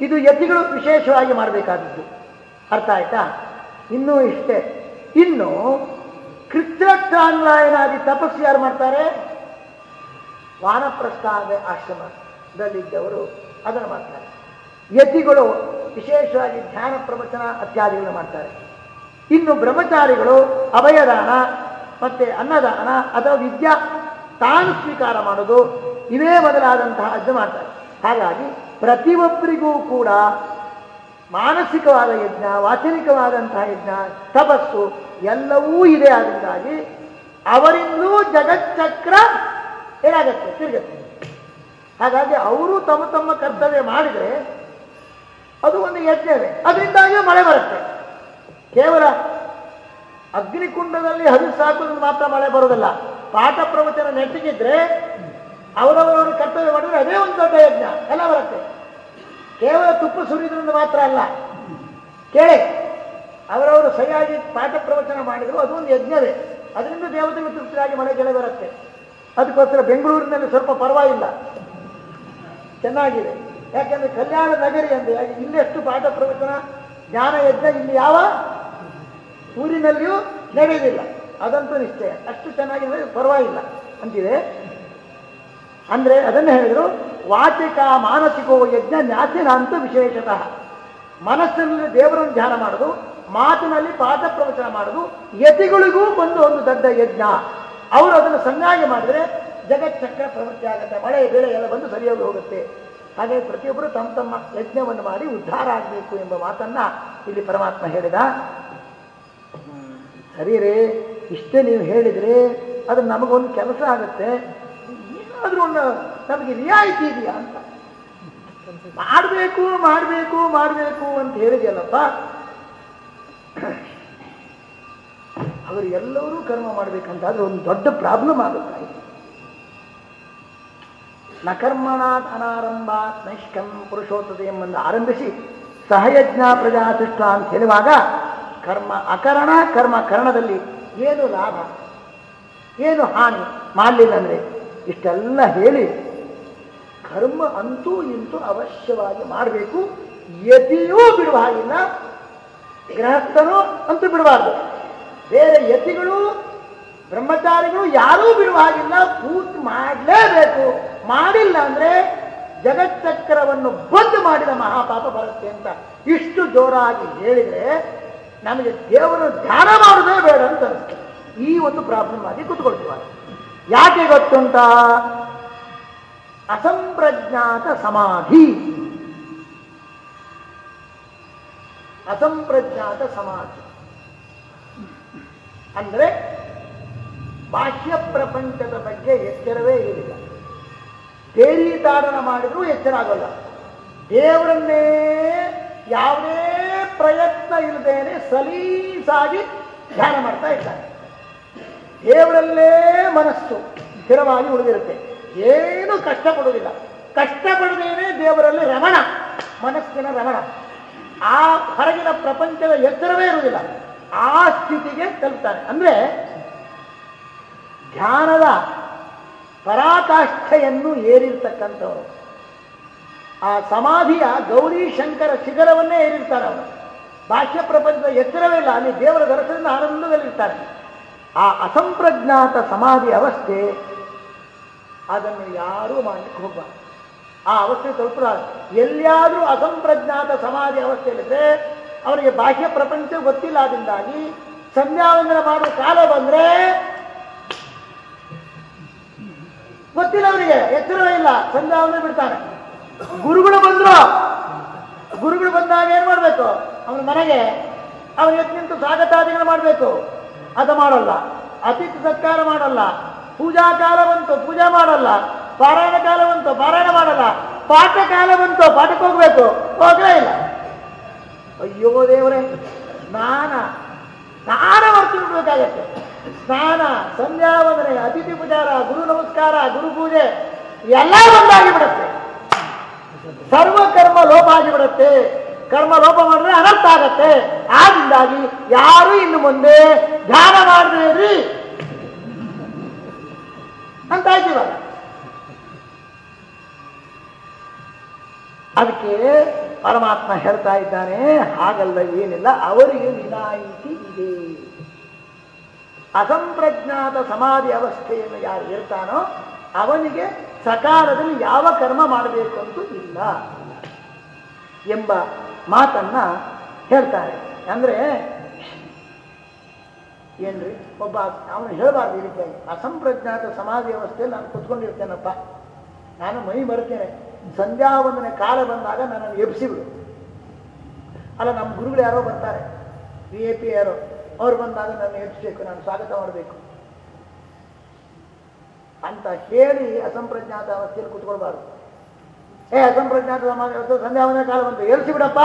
ಇದು ಯತಿಗಳು ವಿಶೇಷವಾಗಿ ಮಾಡಬೇಕಾದದ್ದು. ಅರ್ಥ ಆಯ್ತಾ? ಇನ್ನೂ ಇಷ್ಟೇ. ಇನ್ನು ಕೃತ್ರಾನ್ವಯನಾಗಿ ತಪಸ್ಸು ಯಾರು ಮಾಡ್ತಾರೆ? ವಾನಪ್ರಸ್ಥಾನ ಆಶ್ರಮದಲ್ಲಿದ್ದವರು ಅದನ್ನು ಮಾಡ್ತಾರೆ. ಯತಿಗಳು ವಿಶೇಷವಾಗಿ ಧ್ಯಾನ ಪ್ರವಚನ ಅತ್ಯಾದಿಗಳನ್ನು ಮಾಡ್ತಾರೆ. ಇನ್ನು ಬ್ರಹ್ಮಚಾರಿಗಳು ಅಭಯದಾನ, ಮತ್ತೆ ಅನ್ನದಾನ ಅಥವಾ ವಿದ್ಯಾ ತಾನು ಸ್ವೀಕಾರ ಮಾಡೋದು, ಇವೇ ಮೊದಲಾದಂತಹ ಅಜ್ಞ ಮಾಡ್ತಾರೆ. ಹಾಗಾಗಿ ಪ್ರತಿಯೊಬ್ಬರಿಗೂ ಕೂಡ ಮಾನಸಿಕವಾದ ಯಜ್ಞ, ವಾಚನಿಕವಾದಂತಹ ಯಜ್ಞ, ತಪಸ್ಸು ಎಲ್ಲವೂ ಇದೆ ಆದ್ದರಿಂದಾಗಿ ಅವರಿಂದಲೂ ಜಗಚ್ಚಕ್ರ ಏನಾಗತ್ತೆ? ತಿರುಗತ್ತೆ. ಹಾಗಾಗಿ ಅವರು ತಮ್ಮ ತಮ್ಮ ಕರ್ತವ್ಯ ಮಾಡಿದರೆ ಅದು ಒಂದು ಯಜ್ಞವೇ. ಅದರಿಂದಾಗಿ ಮಳೆ ಬರುತ್ತೆ. ಕೇವಲ ಅಗ್ನಿಕುಂಡದಲ್ಲಿ ಹರಿ ಸಾಕುದ್ರಿಂದ ಮಾತ್ರ ಮಳೆ ಬರೋದಲ್ಲ ಪಾಠ ಪ್ರವಚನ ನೆಟ್ಟಿಗಿದ್ರೆ ಅವರವರವರು ಕರ್ತವ್ಯ ಮಾಡಿದ್ರೆ ಅದೇ ಒಂದು ದೊಡ್ಡ ಯಜ್ಞ. ಎಲ್ಲ ಬರುತ್ತೆ. ಕೇವಲ ತುಪ್ಪ ಸುರಿದ್ರಿಂದ ಮಾತ್ರ ಅಲ್ಲ. ಕೇಳಿ. ಅವರವರು ಸರಿಯಾಗಿ ಪಾಠ ಪ್ರವಚನ ಮಾಡಿದ್ರು, ಅದು ಒಂದು ಯಜ್ಞವೇ. ಅದರಿಂದ ದೇವತೆಗಳು ತೃಪ್ತಿಯಾಗಿ ಮಳೆ ಕೆಳ ಬರುತ್ತೆ. ಅದಕ್ಕೋಸ್ಕರ ಬೆಂಗಳೂರಿನಲ್ಲಿ ಸ್ವಲ್ಪ ಪರವಾಗಿಲ್ಲ. ಚೆನ್ನಾಗಿದೆ. ಯಾಕೆಂದ್ರೆ ಕಲ್ಯಾಣ ನಗರಿ ಅಂದ್ರೆ ಇಲ್ಲೆಷ್ಟು ಪಾಠ ಪ್ರವಚನ, ಜ್ಞಾನ, ಯಜ್ಞ, ಇಲ್ಲಿ ಯಾವ ಊರಿನಲ್ಲಿಯೂ ನಡೆಯುವುದಿಲ್ಲ ಅದಂತೂ ನಿಶ್ಚಯ. ಅಷ್ಟು ಚೆನ್ನಾಗಿದೆ ಪರವಾಗಿಲ್ಲ. ಅಂತಿದೆ. ಅಂದ್ರೆ ಅದನ್ನು ಹೇಳಿದ್ರು, ವಾಚಿಕ ಮಾನಸಿಕೋ ಯಜ್ಞ ಜ್ಞಾತಿನ ಅಂತ ವಿಶೇಷತಃ. ಮನಸ್ಸಿನಲ್ಲಿ ದೇವರನ್ನು ಧ್ಯಾನ ಮಾಡೋದು, ಮಾತಿನಲ್ಲಿ ಪಾಠ ಪ್ರವಚನ ಮಾಡೋದು, ಯತಿಗಳಿಗೂ ಒಂದು ಒಂದು ದೊಡ್ಡ ಯಜ್ಞ. ಅವರು ಅದನ್ನು ಸನ್ನಾಗಿ ಮಾಡಿದ್ರೆ ಜಗಚ್ಚಕ್ರ ಪ್ರವೃತ್ತಿ ಆಗುತ್ತೆ, ಮಳೆ, ಬೆಳೆ ಎಲ್ಲ ಬಂದು ಸರಿಯಾಗಿ ಹೋಗುತ್ತೆ. ಹಾಗೆ ಪ್ರತಿಯೊಬ್ಬರು ತಮ್ಮ ತಮ್ಮ ಯಜ್ಞವನ್ನು ಮಾಡಿ ಉದ್ಧಾರ ಆಗಬೇಕು ಎಂಬ ಮಾತನ್ನ ಇಲ್ಲಿ ಪರಮಾತ್ಮ ಹೇಳಿದ. ಸರಿ ರೀ ಇಷ್ಟೇ ನೀವು ಹೇಳಿದರೆ ಅದು ನಮಗೊಂದು ಕೆಲಸ ಆಗುತ್ತೆ. ಏನಾದರೂ ಒಂದು ನಮಗೆ ರಿಯಾಯಿತಿ ಇದೆಯಾ ಅಂತ. ಮಾಡಬೇಕು ಮಾಡಬೇಕು ಮಾಡಬೇಕು ಅಂತ ಹೇಳಿದೆಯಲ್ಲಪ್ಪ. ಅವರು ಎಲ್ಲರೂ ಕರ್ಮ ಮಾಡಬೇಕಂತಾದ್ರೆ ಒಂದು ದೊಡ್ಡ ಪ್ರಾಬ್ಲಮ್ ಆಗುತ್ತೆ ನ ಕರ್ಮಣಾತ್ ಅನಾರಂಭ ನೈಷ್ಕಂ ಪುರುಷೋತ್ತತೆ ಎಂಬಂದು ಆರಂಭಿಸಿ ಸಹಯಜ್ಞ ಪ್ರಜಾತಿಷ್ಠ ಅಂತ ಹೇಳುವಾಗ ಕರ್ಮ ಅಕರಣ, ಕರ್ಮ ಕರ್ಣದಲ್ಲಿ ಏನು ಲಾಭ, ಏನು ಹಾನಿ ಮಾಡಲಿಲ್ಲ ಅಂದರೆ ಇಷ್ಟೆಲ್ಲ ಹೇಳಿ ಕರ್ಮ ಅಂತೂ ಇಂತೂ ಅವಶ್ಯವಾಗಿ ಮಾಡಬೇಕು, ಯತಿಯೂ ಬಿಡುವ ಹಾಗಿಲ್ಲ ಗೃಹಸ್ಥರು ಅಂತೂ ಬಿಡಬಾರ್ದು. ಬೇರೆ ಯತಿಗಳು, ಬ್ರಹ್ಮಚಾರಿಗಳು ಯಾರೂ ಬಿಡುವ ಹಾಗಿಲ್ಲ, ಪೂರ್ತಿ ಮಾಡಲೇಬೇಕು. ಮಾಡಿಲ್ಲ ಅಂದರೆ ಜಗಚ್ಚಕ್ರವನ್ನು ಬಂದ್ ಮಾಡಿದ ಮಹಾಪಾಪ ಬರುತ್ತೆ ಅಂತ ಇಷ್ಟು ಜೋರಾಗಿ ಹೇಳಿದ್ರೆ ನಮಗೆ ದೇವರು ಧ್ಯಾನ ಮಾಡೋದೇ ಬೇಡ ಅಂತ ಅನಿಸ್ತದೆ ಈ ಒಂದು ಪ್ರಾಬ್ಲಮ್ ಆಗಿ ಕೂತ್ಕೊಳ್ತೀವಿ. ಯಾಕೆ ಗೊತ್ತುಂಟ? ಅಸಂಪ್ರಜ್ಞಾತ ಸಮಾಧಿ. ಅಸಂಪ್ರಜ್ಞಾತ ಸಮಾಧಿ. ಅಂದ್ರೆ ಬಾಹ್ಯ ಪ್ರಪಂಚದ ಬಗ್ಗೆ ಎಚ್ಚರವೇ ಇರಲಿಲ್ಲ ತಾಡನ ಮಾಡಿದ್ರೂ ಎಚ್ಚರ ಆಗೋಲ್ಲ. ದೇವರನ್ನೇ ಯಾವುದೇ ಪ್ರಯತ್ನ ಇಲ್ಲದೇನೆ ಸಲೀಸಾಗಿ ಧ್ಯಾನ ಮಾಡ್ತಾ ಇದ್ದಾರೆ. ದೇವರಲ್ಲೇ ಮನಸ್ಸು ಸ್ಥಿರವಾಗಿ ಉಳಿದಿರುತ್ತೆ. ಏನು ಕಷ್ಟಪಡುವುದಿಲ್ಲ. ಕಷ್ಟಪಡದೇನೆ ದೇವರಲ್ಲಿ ರಮಣ, ಮನಸ್ಸಿನ ರಮಣ. ಆ ಹೊರಗಿನ ಪ್ರಪಂಚದ ಎತ್ತರವೇ ಇರುವುದಿಲ್ಲ. ಆ ಸ್ಥಿತಿಗೆ ತಲುಪ್ತಾನೆ. ಅಂದ್ರೆ ಧ್ಯಾನದ ಪರಾಕಾಷ್ಠೆಯನ್ನು ಏರಿರ್ತಕ್ಕಂಥವನು ಆ ಸಮಾಧಿಯ ಗೌರಿ ಶಂಕರ ಶಿಖರವನ್ನೇ ಏರಿರ್ತಾರೆ ಅವರು. ಬಾಹ್ಯ ಪ್ರಪಂಚದ ಎಚ್ಚರವೇ ಇಲ್ಲ ಅಲ್ಲಿ ದೇವರ ದರ್ಶನದಿಂದ ಆನಂದದಲ್ಲಿರ್ತಾರೆ. ಆ ಅಸಂಪ್ರಜ್ಞಾತ ಸಮಾಧಿ ಅವಸ್ಥೆ, ಅದನ್ನು ಯಾರೂ ಮಾಡಲಿಕ್ಕೆ ಹೋಗಬಾರ್ದು. ಆ ಅವಸ್ಥೆ ಸ್ವಲ್ಪ ಎಲ್ಲಿಯಾದರೂ ಅಸಂಪ್ರಜ್ಞಾತ ಸಮಾಧಿ ಅವಸ್ಥೆಯಲ್ಲಿದ್ರೆ, ಅವರಿಗೆ ಬಾಹ್ಯ ಪ್ರಪಂಚ ಗೊತ್ತಿಲ್ಲ ಅದರಿಂದಾಗಿ ಸಂಧ್ಯಾವಂದನ ಮಾಡುವ ಕಾಲ ಬಂದ್ರೆ ಗೊತ್ತಿಲ್ಲ ಅವರಿಗೆ ಎಚ್ಚರವೇ ಇಲ್ಲ, ಸಂಧ್ಯಾವಂದನೆ ಬಿಡ್ತಾನೆ ಗುರುಗಳು ಬಂದ್ರು. ಗುರುಗಳು ಬಂದಾಗ ಏನ್ ಮಾಡ್ಬೇಕು? ಅವನ ಮನೆಗೆ ಅವನು ಎದ್ದು ನಿಂತು ಸ್ವಾಗತಾದಿಗಳು ಮಾಡಬೇಕು. ಅದು ಮಾಡಲ್ಲ. ಅತಿಥಿ ಸತ್ಕಾರ ಮಾಡಲ್ಲ. ಪೂಜಾ ಕಾಲ ಬಂತು, ಪೂಜೆ ಮಾಡಲ್ಲ. ಪಾರಾಯಣ ಕಾಲ ಬಂತು, ಪಾರಾಯಣ ಮಾಡಲ್ಲ. ಪಾಠ ಕಾಲ ಬಂತು, ಪಾಠಕ್ಕೆ ಹೋಗ್ಬೇಕು. ಹೋಗಲೇ ಇಲ್ಲ. ಅಯ್ಯೋ ದೇವರೇ, ಸ್ನಾನ. ಸ್ನಾನ ಮಾಡ್ತು ಬಿಡ್ಬೇಕಾಗತ್ತೆ. ಸ್ನಾನ ಸಂಧ್ಯಾ ವಂದನೆ ಅತಿಥಿ ಪೂಜಾರ, ಗುರು ನಮಸ್ಕಾರ, ಗುರು ಪೂಜೆ, ಎಲ್ಲ ಒಂದಾಗಿ ಬಿಡುತ್ತೆ ಸರ್ವ ಕರ್ಮ ಲೋಪ ಆಗಿಬಿಡುತ್ತೆ. ಕರ್ಮ ಲೋಪ ಮಾಡಿದ್ರೆ ಅನರ್ಥ ಆಗತ್ತೆ. ಆದ್ರಿಂದಾಗಿ ಯಾರು ಇನ್ನು ಮುಂದೆ ಧ್ಯಾನ ಮಾಡಿದ್ರಿ ಅಂತ ಆಯ್ತಿವಾಗ ಅದಕ್ಕೆ ಪರಮಾತ್ಮ ಹೇಳ್ತಾ ಇದ್ದಾನೆ, ಹಾಗಲ್ಲ, ಏನಿಲ್ಲ, ಅವರಿಗೆ ವಿನಾಯಿತಿ ಇದೆ. ಅಸಂಪ್ರಜ್ಞಾತ ಸಮಾಧಿ ಅವಸ್ಥೆಯನ್ನು ಯಾರು ಇರ್ತಾನೋ ಅವನಿಗೆ ಸಕಾಲದಲ್ಲಿ ಯಾವ ಕರ್ಮ ಮಾಡಬೇಕು ಅಂತೂ ಇಲ್ಲ ಎಂಬ ಮಾತನ್ನ ಹೇಳ್ತಾರೆ. ಅಂದ್ರೆ, ಏನ್ರಿ, ಒಬ್ಬ ಅವನು ಹೇಳಬಾರ್ದು ರೀತಿಯಾಗಿ ಅಸಂಪ್ರಜ್ಞಾತ ಸಮಾಜ ವ್ಯವಸ್ಥೆಯಲ್ಲಿ ನಾನು ಕುತ್ಕೊಂಡಿರ್ತೇನಪ್ಪ. ನಾನು ಮೈ ಬರ್ತೇನೆ ಸಂಧ್ಯಾ ಒಂದನೇ ಕಾಲ ಬಂದಾಗ ನನ್ನನ್ನು ಎಬ್ಸಿಬಿಡು ಅಲ್ಲ, ನಮ್ಮ ಗುರುಗಳು ಯಾರೋ ಬರ್ತಾರೆ. ವಿ ಎ ಪಿ ಯಾರೋ. ಅವ್ರು ಬಂದಾಗ ನನ್ನ ಎಬ್ಸ್ಬೇಕು, ನಾನು ಸ್ವಾಗತ ಮಾಡಬೇಕು. ಅಂತ ಹೇಳಿ ಅಸಂಪ್ರಜ್ಞಾತ ಅವಸ್ಥೆಯಲ್ಲಿ ಕುತ್ಕೊಳ್ಬಾರ್ದು. ಏ, ಅಸಂಪ್ರಜ್ಞಾತ ಸಮಾಜ ವ್ಯವಸ್ಥೆ ಸಂಧ್ಯಾವಂದನೆ ಕಾಲ ಬಂತು. ಎಲ್ಸಿ ಬಿಡಪ್ಪ.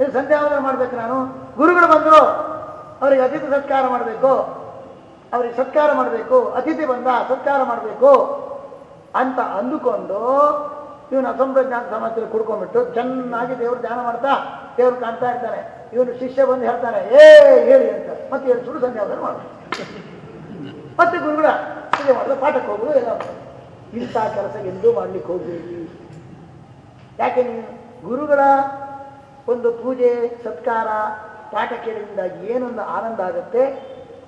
ಇದು ಸಂಧ್ಯಾವಂದನೆ ಮಾಡ್ಬೇಕು ನಾನು. ಗುರುಗಳು ಬಂದರು. ಅವರಿಗೆ ಅತಿಥಿ ಸತ್ಕಾರ ಮಾಡಬೇಕು. ಅವರಿಗೆ ಸತ್ಕಾರ ಮಾಡಬೇಕು. ಅತಿಥಿ ಬಂದ, ಸತ್ಕಾರ ಮಾಡಬೇಕು ಅಂತ ಅಂದುಕೊಂಡು ಇವನು ಅಸಂಪ್ರಜ್ಞಾತ ಸಮಾಜದಲ್ಲಿ ಕುಡ್ಕೊಂಡ್ಬಿಟ್ಟು ಚೆನ್ನಾಗಿ ದೇವರು ಧ್ಯಾನ ಮಾಡ್ತಾ, ದೇವರು ಕಾಣ್ತಾ ಇರ್ತಾನೆ. ಇವನು ಶಿಷ್ಯ ಬಂದು ಹೇಳ್ತಾನೆ, ಏ, ಹೇಳಿ ಅಂತ. ಮತ್ತೆ ಹೇಳಿ ಸುಡು ಸಂಧ್ಯಾವಂದನೆ ಮಾಡು ಮತ್ತೆ ಗುರುಗಳ ಪೂಜೆ ಮಾಡಿದ್ರೆ ಪಾಠಕ್ಕೆ ಹೋಗುದು ಎಲ್ಲ ಮಾಡೋದು. ಇಂಥ ಕೆಲಸ ಎಂದೂ ಮಾಡ್ಲಿಕ್ಕೆ ಹೋಗಬೇಡಿ. ಯಾಕೆ ನೀವು ಗುರುಗಳ ಒಂದು ಪೂಜೆ, ಸತ್ಕಾರ, ಪಾಠ ಕೇಳಿದಾಗ ಏನೊಂದು ಆನಂದ ಆಗುತ್ತೆ?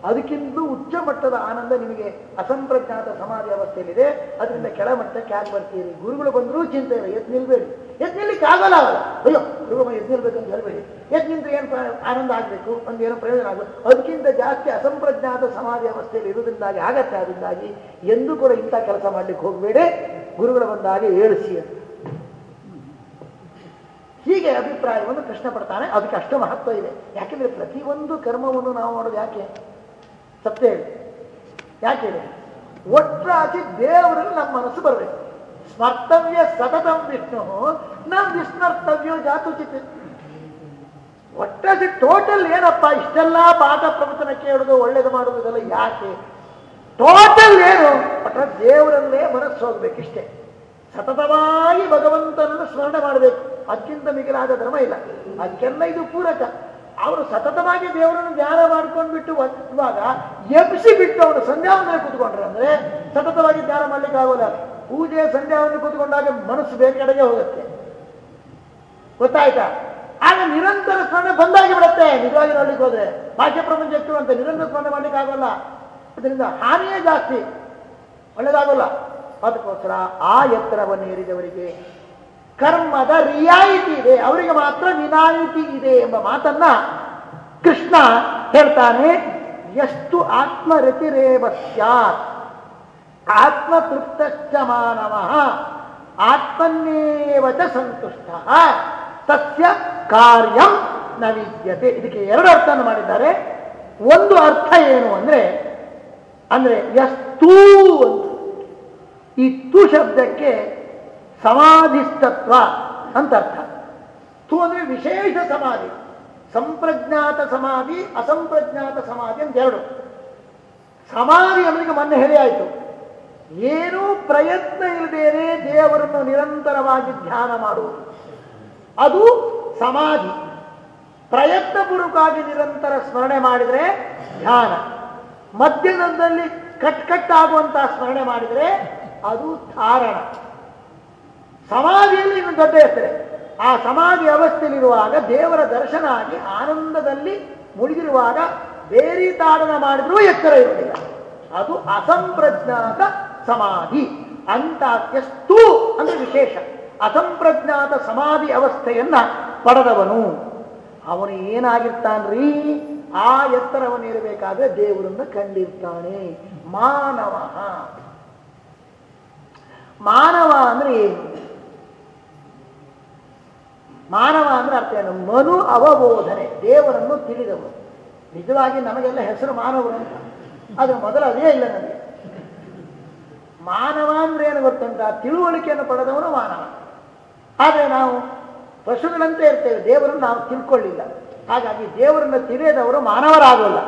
ಅದಕ್ಕಿಂತಲೂ ಉಚ್ಚ ಮಟ್ಟದ ಆನಂದ ನಿಮಗೆ ಅಸಂಪ್ರಜ್ಞಾತ ಸಮಾಧಿ ಅವಸ್ಥೆಯಲ್ಲಿದೆ. ಅದರಿಂದ ಕೆಳ ಮಟ್ಟಕ್ಕೆ ಯಾಕೆ ಬರ್ತೀರಿ? ಗುರುಗಳು ಬಂದರೂ ಚಿಂತೆ ಇಲ್ಲ, ಎದ್ದು ನಿಲ್ಬೇಡಿ. ಎದ್ದು ನಿಲ್ಲಿಕ್ಕೆ ಆಗಲ್ಲ ಅವಲ್ಲ ಅಯ್ಯೋ ಎದ್ದು ಅಂತ ಹೇಳ್ಬೇಡಿ. ನಿಂತ್ರೆ ಏನು ಆನಂದ ಆಗಬೇಕು? ಒಂದು ಏನೋ ಪ್ರಯೋಜನ ಆಗಬೇಕು. ಅದಕ್ಕಿಂತ ಜಾಸ್ತಿ ಅಸಂಪ್ರಜ್ಞಾತ ಸಮಾಧಿ ವ್ಯವಸ್ಥೆಯಲ್ಲಿ ಇರುವುದರಿಂದಾಗಿ, ಆಗತ್ತೆ ಅದರಿಂದಾಗಿ ಎಂದೂ ಕೂಡ ಇಂಥ ಕೆಲಸ ಮಾಡ್ಲಿಕ್ಕೆ ಹೋಗಬೇಡಿ. ಗುರುಗಳು ಬಂದಾಗೆ ಏಳಿಸಿ ಅಂತ. ಹೀಗೆ ಅಭಿಪ್ರಾಯವನ್ನು ಕೃಷ್ಣ ಪಡ್ತಾನೆ. ಅದಕ್ಕೆ ಅಷ್ಟು ಮಹತ್ವ ಇದೆ. ಯಾಕೆಂದ್ರೆ ಪ್ರತಿಯೊಂದು ಕರ್ಮವನ್ನು ನಾವು ಮಾಡೋದು ಯಾಕೆ? ಸತ್ಯ ಹೇಳಿ. ಯಾಕೆ ಹೇಳಿ? ಒಟ್ಟಾಗಿ ದೇವರಲ್ಲಿ ನಮ್ಮ ಮನಸ್ಸು ಬರಬೇಕು. ಸ್ಮರ್ತವ್ಯ ಸತತಂ ವಿಷ್ಣು. ನ ವಿಸ್ಮರ್ತವ್ಯೋ ಜಾತುಚಿತ್ ಒಟ್ಟಾಗಿ ಟೋಟಲ್ ಏನಪ್ಪ, ಇಷ್ಟೆಲ್ಲ ಪಾಠ ಪ್ರವಚನ ಕೇಳುದು ಒಳ್ಳೇದು ಮಾಡೋದು, ಇದೆಲ್ಲ ಯಾಕೆ? ಟೋಟಲ್ ಏನು? ಒಟ್ಟ ದೇವರಲ್ಲೇ ಮನಸ್ಸು ಹೋಗ್ಬೇಕಿಷ್ಟೇ. ಸತತವಾಗಿ ಭಗವಂತನನ್ನು ಸ್ಮರಣೆ ಮಾಡಬೇಕು. ಅದಕ್ಕಿಂತ ಮಿಗಿಲಾದ ಧರ್ಮ ಇಲ್ಲ. ಅದಕ್ಕೆಲ್ಲ ಇದು ಪೂರಕ. ಅವರು ಸತತವಾಗಿ ದೇವರನ್ನು ಧ್ಯಾನ ಮಾಡ್ಕೊಂಡ್ಬಿಟ್ಟು ಬಿಟ್ಟು ಎಬ್ಸಿ ಬಿಟ್ಟು ಅವರು ಸಂಧ್ಯಾವಂದನೆ ಕೂತ್ಕೊಂಡ್ರೆ ಅಂದ್ರೆ ಸತತವಾಗಿ ಧ್ಯಾನ ಮಾಡ್ಲಿಕ್ಕೆ ಆಗೋಲ್ಲ ಪೂಜೆ ಸಂಧ್ಯಾವನ್ನು ಕೂತ್ಕೊಂಡಾಗ ಮನಸ್ಸು ಬೇರೆ ಕಡೆಗೆ ಹೋಗುತ್ತೆ. ಗೊತ್ತಾಯ್ತಾ? ಆಗ ನಿರಂತರ ಸ್ಮರಣೆ ಬಂದಾಗಿ ಬಿಡುತ್ತೆ. ನಿಜವಾಗಿ ನೋಡ್ಲಿಕ್ಕೆ ಹೋದ್ರೆ ಭಾಷೆ ಪ್ರಪಂಚ ಎಷ್ಟು ಅಂತ ನಿರಂತರ ಸ್ಮರಣೆ ಮಾಡ್ಲಿಕ್ಕೆ ಆಗೋಲ್ಲ. ಅದರಿಂದ ಹಾನಿಯೇ ಜಾಸ್ತಿ. ಒಳ್ಳೇದಾಗೋಲ್ಲ. ಅದಕ್ಕೋಸ್ಕರ ಆ ಎತ್ತರವನ್ನು ಏರಿದವರಿಗೆ ಕರ್ಮದ ರಿಯಾಯಿತಿ ಇದೆ. ಅವರಿಗೆ ಮಾತ್ರ ವಿನಾಯಿತಿ ಇದೆ ಎಂಬ ಮಾತನ್ನ ಕೃಷ್ಣ ಹೇಳ್ತಾನೆ. ಎಷ್ಟು ಆತ್ಮರತಿರೇವ ಸ್ಯಾತ್. ಆತ್ಮತೃಪ್ತಶ್ಚ ಮಾನವ. ಆತ್ಮನ್ನೇವ ಚ ಸಂತುಷ್ಟ. ತಸ್ಯ ಕಾರ್ಯಂ ನ ಇದಕ್ಕೆ ಎರಡು ಅರ್ಥವನ್ನು ಮಾಡಿದ್ದಾರೆ. ಒಂದು ಅರ್ಥ ಏನು ಅಂದ್ರೆ ಅಂದ್ರೆ ಯಸ್ತೂ ಅಂತ. ಈ ತು ಶಬ್ದಕ್ಕೆ ಸಮಾಧಿಷ್ಠತ್ವ ಅಂತ ಅರ್ಥ. ತು ಅಂದ್ರೆ ವಿಶೇಷ ಸಮಾಧಿ. ಸಂಪ್ರಜ್ಞಾತ ಸಮಾಧಿ, ಅಸಂಪ್ರಜ್ಞಾತ ಸಮಾಧಿ ಅಂತ ಎರಡು. ಸಮಾಧಿ ಅನ್ನೋದಕ್ಕೆ ಮೊನ್ನೆ ಹೇಳಿ ಆಯಿತು ಏನೂ ಪ್ರಯತ್ನ ಇಲ್ಲದೇನೆ ದೇವರನ್ನು ನಿರಂತರವಾಗಿ ಧ್ಯಾನ ಮಾಡುವುದು. ಅದು ಸಮಾಧಿ. ಪ್ರಯತ್ನಪೂರ್ವಕವಾಗಿ ನಿರಂತರ ಸ್ಮರಣೆ ಮಾಡಿದರೆ ಧ್ಯಾನ. ಮಧ್ಯದಲ್ಲಿ ಕಟ್ ಆಗುವಂತಹ ಸ್ಮರಣೆ ಮಾಡಿದರೆ ಅದು ಧಾರಣ. ಸಮಾಧಿಯಲ್ಲಿ ಇನ್ನು ದೊಡ್ಡ ಹೆಸರೆ ಆ ಸಮಾಧಿ ಅವಸ್ಥೆಯಲ್ಲಿರುವಾಗ ದೇವರ ದರ್ಶನ ಆಗಿ ಆನಂದದಲ್ಲಿ ಮುಳುಗಿರುವಾಗ ಬೇರೆ ತಾಡನ ಮಾಡಿದ್ರೂ ಎಚ್ಚರ ಇರುವುದಿಲ್ಲ. ಅದು ಅಸಂಪ್ರಜ್ಞಾತ ಸಮಾಧಿ ಅಂತ ಎಷ್ಟು ಅಂದ್ರೆ ವಿಶೇಷ. ಅಸಂಪ್ರಜ್ಞಾತ ಸಮಾಧಿ ಅವಸ್ಥೆಯನ್ನ ಪಡೆದವನು. ಅವನು ಏನಾಗಿರ್ತಾನ್ರಿ? ಆ ಎತ್ತರವನ್ನು ಇರಬೇಕಾದ್ರೆ ದೇವರನ್ನ ಕಂಡಿರ್ತಾನೆ. ಮಾನವ. ಮಾನವ ಅಂದ್ರೆ ಮಾನವ ಅಂದ್ರೆ ಅರ್ಥ ಏನು? ಮನು ಅವಬೋಧನೆ. ದೇವರನ್ನು ತಿಳಿದವನು. ನಿಜವಾಗಿ ನಮಗೆಲ್ಲ ಹೆಸರು ಮಾನವರು ಅಂತ. ಅದು ಮೊದಲು ಅದೇ ಇಲ್ಲ ನನಗೆ ಮಾನವ ಅಂದ್ರೆ ಏನು ಗೊತ್ತುಂಟ? ತಿಳುವಳಿಕೆಯನ್ನು ಪಡೆದವನು ಮಾನವ. ಆದರೆ ನಾವು ಪಶುಗಳಂತೆ ಇರ್ತೇವೆ, ದೇವರನ್ನು ನಾವು ತಿಳ್ಕೊಳ್ಳಿಲ್ಲ. ಹಾಗಾಗಿ ದೇವರನ್ನು ತಿಳಿಯದವರು ಮಾನವರಾಗೋಲ್ಲ.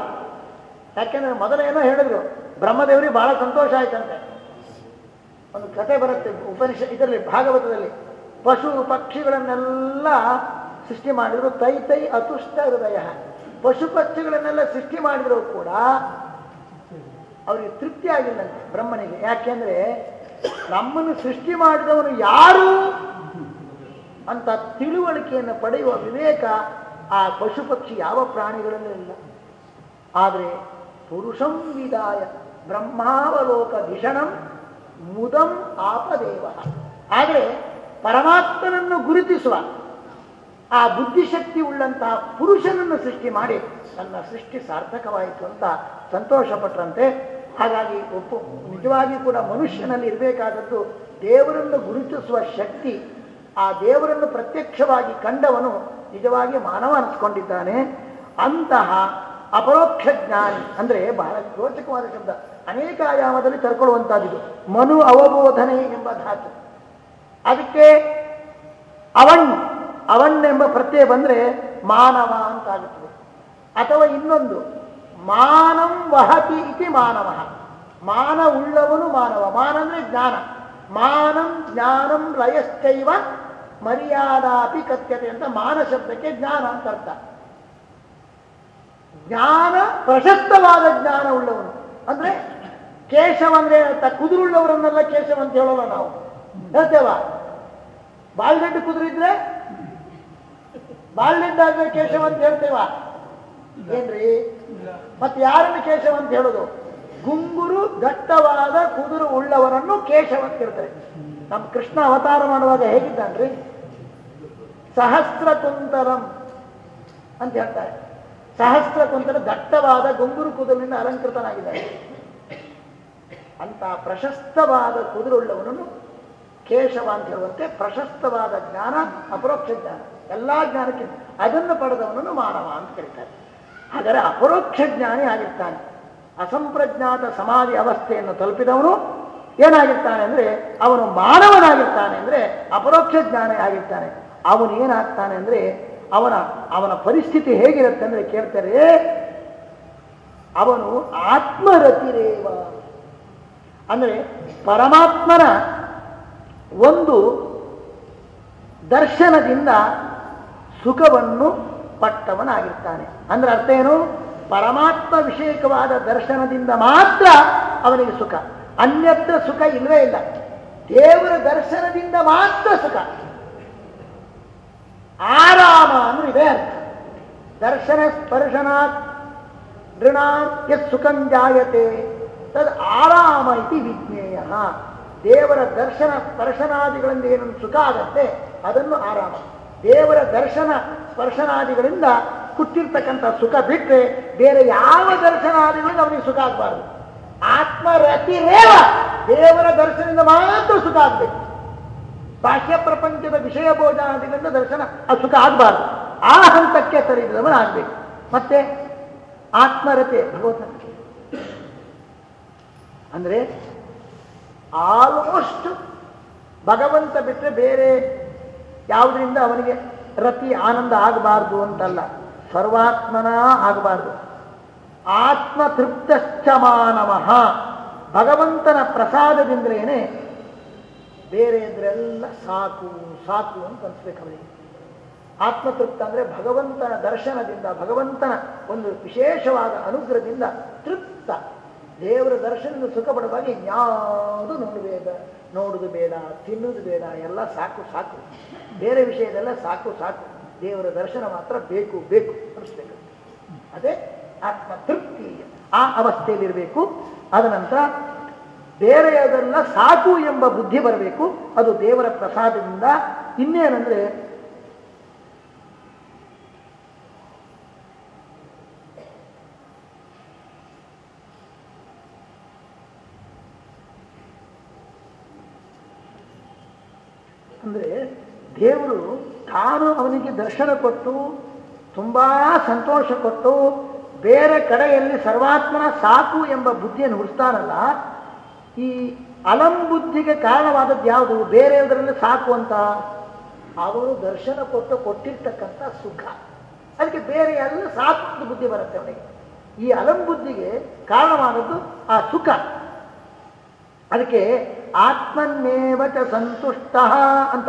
ಯಾಕೆಂದ್ರೆ ಮೊದಲೇನೋ ಹೇಳಿದ್ರು, ಬ್ರಹ್ಮದೇವರಿಗೆ ಬಹಳ ಸಂತೋಷ ಆಯ್ತಂತೆ. ಒಂದು ಕತೆ ಬರುತ್ತೆ ಉಪನಿಷ ಇದರಲ್ಲಿ, ಭಾಗವತದಲ್ಲಿ. ಪಶು ಪಕ್ಷಿಗಳನ್ನೆಲ್ಲ ಸೃಷ್ಟಿ ಮಾಡಿದ್ರು, ತೈ ತೈ ಅತುಷ್ಟ ಹೃದಯ. ಪಶು ಪಕ್ಷಿಗಳನ್ನೆಲ್ಲ ಸೃಷ್ಟಿ ಮಾಡಿದ್ರು ಕೂಡ ಅವರಿಗೆ ತೃಪ್ತಿ ಆಗಿಲ್ಲಂತೆ ಬ್ರಹ್ಮನಿಗೆ. ಯಾಕೆಂದ್ರೆ ನಮ್ಮನ್ನು ಸೃಷ್ಟಿ ಮಾಡಿದವನು ಯಾರು ಅಂತ ತಿಳುವಳಿಕೆಯನ್ನು ಪಡೆಯುವ ವಿವೇಕ ಆ ಪಶು ಪಕ್ಷಿ ಯಾವ ಪ್ರಾಣಿಗಳಲ್ಲೂ ಇಲ್ಲ. ಆದರೆ ಪುರುಷಂ ವಿದಾಯ, ಬ್ರಹ್ಮಾವಲೋಕ ಭೀಷಣಂ ಮುದಂ ಆಪದೇವ. ಆದರೆ ಪರಮಾತ್ಮನನ್ನು ಗುರುತಿಸುವ ಆ ಬುದ್ಧಿಶಕ್ತಿ ಉಳ್ಳಂತಹ ಪುರುಷನನ್ನು ಸೃಷ್ಟಿ ಮಾಡಿ ನನ್ನ ಸೃಷ್ಟಿ ಸಾರ್ಥಕವಾಯಿತು ಅಂತ ಸಂತೋಷಪಟ್ಟರಂತೆ ಹಾಗಾಗಿ ಒಬ್ಬ ನಿಜವಾಗಿ ಕೂಡ ಮನುಷ್ಯನಲ್ಲಿ ಇರಬೇಕಾದದ್ದು ದೇವರನ್ನು ಗುರುತಿಸುವ ಶಕ್ತಿ, ಆ ದೇವರನ್ನು ಪ್ರತ್ಯಕ್ಷವಾಗಿ ಕಂಡವನು ನಿಜವಾಗಿ ಮಾನವ ಅನಿಸ್ಕೊಂಡಿದ್ದಾನೆ. ಅಂತಹ ಅಪರೋಕ್ಷ ಜ್ಞಾನಿ, ಅಂದ್ರೆ ಬಹಳ ರೋಚಕವಾದ ಶಬ್ದ, ಅನೇಕ ಆಯಾಮದಲ್ಲಿ ತರ್ಕೊಳ್ಳುವಂಥದ್ದು ಮನು ಅವಬೋಧನೆ ಎಂಬ ಧಾತು. ಅದಕ್ಕೆ ಅವಣ್ ಎಂಬ ಪ್ರತ್ಯಯ ಬಂದ್ರೆ ಮಾನವ ಅಂತಾಗುತ್ತದೆ. ಅಥವಾ ಇನ್ನೊಂದು ಮಾನಂ ವಹತಿ ಇತಿ ಮಾನವ. ಮಾನ ಉಳ್ಳವನು ಮಾನವ. ಮಾನ ಅಂದ್ರೆ ಜ್ಞಾನ. ಮಾನಂ ಜ್ಞಾನಂ ಲಯಶ್ಚೈವ ಮರ್ಯಾದಾಪಿ ಕಥ್ಯತೆ ಅಂತ ಮಾನ ಶಬ್ದಕ್ಕೆ ಜ್ಞಾನ ಅಂತ ಅರ್ಥ. ಜ್ಞಾನ ಪ್ರಶಸ್ತವಾದ ಜ್ಞಾನ ಉಳ್ಳವನು. ಅಂದ್ರೆ ಕೇಶವ ಅಂದ್ರೆ ಅಂತ ಕುದುರುಳ್ಳವರನ್ನೆಲ್ಲ ಕೇಶವ ಅಂತ ಹೇಳೋಲ್ಲ ನಾವು. ಹೇಳ್ತೇವ? ಬಾಲ್ಗಡ್ಡೆ ಕುದುರಿದ್ರೆ? ಬಾಲ್ಗಡ್ಡಾದ್ರೆ ಕೇಶವ ಅಂತ ಹೇಳ್ತೇವ? ಏನ್ರಿ? ಮತ್ತೆ ಯಾರನ್ನು ಕೇಶವ ಅಂತ ಹೇಳೋದು? ಗುಂಗುರು ದಟ್ಟವಾದ ಕುದುರು ಉಳ್ಳವರನ್ನು ಕೇಶವ ಅಂತ ಹೇಳ್ತಾರೆ. ನಮ್ಮ ಕೃಷ್ಣ ಅವತಾರ ಮಾಡುವಾಗ ಹೇಗಿದ್ದಾನ್ರಿ? ಸಹಸ್ರ ಕುಂತರಂ ಅಂತ ಹೇಳ್ತಾರೆ. ಸಹಸ್ರ ಕುಂತರ ದಟ್ಟವಾದ ಗುಂಗುರು ಕುದುರಿನಿಂದ ಅಲಂಕೃತನಾಗಿದ್ದಾನೆ. ಅಂತ ಪ್ರಶಸ್ತವಾದ ಕುದುರುಳ್ಳವನನ್ನು ಕೇಶವ ಅಂತ ಹೇಳುವಂತೆ ಪ್ರಶಸ್ತವಾದ ಜ್ಞಾನ ಅಪರೋಕ್ಷ ಜ್ಞಾನ, ಎಲ್ಲಾ ಜ್ಞಾನಕ್ಕಿಂತ ಅದನ್ನು ಪಡೆದವನನ್ನು ಮಾನವ ಅಂತ ಕರೀತಾರೆ. ಹಾಗಾದರೆ ಅಪರೋಕ್ಷ ಜ್ಞಾನಿ ಆಗಿರ್ತಾನೆ. ಅಸಂಪ್ರಜ್ಞಾತ ಸಮಾಧಿ ಅವಸ್ಥೆಯನ್ನು ತಲುಪಿದವನು ಏನಾಗಿರ್ತಾನೆ ಅಂದ್ರೆ ಅವನು ಮಾನವನಾಗಿರ್ತಾನೆ ಅಂದ್ರೆ ಅಪರೋಕ್ಷ ಜ್ಞಾನಿ ಆಗಿರ್ತಾನೆ. ಅವನು ಏನಾಗ್ತಾನೆ ಅಂದ್ರೆ ಅವನ ಅವನ ಪರಿಸ್ಥಿತಿ ಹೇಗಿರುತ್ತೆ ಅಂದ್ರೆ ಕೇಳ್ತಾರೆ ಅವನು ಆತ್ಮರತಿರೇವ. ಅಂದ್ರೆ ಪರಮಾತ್ಮನ ಒಂದು ದರ್ಶನದಿಂದ ಸುಖವನ್ನು ಪಟ್ಟವನಾಗಿರ್ತಾನೆ. ಅಂದ್ರೆ ಅರ್ಥ ಏನು? ಪರಮಾತ್ಮ ವಿಷಯಕವಾದ ದರ್ಶನದಿಂದ ಮಾತ್ರ ಅವನಿಗೆ ಸುಖ. ಅನ್ಯತ್ರ ಸುಖ ಇಲ್ಲವೇ ಇಲ್ಲ. ದೇವರ ದರ್ಶನದಿಂದ ಮಾತ್ರ ಸುಖ. ಆರಾಮ ಅಂದ್ರೆ ಇದೆ ಅರ್ಥ. ದರ್ಶನ ಸ್ಪರ್ಶನಾತ್ ಋಣಾತ್ ಸುಖಂ ಜಾಯತೆ. ತದ್ ಆರಾಮ ಇತಿ ವಿಜ್ಞೇಯ. ದೇವರ ದರ್ಶನ ಸ್ಪರ್ಶನಾದಿಗಳಿಂದ ಏನೊಂದು ಸುಖ ಆಗತ್ತೆ, ಅದನ್ನು ಆರಾಮ. ದೇವರ ದರ್ಶನ ಸ್ಪರ್ಶನಾದಿಗಳಿಂದ ಹುಟ್ಟಿರ್ತಕ್ಕಂಥ ಸುಖ ಬಿಟ್ಟರೆ ಬೇರೆ ಯಾವ ದರ್ಶನಾದಿಗಳಿಂದ ಅವನಿಗೆ ಸುಖ ಆಗಬಾರ್ದು. ಆತ್ಮರತಿರೇವ ದೇವರ ದರ್ಶನದಿಂದ ಮಾತ್ರ ಸುಖ ಆಗಬೇಕು. ಬಾಹ್ಯ ಪ್ರಪಂಚದ ವಿಷಯ ಭೋಜನಾದಿಗಳಿಂದ ದರ್ಶನ ಅದು ಸುಖ ಆಗಬಾರ್ದು. ಆ ಹಂತಕ್ಕೆ ಸರಿದವನಾಗಬೇಕು ಮತ್ತೆ ಆತ್ಮರತೆ ಭಗವಂತನ ಅಂದ್ರೆ ಆಲ್ಮೋಸ್ಟ್ ಭಗವಂತ ಬಿಟ್ಟರೆ ಬೇರೆ ಯಾವುದರಿಂದ ಅವನಿಗೆ ರತಿ ಆನಂದ ಆಗಬಾರ್ದು ಅಂತಲ್ಲ? ಸರ್ವಾತ್ಮನ ಆಗಬಾರ್ದು. ತೃಪ್ತಶ್ಚ ಮಾನವಃ ಭಗವಂತನ ಆತ್ಮತೃಪ್ತ ಅಂದ್ರೆ ಭಗವಂತನ ದರ್ಶನದಿಂದ, ಭಗವಂತನ ಒಂದು ವಿಶೇಷವಾದ ಅನುಗ್ರಹದಿಂದ ತೃಪ್ತ. ದೇವರ ದರ್ಶನದ ಸುಖ ಪಡುವಾಗ ಯಾವುದು ನೋಡಬೇಡ ನೋಡುದು ಬೇಡ, ತಿನ್ನೋದು ಬೇಡ, ಎಲ್ಲ ಸಾಕು ಸಾಕು. ಬೇರೆ ವಿಷಯದೆಲ್ಲ ಸಾಕು ಸಾಕು. ದೇವರ ದರ್ಶನ ಮಾತ್ರ ಬೇಕು ಬೇಕು. ಅನಿಸ್ಬೇಕು. ಅದೇ ಆತ್ಮ ತೃಪ್ತಿ ಆ ಅವಸ್ಥೆಯಲ್ಲಿರಬೇಕು. ಅದ ನಂತರ ಬೇರೆಯದೆಲ್ಲ ಸಾಕು ಎಂಬ ಬುದ್ಧಿ ಬರಬೇಕು. ಅದು ದೇವರ ಪ್ರಸಾದದಿಂದ ಇನ್ನೇನಂದ್ರೆ ಅಂದ್ರೆ ದೇವರು ತಾನು ಅವನಿಗೆ ದರ್ಶನ ಕೊಟ್ಟು, ತುಂಬ ಸಂತೋಷ ಕೊಟ್ಟು, ಬೇರೆ ಕಡೆಯಲ್ಲಿ ಸರ್ವಾತ್ಮನ ಸಾಕು ಎಂಬ ಬುದ್ಧಿಯನ್ನು ಹುಡ್ತಾರಲ್ಲ ಈ ಅಲಂ ಬುದ್ಧಿಗೆ ಕಾರಣವಾದದ್ದು ಯಾವುದು? ಬೇರೆಯವರಲ್ಲಿ ಸಾಕು ಅಂತ? ಅವರು ದರ್ಶನ ಕೊಟ್ಟು ಕೊಟ್ಟಿರ್ತಕ್ಕಂಥ ಸುಖ. ಅದಕ್ಕೆ ಬೇರೆ ಎಲ್ಲ ಸಾಕು ಬುದ್ಧಿ ಬರುತ್ತೆ ಅವನಿಗೆ. ಈ ಅಲಂ ಬುದ್ಧಿಗೆ ಕಾರಣವಾದದ್ದು ಆ ಸುಖ. ಅದಕ್ಕೆ ಆತ್ಮನ್ನೇವಚ ಸಂತುಷ್ಟ ಅಂತ.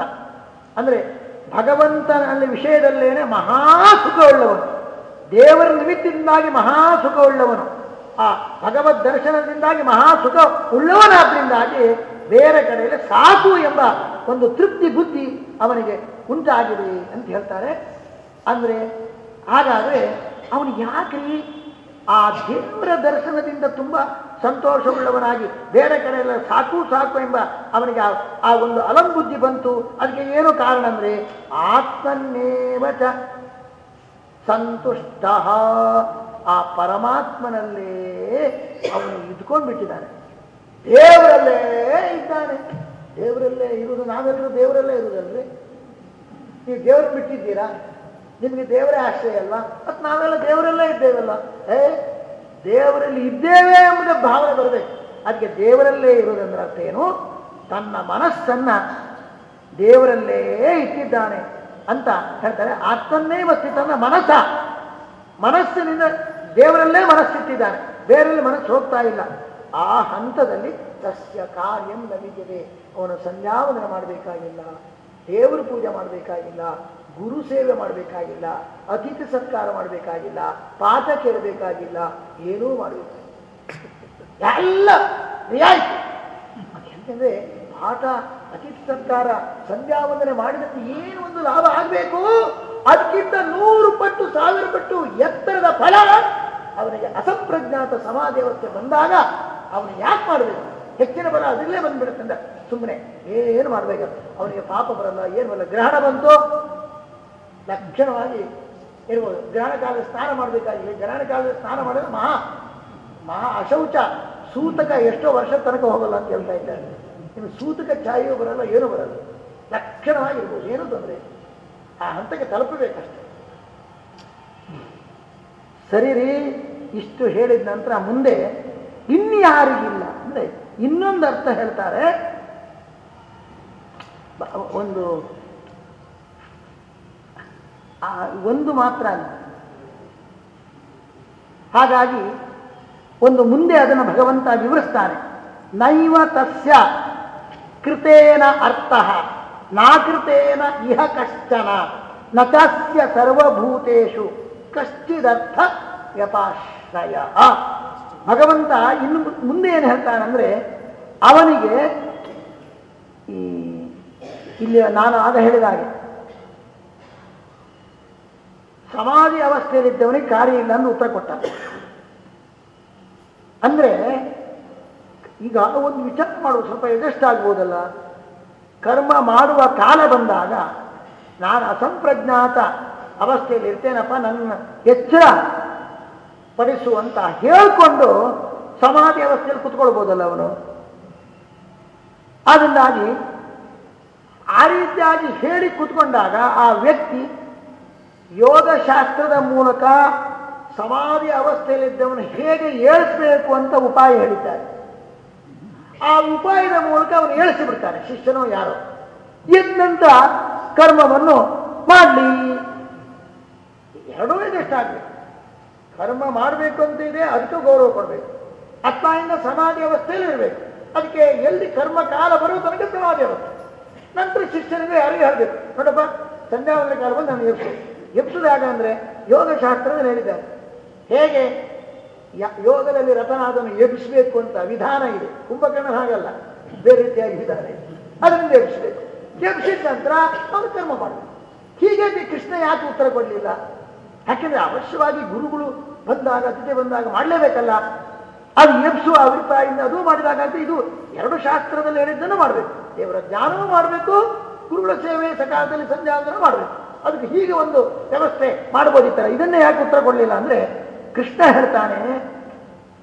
ಅಂದ್ರೆ ಭಗವಂತನಲ್ಲಿ ವಿಷಯದಲ್ಲೇನೆ ಮಹಾ ಸುಖವುಳ್ಳವನು ದೇವರ ನಿಮಿತ್ತದಿಂದಾಗಿ ಮಹಾ ಸುಖವುಳ್ಳವನು ಆ ಭಗವದ್ ದರ್ಶನದಿಂದಾಗಿ ಮಹಾ ಸುಖ ಉಳ್ಳವನಾದ್ರಿಂದಾಗಿ ಬೇರೆ ಕಡೆಯಲ್ಲಿ ಸಾಕು ಎಂಬ ಒಂದು ತೃಪ್ತಿ ಬುದ್ಧಿ ಅವನಿಗೆ ಉಂಟಾಗಿದೆ ಅಂತ ಹೇಳ್ತಾರೆ. ಅಂದರೆ ಹಾಗಾದರೆ ಅವನು ಯಾಕ್ರಿ ಆ ದೇವರ ದರ್ಶನದಿಂದ ತುಂಬಾ ಸಂತೋಷವುಳ್ಳವನಾಗಿ ಬೇರೆ ಕಡೆ ಎಲ್ಲ ಸಾಕು ಸಾಕು ಎಂಬ ಅವನಿಗೆ ಆ- ಒಂದು ಅಲಂ ಬುದ್ಧಿ ಬಂತು. ಅದಕ್ಕೆ ಏನು ಕಾರಣ ಅಂದ್ರೆ ಆತ್ಮನ್ನೇವಚ ಸಂತುಷ್ಟ. ಆ ಪರಮಾತ್ಮನಲ್ಲೇ ಅವನು ಇದ್ಕೊಂಡ್ಬಿಟ್ಟಿದ್ದಾನೆ. ದೇವರಲ್ಲೇ ಇದ್ದಾನೆ. ದೇವರಲ್ಲೇ ಇರುವುದು, ನಾವೆಲ್ಲರೂ ದೇವರಲ್ಲೇ ಇರುವುದಲ್ರಿ? ನೀವು ದೇವ್ರನ್ನ ಬಿಟ್ಟಿದ್ದೀರಾ? ನಿಮಗೆ ದೇವರೇ ಆಶ್ರಯ ಅಲ್ವಾ? ಮತ್ತು ನಾವೆಲ್ಲ ದೇವರಲ್ಲೇ ಇದ್ದೇವಲ್ಲ ಏ ದೇವರಲ್ಲಿ ಇದ್ದೇವೆ ಎಂಬುದ ಭಾವನೆ ಬರಬೇಕು. ಅದಕ್ಕೆ ದೇವರಲ್ಲೇ ಇರುವುದಂದ್ರೆ ಅರ್ಥ ಏನು? ತನ್ನ ಮನಸ್ಸನ್ನ ದೇವರಲ್ಲೇ ಇಟ್ಟಿದ್ದಾನೆ ಅಂತ ಹೇಳ್ತಾರೆ. ಆತ್ಮನ್ನೇ ಮತ್ತು ತನ್ನ ಮನಸ್ಸ. ಮನಸ್ಸಿನಿಂದ ದೇವರಲ್ಲೇ ಮನಸ್ಸಿಟ್ಟಿದ್ದಾನೆ. ಬೇರೆಯಲ್ಲಿ ಮನಸ್ಸು ಹೋಗ್ತಾ ಇಲ್ಲ. ಆ ಹಂತದಲ್ಲಿ ಸಸ್ಯ ಕಾರ್ಯಂ ನಮಿಗಿದೆ ಅವನು ಸಂಧ್ಯಾವಂದನ ಮಾಡಬೇಕಾಗಿಲ್ಲ. ದೇವರು ಪೂಜೆ ಮಾಡಬೇಕಾಗಿಲ್ಲ. ಗುರು ಸೇವೆ ಮಾಡಬೇಕಾಗಿಲ್ಲ, ಅತಿಥಿ ಸತ್ಕಾರ ಮಾಡಬೇಕಾಗಿಲ್ಲ, ಪಾಠ ಕೇಳಬೇಕಾಗಿಲ್ಲ, ಏನೂ ಮಾಡಬೇಕು ಎಲ್ಲ ರಿಯಾಯಿತಿ. ಯಾಕೆಂದ್ರೆ ಪಾಠ, ಅತಿಥಿ ಸತ್ಕಾರ, ಸಂಧ್ಯಾವಂದನೆ ಮಾಡಿದಂತೆ ಏನು ಒಂದು ಲಾಭ ಆಗಬೇಕು? ಅದಕ್ಕಿಂತ ನೂರು ಪಟ್ಟು, ಸಾವಿರ ಪಟ್ಟು ಎತ್ತರದ ಫಲ ಅವನಿಗೆ ಅಸಂಪ್ರಜ್ಞಾತ ಸಮಾದೇವತೆ ಬಂದಾಗ ಅವನು ಯಾಕೆ ಮಾಡಬೇಕು? ಹೆಚ್ಚಿನ ಬಲ ಅದರಲ್ಲೇ ಬಂದ್ಬಿಡುತ್ತೆ ಸುಮ್ಮನೆ ಏನು ಮಾಡಬೇಕು? ಅವನಿಗೆ ಪಾಪ ಬರಲ್ಲ, ಏನು ಬರಲ್ಲ, ಗ್ರಹಣ ಬಂತು. ಲಕ್ಷಣವಾಗಿ ಇರ್ಬೋದು. ಗ್ರಹಣ ಕಾಲದ ಸ್ನಾನ ಮಾಡಬೇಕಾಗಿದೆ. ಗ್ರಹಣ ಕಾಲದ ಸ್ನಾನ ಮಾಡಿದ್ರೆ ಮಹಾ ಮಹಾ ಅಶೌಚ. ಸೂತಕ ಎಷ್ಟೋ ವರ್ಷ ತನಕ ಹೋಗಲ್ಲ ಅಂತ ಹೇಳ್ತಾ ಇದ್ದಾರೆ. ಇನ್ನು ಸೂತಕ ಛಾಯೆಯೂ ಬರಲ್ಲ, ಏನೂ ಬರಲ್ಲ. ಲಕ್ಷಣವಾಗಿರ್ಬೋದು. ಏನು ತೊಂದರೆ. ಆ ಹಂತಕ್ಕೆ ತಲುಪಬೇಕಷ್ಟೆ. ಸರಿ ರೀ, ಇಷ್ಟು ಹೇಳಿದ ನಂತರ ಮುಂದೆ ಇನ್ಯಾರಿಗಿಲ್ಲ ಅಂದ್ರೆ ಇನ್ನೊಂದು ಅರ್ಥ ಹೇಳ್ತಾರೆ. ಒಂದು ಒಂದು ಮಾತ್ರ ಅಲ್ಲ. ಹಾಗಾಗಿ ಒಂದು ಮುಂದೆ ಅದನ್ನು ಭಗವಂತ ವಿವರಿಸ್ತಾನೆ ನೈವ ತಸ್ಯ ಕೃತೇನ ಅರ್ಥ ನಾಕೃತೇನ ಇಹ ಕಶ್ಚನ, ನ ತಸ್ಯ ಸರ್ವಭೂತೇಶು ಕಶ್ಚಿದರ್ಥ ವ್ಯಪಾಶ್ರಯ. ಭಗವಂತ ಇನ್ನು ಮುಂದೆ ಏನು ಹೇಳ್ತಾನಂದ್ರೆ ಅವನಿಗೆ ಈ, ಇಲ್ಲಿ ನಾನು ಆಗ ಹೇಳಿದ ಹಾಗೆ ಸಮಾಧಿ ಅವಸ್ಥೆಯಲ್ಲಿದ್ದವನಿಗೆ ಕಾರ್ಯ ಇಲ್ಲ ಅಂತ ಉತ್ತರ ಕೊಟ್ಟ. ಅಂದ್ರೆ, ಈಗ ಒಂದು ವಿಚಾರ ಮಾಡುವ ಸ್ವಲ್ಪ ಎಜೆಸ್ಟ್ ಆಗ್ಬೋದಲ್ಲ? ಕರ್ಮ ಮಾಡುವ ಕಾಲ ಬಂದಾಗ ನಾನು ಅಸಂಪ್ರಜ್ಞಾತ ಅವಸ್ಥೆಯಲ್ಲಿ ಇರ್ತೇನಪ್ಪ, ನನ್ನ ಎಚ್ಚರ ಪಡಿಸುವಂತ ಹೇಳ್ಕೊಂಡು ಸಮಾಧಿ ಅವಸ್ಥೆಯಲ್ಲಿ ಕುತ್ಕೊಳ್ಬೋದಲ್ಲ ಅವನು? ಅದರಿಂದಾಗಿ ಆ ರೀತಿಯಾಗಿ ಹೇಳಿ ಕೂತ್ಕೊಂಡಾಗ ಆ ವ್ಯಕ್ತಿ ಯೋಗಶಾಸ್ತ್ರದ ಮೂಲಕ ಸಮಾಧಿ ಅವಸ್ಥೆಯಲ್ಲಿದ್ದವನು ಹೇಗೆ ಏಳಿಸಬೇಕು ಅಂತ ಉಪಾಯ ಹೇಳಿದ್ದಾರೆ. ಆ ಉಪಾಯದ ಮೂಲಕ ಅವನು ಏಳಿಸಿ ಬಿಡ್ತಾನೆ ಶಿಷ್ಯನೋ ಯಾರೋ. ಎದ್ದಂತ ಕರ್ಮವನ್ನು ಮಾಡಲಿ. ಎರಡೂ ಇದೆಷ್ಟಾಗಬೇಕು ಕರ್ಮ ಮಾಡಬೇಕು ಅಂತ ಇದೆ, ಅದಕ್ಕೂ ಗೌರವ ಕೊಡಬೇಕು. ಅತ್ತಾಯಿಂದ ಸಮಾಧಿ ಅವಸ್ಥೆಯಲ್ಲಿ ಇರಬೇಕು. ಅದಕ್ಕೆ ಎಲ್ಲಿ ಕರ್ಮ ಕಾಲ ಬರುವ ತನಕ ಸಮಾಧಿ ಅವಸ್ಥೆ. ನಂತರ ಶಿಷ್ಯನಿಗೆ ಯಾರಿಗೆ ಹೇಳಬೇಕು, ನೋಡಪ್ಪ ಸಂಧ್ಯಾ ವಂದನೆ ಕಾಲ ಬಂದು ನಾನು ಎಬ್ಸು ಎಬ್ಸುದಾಗ ಅಂದರೆ ಯೋಗಶಾಸ್ತ್ರದಲ್ಲಿ ಹೇಳಿದ್ದಾರೆ. ಹೇಗೆ? ಯೋಗದಲ್ಲಿ ರಥನಾದನ್ನು ಎಬ್ಬಿಸಬೇಕು ಅಂತ ವಿಧಾನ ಇದೆ. ಕುಂಭಕರ್ಣ ಹಾಗಲ್ಲ. ಬೇರೆ ರೀತಿಯಾಗಿ ಇದೆ ಅದರಿಂದ ಎಬ್ಬಿಸಬೇಕು ಎಬ್ಸಿದ ನಂತರ ಅವನು ಕರ್ಮ ಮಾಡಬೇಕು ಹೀಗೆ ಕೃಷ್ಣ ಯಾಕೆ ಉತ್ತರ ಕೊಡಲಿಲ್ಲ? ಯಾಕೆಂದ್ರೆ ಅವಶ್ಯವಾಗಿ ಗುರುಗಳು ಬಂದಾಗ, ಅತಿಥಿ ಬಂದಾಗ ಮಾಡಲೇಬೇಕಲ್ಲ. ಅದು ಎಬ್ಸುವ ಅಭಿಪ್ರಾಯದಿಂದ ಅದು ಮಾಡಿದಾಗ ಅಂತ ಇದು ಎರಡು ಶಾಸ್ತ್ರದಲ್ಲಿ ಹೇಳಿದ್ದನ್ನು ಮಾಡಬೇಕು. ದೇವರ ಜ್ಞಾನವೂ ಮಾಡಬೇಕು, ಗುರುಗಳ ಸೇವೆ ಸಕಾಲದಲ್ಲಿ ಸಂಧ್ಯಾವಂದನ ಮಾಡಬೇಕು. ಅದಕ್ಕೆ ಹೀಗೆ ಒಂದು ವ್ಯವಸ್ಥೆ ಮಾಡ್ಬೋದಿತ್ತಾರೆ ಇದನ್ನೇ ಯಾಕೆ ಉತ್ತರ ಕೊಡಲಿಲ್ಲ ಅಂದ್ರೆ, ಕೃಷ್ಣ ಹೇಳ್ತಾನೆ,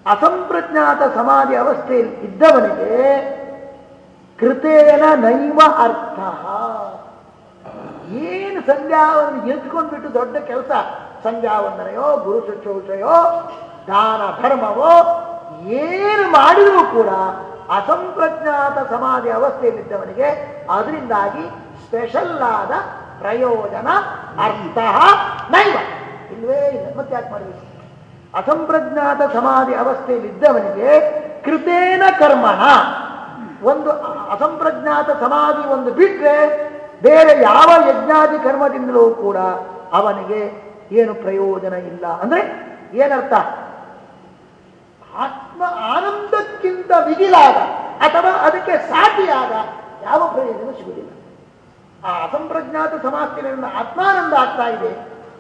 ಅಸಂಪ್ರಜ್ಞಾತ ಸಮಾಧಿ ಅವಸ್ಥೆಯಲ್ಲಿ ಇದ್ದವನಿಗೆ ಕೃತೇನ ನೈವ ಅರ್ಥ. ಏನು ಸಂಧ್ಯಾವನ್ನು ಎದ್ಕೊಂಡ್ಬಿಟ್ಟು ದೊಡ್ಡ ಕೆಲಸ? ಸಂಧ್ಯಾವಂದನೆಯೋ, ಗುರು ಶುಶ್ರೂಷೆಯೋ, ದಾನ ಧರ್ಮವೋ, ಏನು ಮಾಡಿದರೂ ಕೂಡ ಅಸಂಪ್ರಜ್ಞಾತ ಸಮಾಧಿ ಅವಸ್ಥೆಯಲ್ಲಿದ್ದವನಿಗೆ ಅದರಿಂದಾಗಿ ಸ್ಪೆಷಲ್ ಆದ ಪ್ರಯೋಜನ ಅರ್ಥ ನೈವ. ಇಲ್ವೇ ಇಲ್ಲ, ಮತ್ತೆ ಯಾಕೆ ಮಾಡಬೇಕು? ಅಸಂಪ್ರಜ್ಞಾತ ಸಮಾಧಿ ಅವಸ್ಥೆಯಲ್ಲಿದ್ದವನಿಗೆ ಕೃತೇನ ಕರ್ಮಣ. ಒಂದು ಅಸಂಪ್ರಜ್ಞಾತ ಸಮಾಧಿ ಒಂದು ಬಿಟ್ಟರೆ ಬೇರೆ ಯಾವ ಯಜ್ಞಾದಿ ಕರ್ಮದಿಂದಲೂ ಕೂಡ ಅವನಿಗೆ ಏನು ಪ್ರಯೋಜನ ಇಲ್ಲ. ಅಂದ್ರೆ ಏನರ್ಥ? ಆತ್ಮ ಆನಂದಕ್ಕಿಂತ ವಿಗಿಲಾದ ಅಥವಾ ಅದಕ್ಕೆ ಸಾಟಿಯಾದ ಯಾವ ಪ್ರಯೋಜನ ಸಿಗುವುದಿಲ್ಲ. ಆ ಅಸಂಪ್ರಜ್ಞಾತ ಸಮಾಧಿಗಳಿಂದ ಆತ್ಮಾನಂದ ಆಗ್ತಾ ಇದೆ.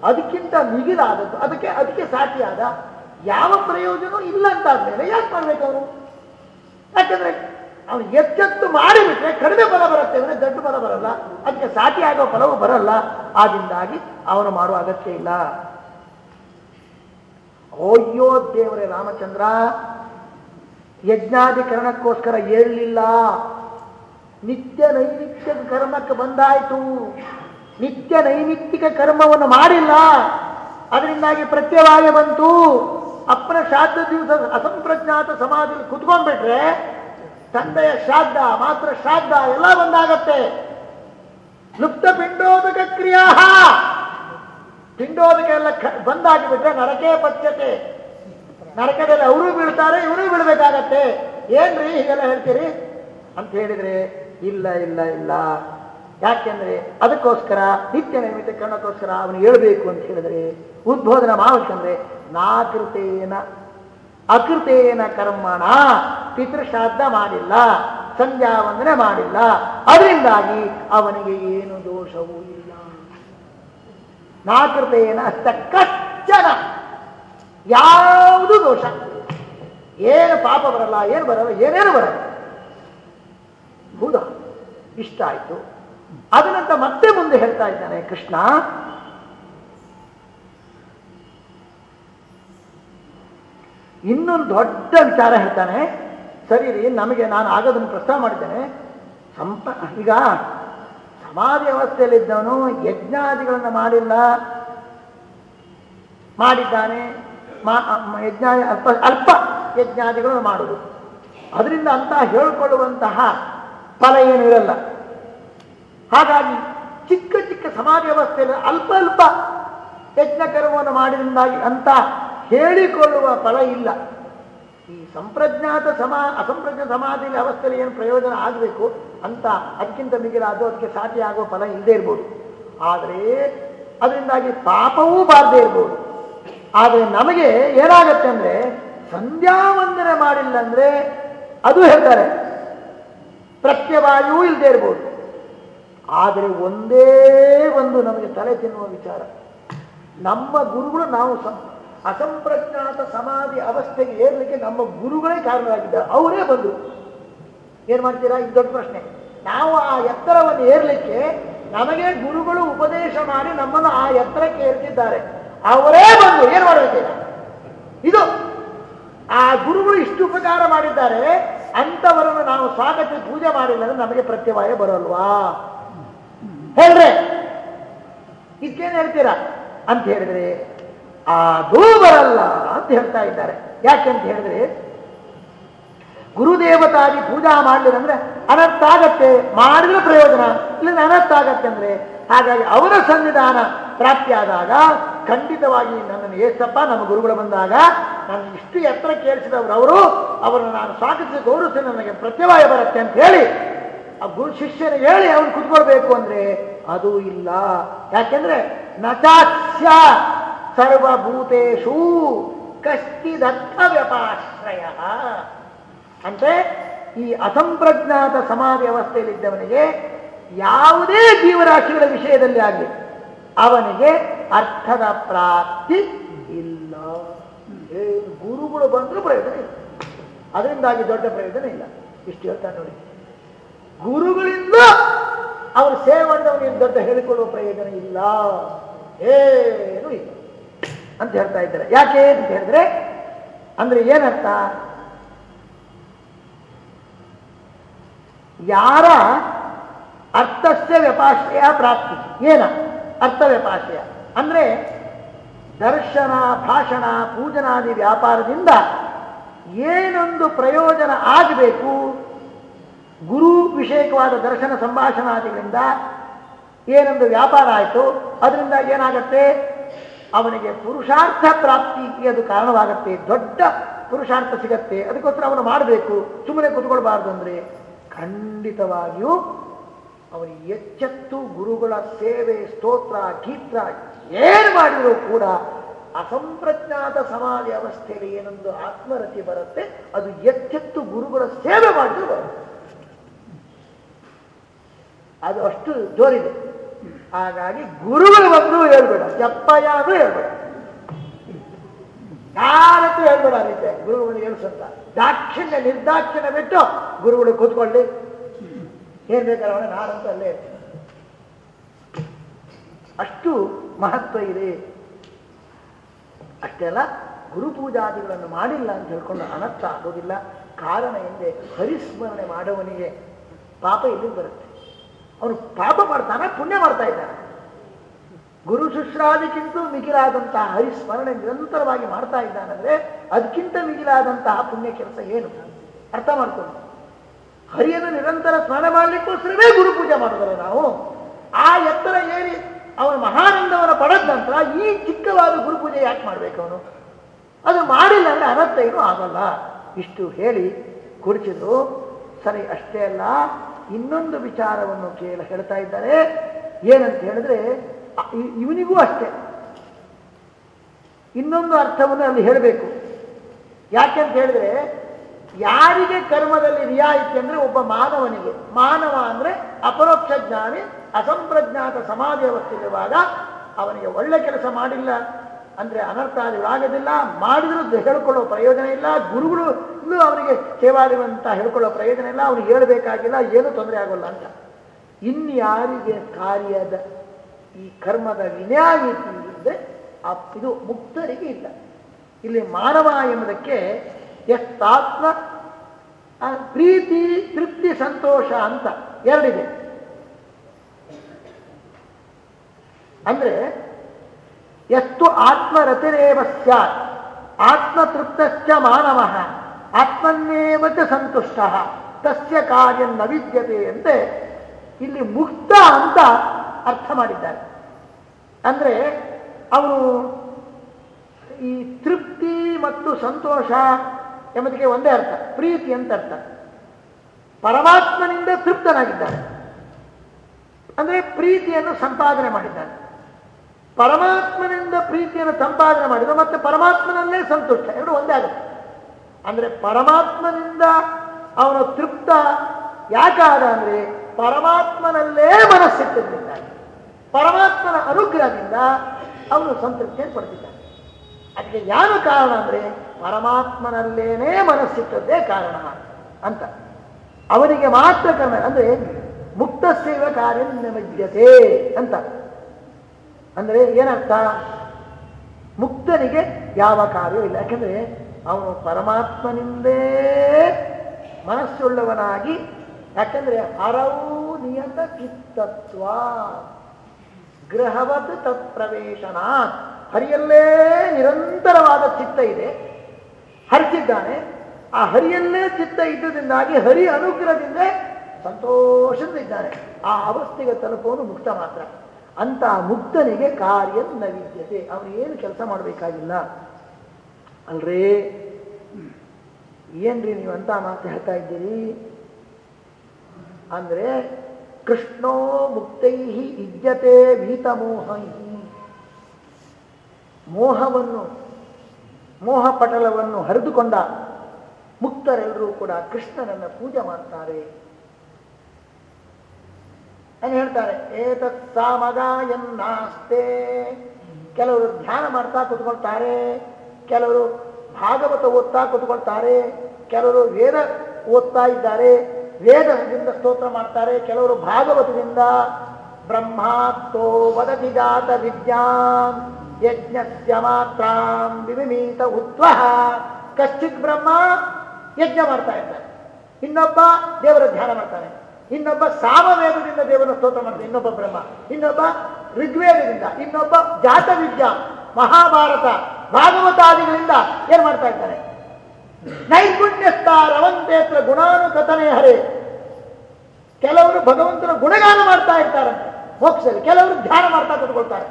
ಅದಕ್ಕಿಂತ ಮಿಗಿಲಾದದ್ದು, ಅದಕ್ಕೆ ಅದಕ್ಕೆ ಸಾಟಿಯಾದ ಯಾವ ಪ್ರಯೋಜನ ಇಲ್ಲ ಅಂತಾದ್ಮೇಲೆ ಯಾಕೆ ಮಾಡ್ಬೇಕು ಅವರು ಯಾಕಂದ್ರೆ ಅವನು ಎಚ್ಚೆತ್ತು ಮಾಡಿಬಿಟ್ರೆ ಕಡಿಮೆ ಫಲ ಬರುತ್ತೆ ಅಂದ್ರೆ ದೊಡ್ಡ ಫಲ ಬರಲ್ಲ. ಅದಕ್ಕೆ ಸಾಟಿ ಆಗೋ ಫಲವು ಬರಲ್ಲ. ಆದ್ರಿಂದಾಗಿ ಅವನು ಮಾಡುವ ಅಗತ್ಯ ಇಲ್ಲ. ಅಯ್ಯೋ ದೇವರೇ ರಾಮಚಂದ್ರ, ಯಜ್ಞಾಧಿಕರಣಕ್ಕೋಸ್ಕರ ಏಳಲಿಲ್ಲ ನಿತ್ಯ ನೈಮಿತ್ಯ ಕರ್ಮಕ್ಕೆ ಬಂದಾಯಿತು. ನಿತ್ಯ ನೈಮಿತ್ತಿಕ ಕರ್ಮವನ್ನು ಮಾಡಿಲ್ಲ. ಅದರಿಂದಾಗಿ ಪ್ರತ್ಯವಾಗಿ ಬಂತು. ಅಪ್ಪನ ಶ್ರಾದ್ದ ದಿವಸ ಅಸಂಪ್ರಜ್ಞಾತ ಸಮಾಧಿಯಲ್ಲಿ ಕುತ್ಕೊಂಡ್ಬಿಟ್ರೆ ತಂದೆಯ ಶ್ರಾದ್ದ, ಮಾತ್ರ ಶ್ರಾದ್ದ ಎಲ್ಲ ಬಂದಾಗತ್ತೆ. ಲುಪ್ತ ಪಿಂಡೋದಕ ಕ್ರಿಯಾ ಪಿಂಡೋದಕ ಎಲ್ಲ ಬಂದಾಗಿಬಿಟ್ರೆ ನರಕೇ ಪಚ್ಚತೆ ನರಕದಲ್ಲಿ ಅವರು ಬೀಳ್ತಾರೆ, ಇವರು ಬೀಳ್ಬೇಕಾಗತ್ತೆ. ಏನ್ರಿ ಹೀಗೆಲ್ಲ ಹೇಳ್ತೀರಿ? ಅಂತ ಹೇಳಿದ್ರೆ ಇಲ್ಲ ಇಲ್ಲ ಇಲ್ಲ. ಯಾಕೆಂದ್ರೆ ಅದಕ್ಕೋಸ್ಕರ ನಿತ್ಯ ನೈಮಿತ ಕಣ್ಣಕ್ಕೋಸ್ಕರ ಅವನು ಹೇಳಬೇಕು ಅಂತ ಹೇಳಿದ್ರೆ ಉದ್ಬೋಧನ ಮಾಡಬೇಕಂದ್ರೆ ನಾಕೃತೇನ, ಅಕೃತೇನ ಕರ್ಮಣ. ಪಿತೃಶ್ರಾದ್ದ ಮಾಡಿಲ್ಲ ಸಂಧ್ಯಾ ವಂದನೆ ಮಾಡಿಲ್ಲ. ಅದರಿಂದಾಗಿ ಅವನಿಗೆ ಏನು ದೋಷವೂ ಇಲ್ಲ. ನಾಕೃತೇನ ಅಷ್ಟ ಕಚ್ಚನ ಯಾವುದು ದೋಷ? ಏನು ಪಾಪ ಬರಲ್ಲ, ಏನು ಬರಲ್ಲ, ಏನೇನು ಬರಲ್ಲ. ಹೌದಾ? ಇಷ್ಟ ಆಯ್ತು. ಅದನ್ನಂತ ಮತ್ತೆ ಮುಂದೆ ಹೇಳ್ತಾ ಇದ್ದಾನೆ ಕೃಷ್ಣ. ಇನ್ನೊಂದು ದೊಡ್ಡ ವಿಚಾರ ಹೇಳ್ತಾನೆ. ಸರಿ ರೀ, ನಮಗೆ ನಾನು ಆಗೋದನ್ನು ಪ್ರಸ್ತಾವ ಮಾಡಿದ್ದೇನೆ. ಸಂಪ, ಈಗ ಸಮಾಧಿ ವ್ಯವಸ್ಥೆಯಲ್ಲಿದ್ದವನು ಯಜ್ಞಾದಿಗಳನ್ನು ಮಾಡಿಲ್ಲ. ಮಾಡಿದ್ದಾನೆ. ಯಜ್ಞ ಅಲ್ಪ ಅಲ್ಪ ಯಜ್ಞಾದಿಗಳನ್ನು ಮಾಡುವುದು ಅದರಿಂದ ಅಂತ ಹೇಳಿಕೊಳ್ಳುವಂತಹ ಫಲ ಏನು ಇರಲ್ಲ. ಹಾಗಾಗಿ ಚಿಕ್ಕ ಚಿಕ್ಕ ಸಮಾಜ ವ್ಯವಸ್ಥೆಯಲ್ಲಿ ಅಲ್ಪ ಅಲ್ಪ ಯಜ್ಞ ಕರ್ಮವನ್ನು ಮಾಡಿದಿಂದಾಗಿ ಅಂತ ಹೇಳಿಕೊಳ್ಳುವ ಫಲ ಇಲ್ಲ. ಈ ಸಂಪ್ರಜ್ಞಾತ ಸಮಾ, ಅಸಂಪ್ರಜ್ಞ ಸಮಾಧಿ ವ್ಯವಸ್ಥೆಯಲ್ಲಿ ಏನು ಪ್ರಯೋಜನ ಆಗಬೇಕು ಅಂತ ಅದಕ್ಕಿಂತ ಮಿಗಿಲಾದ ಅದಕ್ಕೆ ಸಾಧ್ಯ ಆಗುವ ಫಲ ಇಲ್ಲದೆ ಇರ್ಬೋದು. ಆದರೆ ಅದರಿಂದಾಗಿ ಪಾಪವೂ ಬಾರದೇ ಇರ್ಬೋದು. ಆದರೆ ನಮಗೆ ಏನಾಗತ್ತೆ ಅಂದರೆ ಸಂಧ್ಯಾ ವಂದನೆ ಮಾಡಿಲ್ಲ ಅಂದರೆ ಅದು ಹೇಳ್ತಾರೆ ಪ್ರತ್ಯವಾಯೂ ಇಲ್ಲದೆ ಇರ್ಬೋದು. ಆದರೆ ಒಂದೇ ಒಂದು ನಮಗೆ ತಲೆ ತಿನ್ನುವ ವಿಚಾರ. ನಮ್ಮ ಗುರುಗಳು ನಾವು ಅಸಂಪ್ರಜ್ಞಾತ ಸಮಾಧಿ ಅವಸ್ಥೆಗೆ ಏರ್ಲಿಕ್ಕೆ ನಮ್ಮ ಗುರುಗಳೇ ಕಾರಣರಾಗಿದ್ದಾರೆ ಅವರೇ ಬಂದರು. ಏನು ಮಾಡ್ತೀರಾ? ಇದು ದೊಡ್ಡ ಪ್ರಶ್ನೆ. ನಾವು ಆ ಎತ್ತರವನ್ನು ಏರ್ಲಿಕ್ಕೆ ನಮಗೆ ಗುರುಗಳು ಉಪದೇಶ ಮಾಡಿ ನಮ್ಮನ್ನು ಆ ಎತ್ತರಕ್ಕೆ ಏರ್ತಿದ್ದಾರೆ. ಅವರೇ ಬಂದು ಏನು ಮಾಡಬೇಕೀಗ ಇದು ಆ ಗುರುಗಳು ಇಷ್ಟು ಉಪಕಾರ ಮಾಡಿದ್ದಾರೆ. ಅಂತವರನ್ನು ನಾವು ಸ್ವಾಗತ ಪೂಜೆ ಮಾಡಿಲ್ಲ ನಮಗೆ ಪ್ರತ್ಯವಾಯ ಬರೋಲ್ವಾ? ಹೇಳ್ರೆ. ಇದಕ್ಕೇನು ಹೇಳ್ತೀರಾ? ಅಂತ ಹೇಳಿದ್ರೆ ಅದೂ ಬರಲ್ಲ ಅಂತ ಹೇಳ್ತಾ ಇದ್ದಾರೆ. ಯಾಕೆ ಅಂತ ಹೇಳಿದ್ರೆ, ಗುರುದೇವತಾಗಿ ಪೂಜಾ ಮಾಡಲಿಲ್ಲ ಅಂದ್ರೆ ಅನರ್ಥ ಮಾಡಿದ್ರೆ ಪ್ರಯೋಜನ ಇಲ್ಲ ಅನರ್ಥ ಆಗತ್ತೆ ಅಂದ್ರೆ ಹಾಗಾಗಿ ಅವರ ಸನ್ನಿಧಾನ ಪ್ರಾಪ್ತಿಯಾದಾಗ ಖಂಡಿತವಾಗಿ ನನ್ನನ್ನು ಏಸಪ್ಪ, ನಮ್ಮ ಗುರುಗಳು ಬಂದಾಗ ನಾನು ಇಷ್ಟು ಎತ್ತರ ಕೇಳಿಸಿದವರು ಅವರು, ಅವರನ್ನು ನಾನು ಸ್ವಾಗತಿಸಿ ಗೌರವಿಸಿ ನನಗೆ ಪ್ರತ್ಯವಾಯ ಬರುತ್ತೆ ಅಂತ ಹೇಳಿ, ಆ ಗುರು ಶಿಷ್ಯನಿಗೆ ಹೇಳಿ ಅವನು ಕುತ್ಕೊಳ್ಬೇಕು ಅಂದ್ರೆ ಅದು ಇಲ್ಲ. ಯಾಕೆಂದ್ರೆ ನಚಾಸ್ಯ ಸರ್ವಭೂತೇಶು ಕಷ್ಟಿದತ್ತ ವ್ಯಪಾಶ್ರಯ. ಅಂದ್ರೆ ಈ ಅಸಂಪ್ರಜ್ಞಾತ ಸಮಾಧಿ ಅವಸ್ಥೆಯಲ್ಲಿದ್ದವನಿಗೆ ಯಾವುದೇ ಜೀವರಾಶಿಗಳ ವಿಷಯದಲ್ಲಿ ಆಗಲಿ, ಅವನಿಗೆ ಅರ್ಥದ ಪ್ರಾಪ್ತಿ ಗುರುಗಳು ಬಂದರೂ ಪ್ರಯೋಜನ ಇಲ್ಲ. ಅದರಿಂದಾಗಿ ದೊಡ್ಡ ಪ್ರಯೋಜನ ಇಲ್ಲ. ಇಷ್ಟು ಹೇಳ್ತಾನೆ ನೋಡಿ. ಗುರುಗಳಿಂದ ಅವರು ಸೇವೆಯನ್ನು ಅವನಿಗೆ ದೊಡ್ಡ ಹೇಳಿಕೊಳ್ಳುವ ಪ್ರಯೋಜನ ಇಲ್ಲ. ಏನು ಇಲ್ಲ. ಅಂತ ಹೇಳ್ತಾ ಇದ್ದಾರೆ. ಯಾಕೆ ಅಂತ ಹೇಳಿದ್ರೆ, ಅಂದ್ರೆ ಏನರ್ಥ? ಯಾರ ಅರ್ಥಸ್ಯ ವ್ಯಪಾಶ್ರಯ ಪ್ರಾಪ್ತಿ? ಏನ? ಅರ್ಥ ವ್ಯಪಾಶ್ರಯ. ಅಂದ್ರೆ ದರ್ಶನ, ಭಾಷಣ, ಪೂಜನಾದಿ ವ್ಯಾಪಾರದಿಂದ ಏನೊಂದು ಪ್ರಯೋಜನ ಆಗಬೇಕು? ಗುರು ವಿಷಯಕವಾದ ದರ್ಶನ ಸಂಭಾಷಣಾದಿಗಳಿಂದ ಏನೊಂದು ವ್ಯಾಪಾರ ಆಯಿತು, ಅದರಿಂದ ಏನಾಗತ್ತೆ? ಅವನಿಗೆ ಪುರುಷಾರ್ಥ ಪ್ರಾಪ್ತಿಗೆ ಅದು ಕಾರಣವಾಗತ್ತೆ, ದೊಡ್ಡ ಪುರುಷಾರ್ಥ ಸಿಗತ್ತೆ, ಅದಕ್ಕೋಸ್ಕರ ಅವನು ಮಾಡಬೇಕು. ಸುಮ್ಮನೆ ಕೂತ್ಕೊಳ್ಬಾರ್ದು ಅಂದರೆ ಖಂಡಿತವಾಗಿಯೂ ಅವನು ಎಚ್ಚೆತ್ತು ಗುರುಗಳ ಸೇವೆ, ಸ್ತೋತ್ರ ಗೀತ್ರ ಏನು ಮಾಡಿದರೂ ಕೂಡ ಅಸಂಪ್ರಜ್ಞಾತ ಸಮಾಧಿ ಅವಸ್ಥೆಯಲ್ಲಿ ಏನೊಂದು ಆತ್ಮರತಿ ಬರುತ್ತೆ, ಅದು ಎತ್ತೆತ್ತು ಗುರುಗಳ ಸೇವೆ ಮಾಡಿದ್ರು ಬರುತ್ತೆ. ಅದು ಅಷ್ಟು ಜೋರಿದೆ. ಹಾಗಾಗಿ ಗುರುಗಳು ಬಂದು ಹೇಳ್ಬೇಡ, ಜಪ್ಪಯ್ಯ ಆದ್ರೂ ಹೇಳ್ಬೇಡ. ಯಾರತ್ತೂ ಹೇಳ್ಬೇಡ ರೀತಿ ಗುರುಗಳು ಹೇಳ್ಸಂತ. ದಾಕ್ಷಿಣ್ಯ, ನಿರ್ದಾಕ್ಷಿಣ್ಯ ಬಿಟ್ಟು ಗುರುಗಳು ಕೂತ್ಕೊಳ್ಳಿ. ಏನ್ ಬೇಕಾದ್ರೆ ನಾನಂತೂ ಅಲ್ಲೇ ಅಷ್ಟು ಮಹತ್ವ ಇದೆ. ಅಷ್ಟೇ ಅಲ್ಲ ಗುರು ಪೂಜಾದಿಗಳನ್ನು ಮಾಡಿಲ್ಲ ಅಂತ ಹೇಳ್ಕೊಂಡು ಅನರ್ಥ ಆಗೋದಿಲ್ಲ. ಕಾರಣ ಎಂದೇ ಹರಿಸ್ಮರಣೆ ಮಾಡುವವನಿಗೆ ಪಾಪ ಇಲ್ಲಿ ಬರುತ್ತೆ? ಅವನು ಪಾಪ ಮಾಡ್ತಾನೆ, ಪುಣ್ಯ ಮಾಡ್ತಾ ಇದ್ದಾನೆ. ಗುರು ಶುಶ್ರಾದಿಗಿಂತ ಮಿಗಿಲಾದಂತಹ ಹರಿಸ್ಮರಣೆ ನಿರಂತರವಾಗಿ ಮಾಡ್ತಾ ಇದ್ದಾನಂದ್ರೆ ಅದಕ್ಕಿಂತ ಮಿಗಿಲಾದಂತಹ ಪುಣ್ಯ ಕೆಲಸ ಏನು? ಅರ್ಥ ಮಾಡ್ಕೊಂಡು ಹರಿಯನ್ನು ನಿರಂತರ ಸ್ನಾನ ಮಾಡಲಿಕ್ಕೋಸ್ಕರವೇ ಗುರು ಪೂಜೆ ಮಾಡಿದರೆ ನಾವು. ಆ ಎತ್ತರ ಏರಿ ಅವನ ಮಹಾನಂದವನ್ನು ಪಡೆದ ನಂತರ ಈ ಚಿಕ್ಕವಾದ ಗುರುಪೂಜೆ ಯಾಕೆ ಮಾಡ್ಬೇಕು ಅವನು? ಅದು ಮಾಡಿಲ್ಲ ಅಂದ್ರೆ ಅನರ್ಥ ಏನೂ ಆಗಲ್ಲ. ಇಷ್ಟು ಹೇಳಿ ಕುಡಿಸಿದ್ರು ಸರಿ, ಅಷ್ಟೇ ಅಲ್ಲ, ಇನ್ನೊಂದು ವಿಚಾರವನ್ನು ಕೇಳ ಹೇಳ್ತಾ ಇದ್ದಾರೆ. ಏನಂತ ಹೇಳಿದ್ರೆ ಇವನಿಗೂ ಅಷ್ಟೇ. ಇನ್ನೊಂದು ಅರ್ಥವನ್ನು ಅಲ್ಲಿ ಹೇಳಬೇಕು. ಯಾಕೆಂತ ಹೇಳಿದ್ರೆ, ಯಾರಿಗೆ ಕರ್ಮದಲ್ಲಿ ರಿಯಾಯಿತಿ ಅಂದ್ರೆ ಒಬ್ಬ ಮಾನವನಿಗೆ. ಮಾನವ ಅಂದ್ರೆ ಅಪರೋಕ್ಷ ಜ್ಞಾನಿ ಅಸಂಪ್ರಜ್ಞಾತ ಸಮಾಜ ವಸ್ತುವಿರುವಾಗ ಅವನಿಗೆ ಒಳ್ಳೆ ಕೆಲಸ ಮಾಡಿಲ್ಲ. ಅಂದ್ರೆ ಅನರ್ಥ ಆಗೋದಿಲ್ಲ, ಮಾಡಿದರೂ ಹೇಳ್ಕೊಳ್ಳೋ ಪ್ರಯೋಜನ ಇಲ್ಲ, ಗುರುಗಳು ಇಲ್ಲೂ ಅವನಿಗೆ ಸೇವಾರಿವಂತ ಹೇಳ್ಕೊಳ್ಳೋ ಪ್ರಯೋಜನ ಇಲ್ಲ, ಅವನಿಗೆ ಹೇಳಬೇಕಾಗಿಲ್ಲ, ಏನೂ ತೊಂದರೆ ಆಗೋಲ್ಲ ಅಂತ. ಇನ್ಯಾರಿಗೆ ಕಾರ್ಯದ ಈ ಕರ್ಮದ ವಿನಾಯಿತಿ ಅಂದ್ರೆ ಇದು ಮುಕ್ತರಿಗೆ ಇಲ್ಲ. ಇಲ್ಲಿ ಮಾನವ ಎಂಬುದಕ್ಕೆ ಎಷ್ಟಾತ್ಮ ಪ್ರೀತಿ, ತೃಪ್ತಿ, ಸಂತೋಷ ಅಂತ ಎರಡಿದೆ. ಅಂದ್ರೆ ಎಷ್ಟು ಆತ್ಮರತಿರೇವ ಸ್ಯಾತ್. ಆತ್ಮತೃಪ್ತಶ್ಚ ಮಾನವ, ಆತ್ಮನ್ನೇವ ಚ ಸಂತುಷ್ಟ, ತಸ್ಯ ಕಾರ್ಯ ನವಿದ್ಯತೆ ವಿದ್ಯತೆ ಅಂತೆ ಇಲ್ಲಿ ಮುಕ್ತ ಅಂತ ಅರ್ಥ ಮಾಡಿದ್ದಾರೆ. ಅಂದ್ರೆ ಅವನು ಈ ತೃಪ್ತಿ ಮತ್ತು ಸಂತೋಷ ಎಂಬುದಕ್ಕೆ ಒಂದೇ ಅರ್ಥ, ಪ್ರೀತಿ ಅಂತ ಅರ್ಥ. ಪರಮಾತ್ಮನಿಂದ ತೃಪ್ತನಾಗಿದ್ದಾನೆ. ಅಂದ್ರೆ ಪ್ರೀತಿಯನ್ನು ಸಂಪಾದನೆ ಮಾಡಿದ್ದಾನೆ. ಪರಮಾತ್ಮನಿಂದ ಪ್ರೀತಿಯನ್ನು ಸಂಪಾದನೆ ಮಾಡಿದ ಮತ್ತೆ ಪರಮಾತ್ಮನಲ್ಲೇ ಸಂತುಷ್ಟ. ಎರಡು ಒಂದೇ ಆಗುತ್ತೆ. ಅಂದ್ರೆ ಪರಮಾತ್ಮನಿಂದ ಅವನು ತೃಪ್ತ ಯಾಕಾದ ಅಂದ್ರೆ ಪರಮಾತ್ಮನಲ್ಲೇ ಮನಸ್ಸಿಟ್ಟಿದ್ದಾನೆ. ಪರಮಾತ್ಮನ ಅನುಗ್ರಹದಿಂದ ಅವನು ಸಂತೃಪ್ತಿಯನ್ನು ಪಡೆದಿದ್ದಾನೆ ಅದಕ್ಕೆ ಯಾರು ಕಾರಣ ಅಂದ್ರೆ ಪರಮಾತ್ಮನಲ್ಲೇನೇ ಮನಸ್ಸಿಟ್ಟದ್ದೇ ಕಾರಣ ಅಂತ. ಅವನಿಗೆ ಮಾತ್ರ ಕರ್ಮ ಅಂದ್ರೆ ಮುಕ್ತ ಸೇವ ಕಾರ್ಯ ನಿಮಜ್ಯತೆ ಅಂತ. ಅಂದ್ರೆ ಏನರ್ಥ ಮುಕ್ತನಿಗೆ ಯಾವ ಕಾರ್ಯವೂ ಇಲ್ಲ ಯಾಕಂದ್ರೆ ಅವನು ಪರಮಾತ್ಮನಿಂದೇ ಮನಸ್ಸುಳ್ಳವನಾಗಿ, ಯಾಕೆಂದರೆ ಹರವು ನಿಯತ ಚಿತ್ತತ್ವ, ಗೃಹವತ್ ತತ್ಪ್ರವೇಶನ, ಹರಿಯಲ್ಲೇ ನಿರಂತರವಾದ ಚಿತ್ತ ಇದೆ. ಹರಿಸಿದ್ದಾನೆ. ಆ ಹರಿಯಲ್ಲೇ ಚಿತ್ತ ಇದ್ದುದರಿಂದಾಗಿ ಹರಿ ಅನುಗ್ರಹದಿಂದ ಸಂತೋಷದಿಂದ ಇದ್ದಾನೆ. ಆ ಅವಸ್ಥೆಗೆ ತಲುಪುವನು ಮುಕ್ತ ಮಾತ್ರ. ಅಂತ ಮುಕ್ತನಿಗೆ ಕಾರ್ಯ ವಿದ್ಯತೆ ಅವನು ಏನು ಕೆಲಸ ಮಾಡಬೇಕಾಗಿಲ್ಲ. ಅಲ್ರೇ? ಏನ್ರಿ ನೀವು ಅಂತ ಮಾತು ಹೇಳ್ತಾ ಇದ್ದೀರಿ? ಅಂದ್ರೆ, ಕೃಷ್ಣೋ ಮುಕ್ತೈ ಭೀತ ಭೀತಮೋಹೈ ಮೋಹವನ್ನು, ಮೋಹ ಪಟಲವನ್ನು ಹರಿದುಕೊಂಡ ಮುಕ್ತರೆಲ್ಲರೂ ಕೂಡ ಕೃಷ್ಣನನ್ನು ಪೂಜೆ ಮಾಡ್ತಾರೆ. ಏನು ಹೇಳ್ತಾರೆ. ಏತತ್ ಸಾಮಗಾಯನ್ನಾಸ್ತೆ ಕೆಲವರು ಧ್ಯಾನ ಮಾಡ್ತಾ ಕೂತ್ಕೊಳ್ತಾರೆ. ಕೆಲವರು ಭಾಗವತ ಓದ್ತಾ ಕೂತ್ಕೊಳ್ತಾರೆ. ಕೆಲವರು ವೇದ ಓದ್ತಾ ಇದ್ದಾರೆ. ವೇದದಿಂದ ಸ್ತೋತ್ರ ಮಾಡ್ತಾರೆ. ಕೆಲವರು ಭಾಗವತದಿಂದ ಬ್ರಹ್ಮಾತ್ತೋ ವದತಿ ಜಾತ ವಿದ್ಯಾಂ ಯಜ್ಞಸ್ಯ ಮಾತ್ರಾಂ ವಿಮಿಮೀತ ಉತ್ವ ಕಶ್ಚಿತ್ ಬ್ರಹ್ಮ ಯಜ್ಞ ಮಾಡ್ತಾ ಇದ್ದಾರೆ. ಇನ್ನೊಬ್ಬ ದೇವರ ಧ್ಯಾನ ಮಾಡ್ತಾನೆ ಇನ್ನೊಬ್ಬ ಸಾಮವೇದದಿಂದ ದೇವರ ಸ್ತೋತ್ರ ಮಾಡ್ತಾನೆ ಇನ್ನೊಬ್ಬ ಬ್ರಹ್ಮ, ಇನ್ನೊಬ್ಬ ಋಗ್ವೇದದಿಂದ, ಇನ್ನೊಬ್ಬ ಜಾತ ವಿದ್ಯಾ ಮಹಾಭಾರತ, ಭಾಗವತಾದಿಗಳಿಂದ ಏನ್ ಮಾಡ್ತಾ ಇದ್ದಾರೆ? ನೈಪುಣ್ಯಸ್ಥ ರವಂತೇತ್ರ ಗುಣಾನುಕಥನೆ ಹರೇ. ಕೆಲವರು ಭಗವಂತನ ಗುಣಗಾನ ಮಾಡ್ತಾ ಇರ್ತಾರೆ ಮೋಕ್ಷದಲ್ಲಿ ಕೆಲವರು ಧ್ಯಾನ ಮಾಡ್ತಾ ಕೂತ್ಕೊಳ್ತಾರೆ.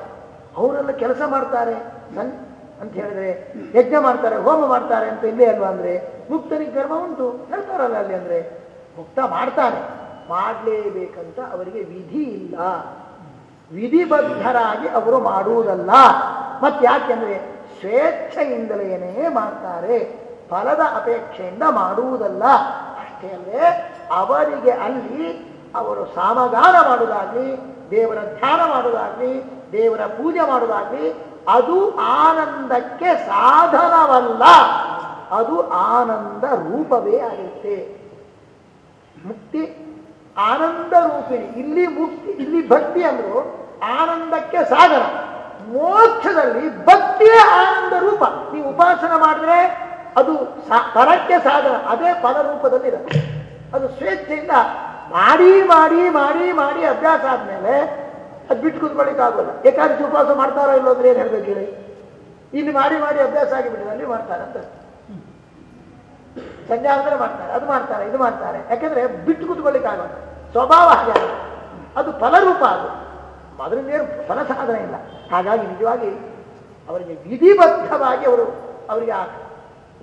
ಅವರೆಲ್ಲ ಕೆಲಸ ಮಾಡ್ತಾರೆ. ನನ್- ಅಂತ ಹೇಳಿದ್ರೆ ಯಜ್ಞ ಮಾಡ್ತಾರೆ, ಹೋಮ ಮಾಡ್ತಾರೆ ಅಂತ ಇಲ್ಲೇ ಅಲ್ವಾ ಅಂದ್ರೆ ಮುಕ್ತನಿಗೆ ಕರ್ಮ ಉಂಟು. ಹೇಳ್ತಾರಲ್ಲ ಅಲ್ಲಿ ಅಂದ್ರೆ ಮುಕ್ತ ಮಾಡ್ತಾನೆ ಮಾಡಲೇಬೇಕಂತ ಅವರಿಗೆ ವಿಧಿ ಇಲ್ಲ. ವಿಧಿಬದ್ಧರಾಗಿ ಅವರು ಮಾಡುವುದಲ್ಲ. ಮತ್ತೆ ಯಾಕೆಂದ್ರೆ ಸ್ವೇಚ್ಛೆಯಿಂದಲೇನೇ ಮಾಡ್ತಾರೆ, ಫಲದ ಅಪೇಕ್ಷೆಯಿಂದ ಮಾಡುವುದಲ್ಲ. ಅಷ್ಟೇ ಅಲ್ಲದೆ ಅವರಿಗೆ ಅಲ್ಲಿ ಅವರು ಸಾಮಗಾನ ಮಾಡುವುದಾಗಲಿ, ದೇವರ ಧ್ಯಾನ ಮಾಡುವುದಾಗಲಿ, ದೇವರ ಪೂಜೆ ಮಾಡುವುದಾಗಲಿ, ಅದು ಆನಂದಕ್ಕೆ ಸಾಧನವಲ್ಲ. ಅದು ಆನಂದ ರೂಪವೇ ಆಗುತ್ತೆ. ಮುಕ್ತಿ ಆನಂದ ರೂಪಿಣಿ ಇಲ್ಲಿ ಮುಕ್ತಿ, ಇಲ್ಲಿ ಭಕ್ತಿ ಅಂದ್ರು ಆನಂದಕ್ಕೆ ಸಾಧನ ಮೋಕ್ಷದಲ್ಲಿ ಭಕ್ತಿಯೇ ಆನಂದ ರೂಪ ನೀವು ಉಪಾಸನ ಮಾಡಿದ್ರೆ ಅದು ಪರಕ್ಕೆ ಸಾಧನ ಅದೇ ಫಲ ರೂಪದಲ್ಲಿ ಇರುತ್ತೆ ಅದು ಸ್ವೇಚ್ಛೆಯಿಂದ ಮಾಡಿ ಮಾಡಿ ಮಾಡಿ ಮಾಡಿ ಅಭ್ಯಾಸ ಆದ್ಮೇಲೆ ಅದು ಬಿಟ್ಟು ಕೂತ್ಕೊಳ್ಳಿಕ್ಕಾಗೋಲ್ಲ ಏಕಾದಶಿ ಉಪವಾಸ ಮಾಡ್ತಾರೋ ಇಲ್ಲೋ ಅಂದ್ರೆ ಏನ್ ಹೇಳ್ಬೇಕು ಹೇಳಿ? ಇಲ್ಲಿ ಮಾಡಿ ಮಾಡಿ ಅಭ್ಯಾಸ ಆಗಿಬಿಟ್ಟಿದೆ. ಅಲ್ಲಿ ಮಾಡ್ತಾರೆ ಅಂತ ಸಂಜೆ ಆದ್ರೆ ಮಾಡ್ತಾರೆ, ಅದು ಮಾಡ್ತಾರೆ, ಇದು ಮಾಡ್ತಾರೆ. ಯಾಕೆಂದ್ರೆ ಬಿಟ್ಟು ಕೂತ್ಕೊಳ್ಳಿಕ್ಕಾಗಲ್ಲ. ಸ್ವಭಾವ ಹಾಗೆ. ಅದು ಫಲರೂಪ ಅದು. ಅದರಿಂದ ಏನು ಫಲ ಸಾಧನೆ ಇಲ್ಲ. ಹಾಗಾಗಿ ನಿಜವಾಗಿ ಅವರಿಗೆ ವಿಧಿಬದ್ಧವಾಗಿ ಅವರು ಅವರಿಗೆ ಆ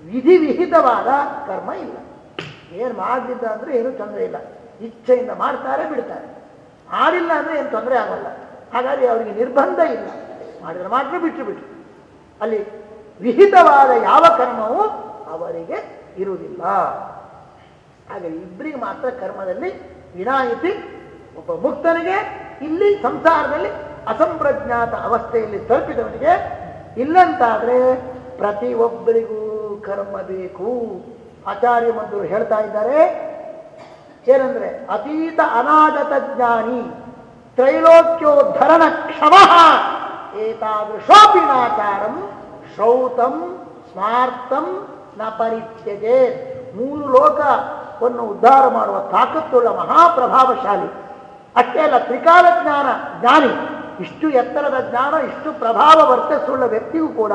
ವಿಧಿ ವಿಹಿತವಾದ ಕರ್ಮ ಇಲ್ಲ. ಏನು ಮಾಡಲಿಲ್ಲ ಅಂದರೆ ಏನು ತೊಂದರೆ ಇಲ್ಲ. ಇಚ್ಛೆಯಿಂದ ಮಾಡ್ತಾರೆ, ಬಿಡ್ತಾರೆ. ಮಾಡಿಲ್ಲ ಅಂದರೆ ಏನು ತೊಂದರೆ ಆಗಲ್ಲ. ಹಾಗಾಗಿ ಅವರಿಗೆ ನಿರ್ಬಂಧ ಇಲ್ಲ. ಮಾಡಿದ್ರೆ ಮಾತ್ರ ಬಿಟ್ಟು ಬಿಟ್ಟು ಅಲ್ಲಿ ವಿಹಿತವಾದ ಯಾವ ಕರ್ಮವೂ ಅವರಿಗೆ ಇರುವುದಿಲ್ಲ. ಹಾಗೆ ಇಬ್ಬರಿಗೆ ಮಾತ್ರ ಕರ್ಮದಲ್ಲಿ ವಿನಾಯಿತಿ ಒಬ್ಬ ಮುಕ್ತನಿಗೆ ಇಲ್ಲಿ ಸಂಸಾರದಲ್ಲಿ ಅಸಂಪ್ರಜ್ಞಾತ ಅವಸ್ಥೆಯಲ್ಲಿ ತಲುಪಿದವನಿಗೆ, ಇಲ್ಲಂತಾದ್ರೆ ಪ್ರತಿಯೊಬ್ಬರಿಗೂ ಕರ್ಮ ಬೇಕು. ಆಚಾರ್ಯ ಮಂದರು ಹೇಳ್ತಾ ಇದ್ದಾರೆ, ಏನಂದ್ರೆ ಅತೀತ ಅನಾಗತ ಜ್ಞಾನಿ ತ್ರೈಲೋಕ್ಯೋದ್ಧರಣ ಕ್ಷಮ ಏತಾದೃಶೋಪಿನಾಚಾರಂ ಶ್ರೌತಂ ಸ್ಮಾರ್ತಂ ನ ಮೂರು ಲೋಕವನ್ನು ಉದ್ಧಾರ ಮಾಡುವ ತಾಕತ್ತುಳ್ಳ ಮಹಾಪ್ರಭಾವಶಾಲಿ. ಅಷ್ಟೇ ಅಲ್ಲ, ತ್ರಿಕಾಲ ಜ್ಞಾನ, ಜ್ಞಾನಿ. ಇಷ್ಟು ಎತ್ತರದ ಜ್ಞಾನ, ಇಷ್ಟು ಪ್ರಭಾವ ವರ್ತಿಸುಳ್ಳ ವ್ಯಕ್ತಿಯೂ ಕೂಡ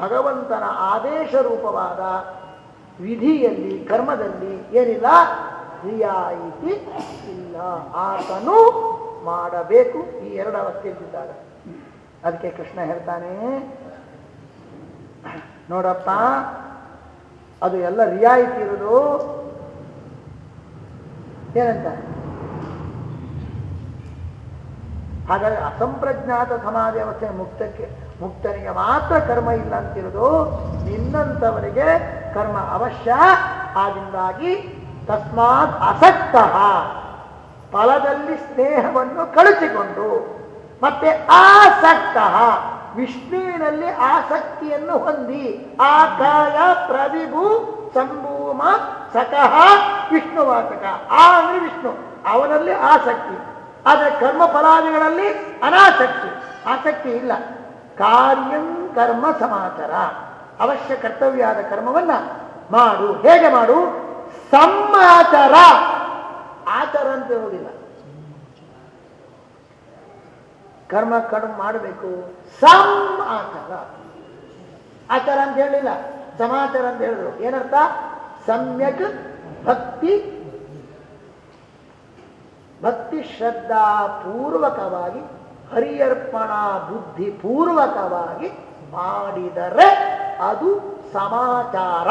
ಭಗವಂತನ ಆದೇಶ ರೂಪವಾದ ವಿಧಿಯಲ್ಲಿ, ಕರ್ಮದಲ್ಲಿ ಏನಿಲ್ಲ ರಿಯಾಯಿತಿ ಇಲ್ಲ. ಆತನು ಮಾಡಬೇಕು. ಈ ಎರಡು ಅವಸ್ಥೆಯಲ್ಲಿದ್ದಾಗ ಅದಕ್ಕೆ ಕೃಷ್ಣ ಹೇಳ್ತಾನೆ, ನೋಡಪ್ಪ ಅದು ಎಲ್ಲ ರಿಯಾಯಿತಿ ಇರೋದು ಏನಂತ? ಹಾಗಾಗಿ ಅಸಂಪ್ರಜ್ಞಾತ ಸಮಾಧಿ ವ್ಯವಸ್ಥೆ ಮುಕ್ತಕ್ಕೆ, ಮುಕ್ತನಿಗೆ ಮಾತ್ರ ಕರ್ಮ ಇಲ್ಲ ಅಂತಿರೋದು ನಿನ್ನಂಥವರಿಗೆ ಕರ್ಮ ಅವಶ್ಯ. ಆದಿಂದಾಗಿ ತಸ್ಮಾತ್ ಅಸಕ್ತ ಫಲದಲ್ಲಿ ಸ್ನೇಹವನ್ನು ಕಳಿಸಿಕೊಂಡು ಮತ್ತೆ ಆಸಕ್ತ ವಿಷ್ಣುವಿನಲ್ಲಿ ಆಸಕ್ತಿಯನ್ನು ಹೊಂದಿ, ಆಕಾಯ ಪ್ರವಿಭು ಸಂಭೂಮ ಸಕಃ ವಿಷ್ಣುವಾಚಕ. ಆ ಅಂದ್ರೆ ವಿಷ್ಣು. ಅವನಲ್ಲಿ ಆಸಕ್ತಿ. ಆದರೆ ಕರ್ಮ ಫಲಾದಿಗಳಲ್ಲಿ ಅನಾಸಕ್ತಿ. ಆಸಕ್ತಿ ಇಲ್ಲ. ಕಾರ್ಯಂ ಕರ್ಮ ಸಮಾಚಾರ. ಅವಶ್ಯ ಕರ್ತವ್ಯ ಆದ ಕರ್ಮವನ್ನ ಮಾಡು. ಹೇಗೆ ಮಾಡು? ಸಮಾಚಾರ. ಆಚಾರ ಅಂತ ಇರುವುದಿಲ್ಲ ಕರ್ಮ ಕಡಿಮೆ ಮಾಡಬೇಕು. ಸಮ್ ಆಚಾರ. ಆಚಾರ ಅಂತ ಹೇಳಿಲ್ಲ ಸಮಾಚಾರ ಅಂತ ಹೇಳಿದ್ರು. ಏನರ್ಥ? ಸಮ್ಯಕ್ ಭಕ್ತಿ. ಭಕ್ತಿ ಶ್ರದ್ಧಾ ಪೂರ್ವಕವಾಗಿ ಹರಿಯರ್ಪಣಾ ಬುದ್ಧಿ ಪೂರ್ವಕವಾಗಿ ಮಾಡಿದರೆ ಅದು ಸಮಾಚಾರ.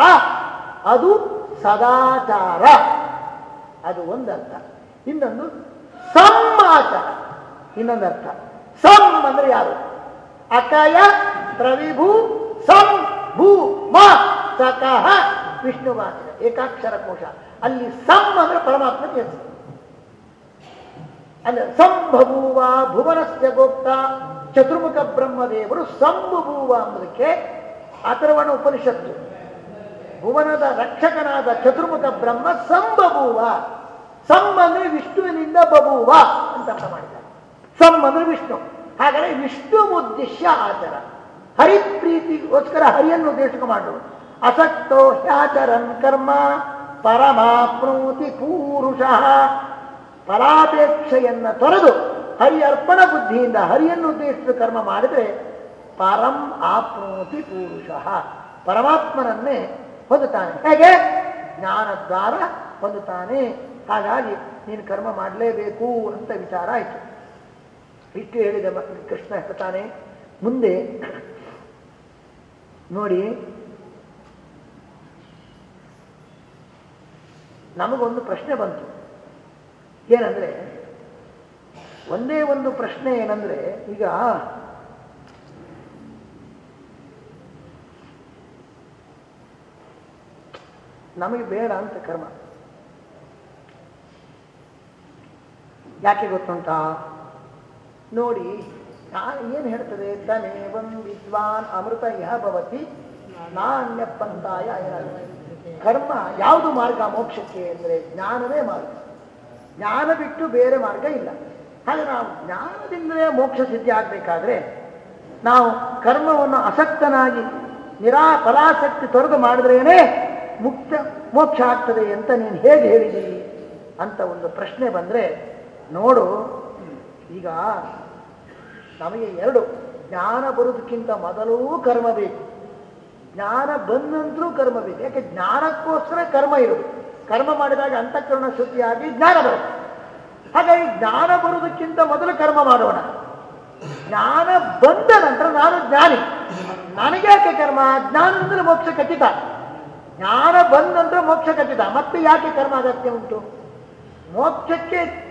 ಅದು ಸದಾಚಾರ. ಅದು ಒಂದರ್ಥ. ಇನ್ನೊಂದು ಸಮಾಚಾರ ಇನ್ನೊಂದು ಸಮ್ ಅಂದ್ರೆ ಯಾರು? ಅಕಯ, ಪ್ರವಿಭು, ಸಂ, ಭೂ, ಮ, ಸಕಹ ವಿಷ್ಣು ಏಕಾಕ್ಷರ ಕೋಶ. ಅಲ್ಲಿ ಸಂ ಅಂದ್ರೆ ಪರಮಾತ್ಮ ಹೆಸರು ಅಂದ್ರೆ ಸಂಭವೂವ ಭುವನಸ್ಯ ಗೋಪ್ತ, ಚತುರ್ಮುಖ ಬ್ರಹ್ಮದೇವರು ಸಂಭಭೂವ ಅನ್ನೋದಕ್ಕೆ ಅಥರ್ವಣ ಉಪನಿಷತ್ತು. ಭುವನದ ರಕ್ಷಕನಾದ ಚತುರ್ಮುಖ ಬ್ರಹ್ಮ ಸಂಭವೂವ. ಸಂ ಅಂದ್ರೆ ವಿಷ್ಣುವಿನಿಂದ ಬಭೂವಾ ಅಂತ ಅರ್ಥ ಮಾಡಿದ್ದಾರೆ. ಸಂ ಅಂದ್ರೆ ವಿಷ್ಣು. ಹಾಗಾದ್ರೆ ವಿಷ್ಣು ಉದ್ದೇಶ ಆಚರ. ಹರಿಪ್ರೀತಿಗೋಸ್ಕರ ಹರಿಯನ್ನು ಉದ್ದೇಶಕ ಮಾಡು. ಅಸಕ್ತೋ ಹ್ಯಾಚರನ್ ಕರ್ಮ ಪರಮಾಪ್ನೋತಿ ಪೂರುಷ. ಪರಾಪೇಕ್ಷೆಯನ್ನ ತೊರೆದು ಹರಿ ಅರ್ಪಣ ಬುದ್ಧಿಯಿಂದ ಹರಿಯನ್ನು ಉದ್ದೇಶಿಸಿದ ಕರ್ಮ ಮಾಡಿದರೆ ಪರಂ ಆಪ್ನೋತಿ ಪೂರುಷ. ಪರಮಾತ್ಮನನ್ನೇ ಹೊಂದುತ್ತಾನೆ. ಹೇಗೆ? ಜ್ಞಾನದ್ವಾರ ಹೊಂದುತ್ತಾನೆ. ಹಾಗಾಗಿ ನೀನು ಕರ್ಮ ಮಾಡಲೇಬೇಕು ಅಂತ ವಿಚಾರ ಆಯಿತು. ಇಷ್ಟು ಹೇಳಿದ ಕೃಷ್ಣ ಹೇಳ್ತಾನೆ ಮುಂದೆ ನೋಡಿ. ನಮಗೊಂದು ಪ್ರಶ್ನೆ ಬಂತು. ಏನಂದ್ರೆ, ಒಂದೇ ಒಂದು ಪ್ರಶ್ನೆ ಏನಂದ್ರೆ, ಈಗ ನಮಗೆ ಬೇಡ ಅಂತ ಕರ್ಮ. ಯಾಕೆ ಗೊತ್ತುಂಟಾ? ನೋಡಿ ಏನು ಹೇಳ್ತದೆ? ತನೇವಂ ವಿದ್ವಾನ್ ಅಮೃತ ಯಹ ಭವತಿ ನಾಣ್ಯ ಪಂಥಾಯ ಕರ್ಮ ಯಾವುದು ಮಾರ್ಗ? ಮೋಕ್ಷಕ್ಕೆ ಅಂದರೆ ಜ್ಞಾನವೇ ಮಾರ್ಗ. ಜ್ಞಾನ ಬಿಟ್ಟು ಬೇರೆ ಮಾರ್ಗ ಇಲ್ಲ. ಹಾಗೆ ನಾವು ಜ್ಞಾನದಿಂದಲೇ ಮೋಕ್ಷ ಸಿದ್ಧಿ ಆಗಬೇಕಾದ್ರೆ ನಾವು ಕರ್ಮವನ್ನು ಅಸಕ್ತನಾಗಿ ನಿರಾ ಫಲಾಸಕ್ತಿ ತೊರೆದು ಮಾಡಿದ್ರೇನೆ ಮುಕ್ತ, ಮೋಕ್ಷ ಆಗ್ತದೆ ಅಂತ ನೀನು ಹೇಗೆ ಹೇಳಿದಿ? ಅಂತ ಒಂದು ಪ್ರಶ್ನೆ ಬಂದರೆ, ನೋಡು ಈಗ ನಮಗೆ ಎರಡು. ಜ್ಞಾನ ಬರುವುದಕ್ಕಿಂತ ಮೊದಲೂ ಕರ್ಮ ಬೇಕು. ಜ್ಞಾನ ಬಂದ ಕರ್ಮ ಬೇಕು. ಯಾಕೆ? ಜ್ಞಾನಕ್ಕೋಸ್ಕರ ಕರ್ಮ ಇರೋದು ಕರ್ಮ ಮಾಡಿದಾಗ ಅಂತಃಕರಣ ಶುದ್ಧಿಯಾಗಿ ಜ್ಞಾನ ಬರುತ್ತೆ. ಹಾಗಾಗಿ ಜ್ಞಾನ ಬರುವುದಕ್ಕಿಂತ ಮೊದಲು ಕರ್ಮ ಮಾಡೋಣ. ಜ್ಞಾನ ಬಂದ ನಂತರ ನಾನು ಜ್ಞಾನಿ. ನನಗ್ಯಾಕೆ ಕರ್ಮ? ಜ್ಞಾನದಿಂದಲೇ ಮೋಕ್ಷ ಖಚಿತ. ಜ್ಞಾನ ಬಂದ ಮೋಕ್ಷ ಖಚಿತ. ಮತ್ತೆ ಯಾಕೆ ಕರ್ಮ ಅಗತ್ಯ ಉಂಟು? ಮೋಕ್ಷಕ್ಕೆ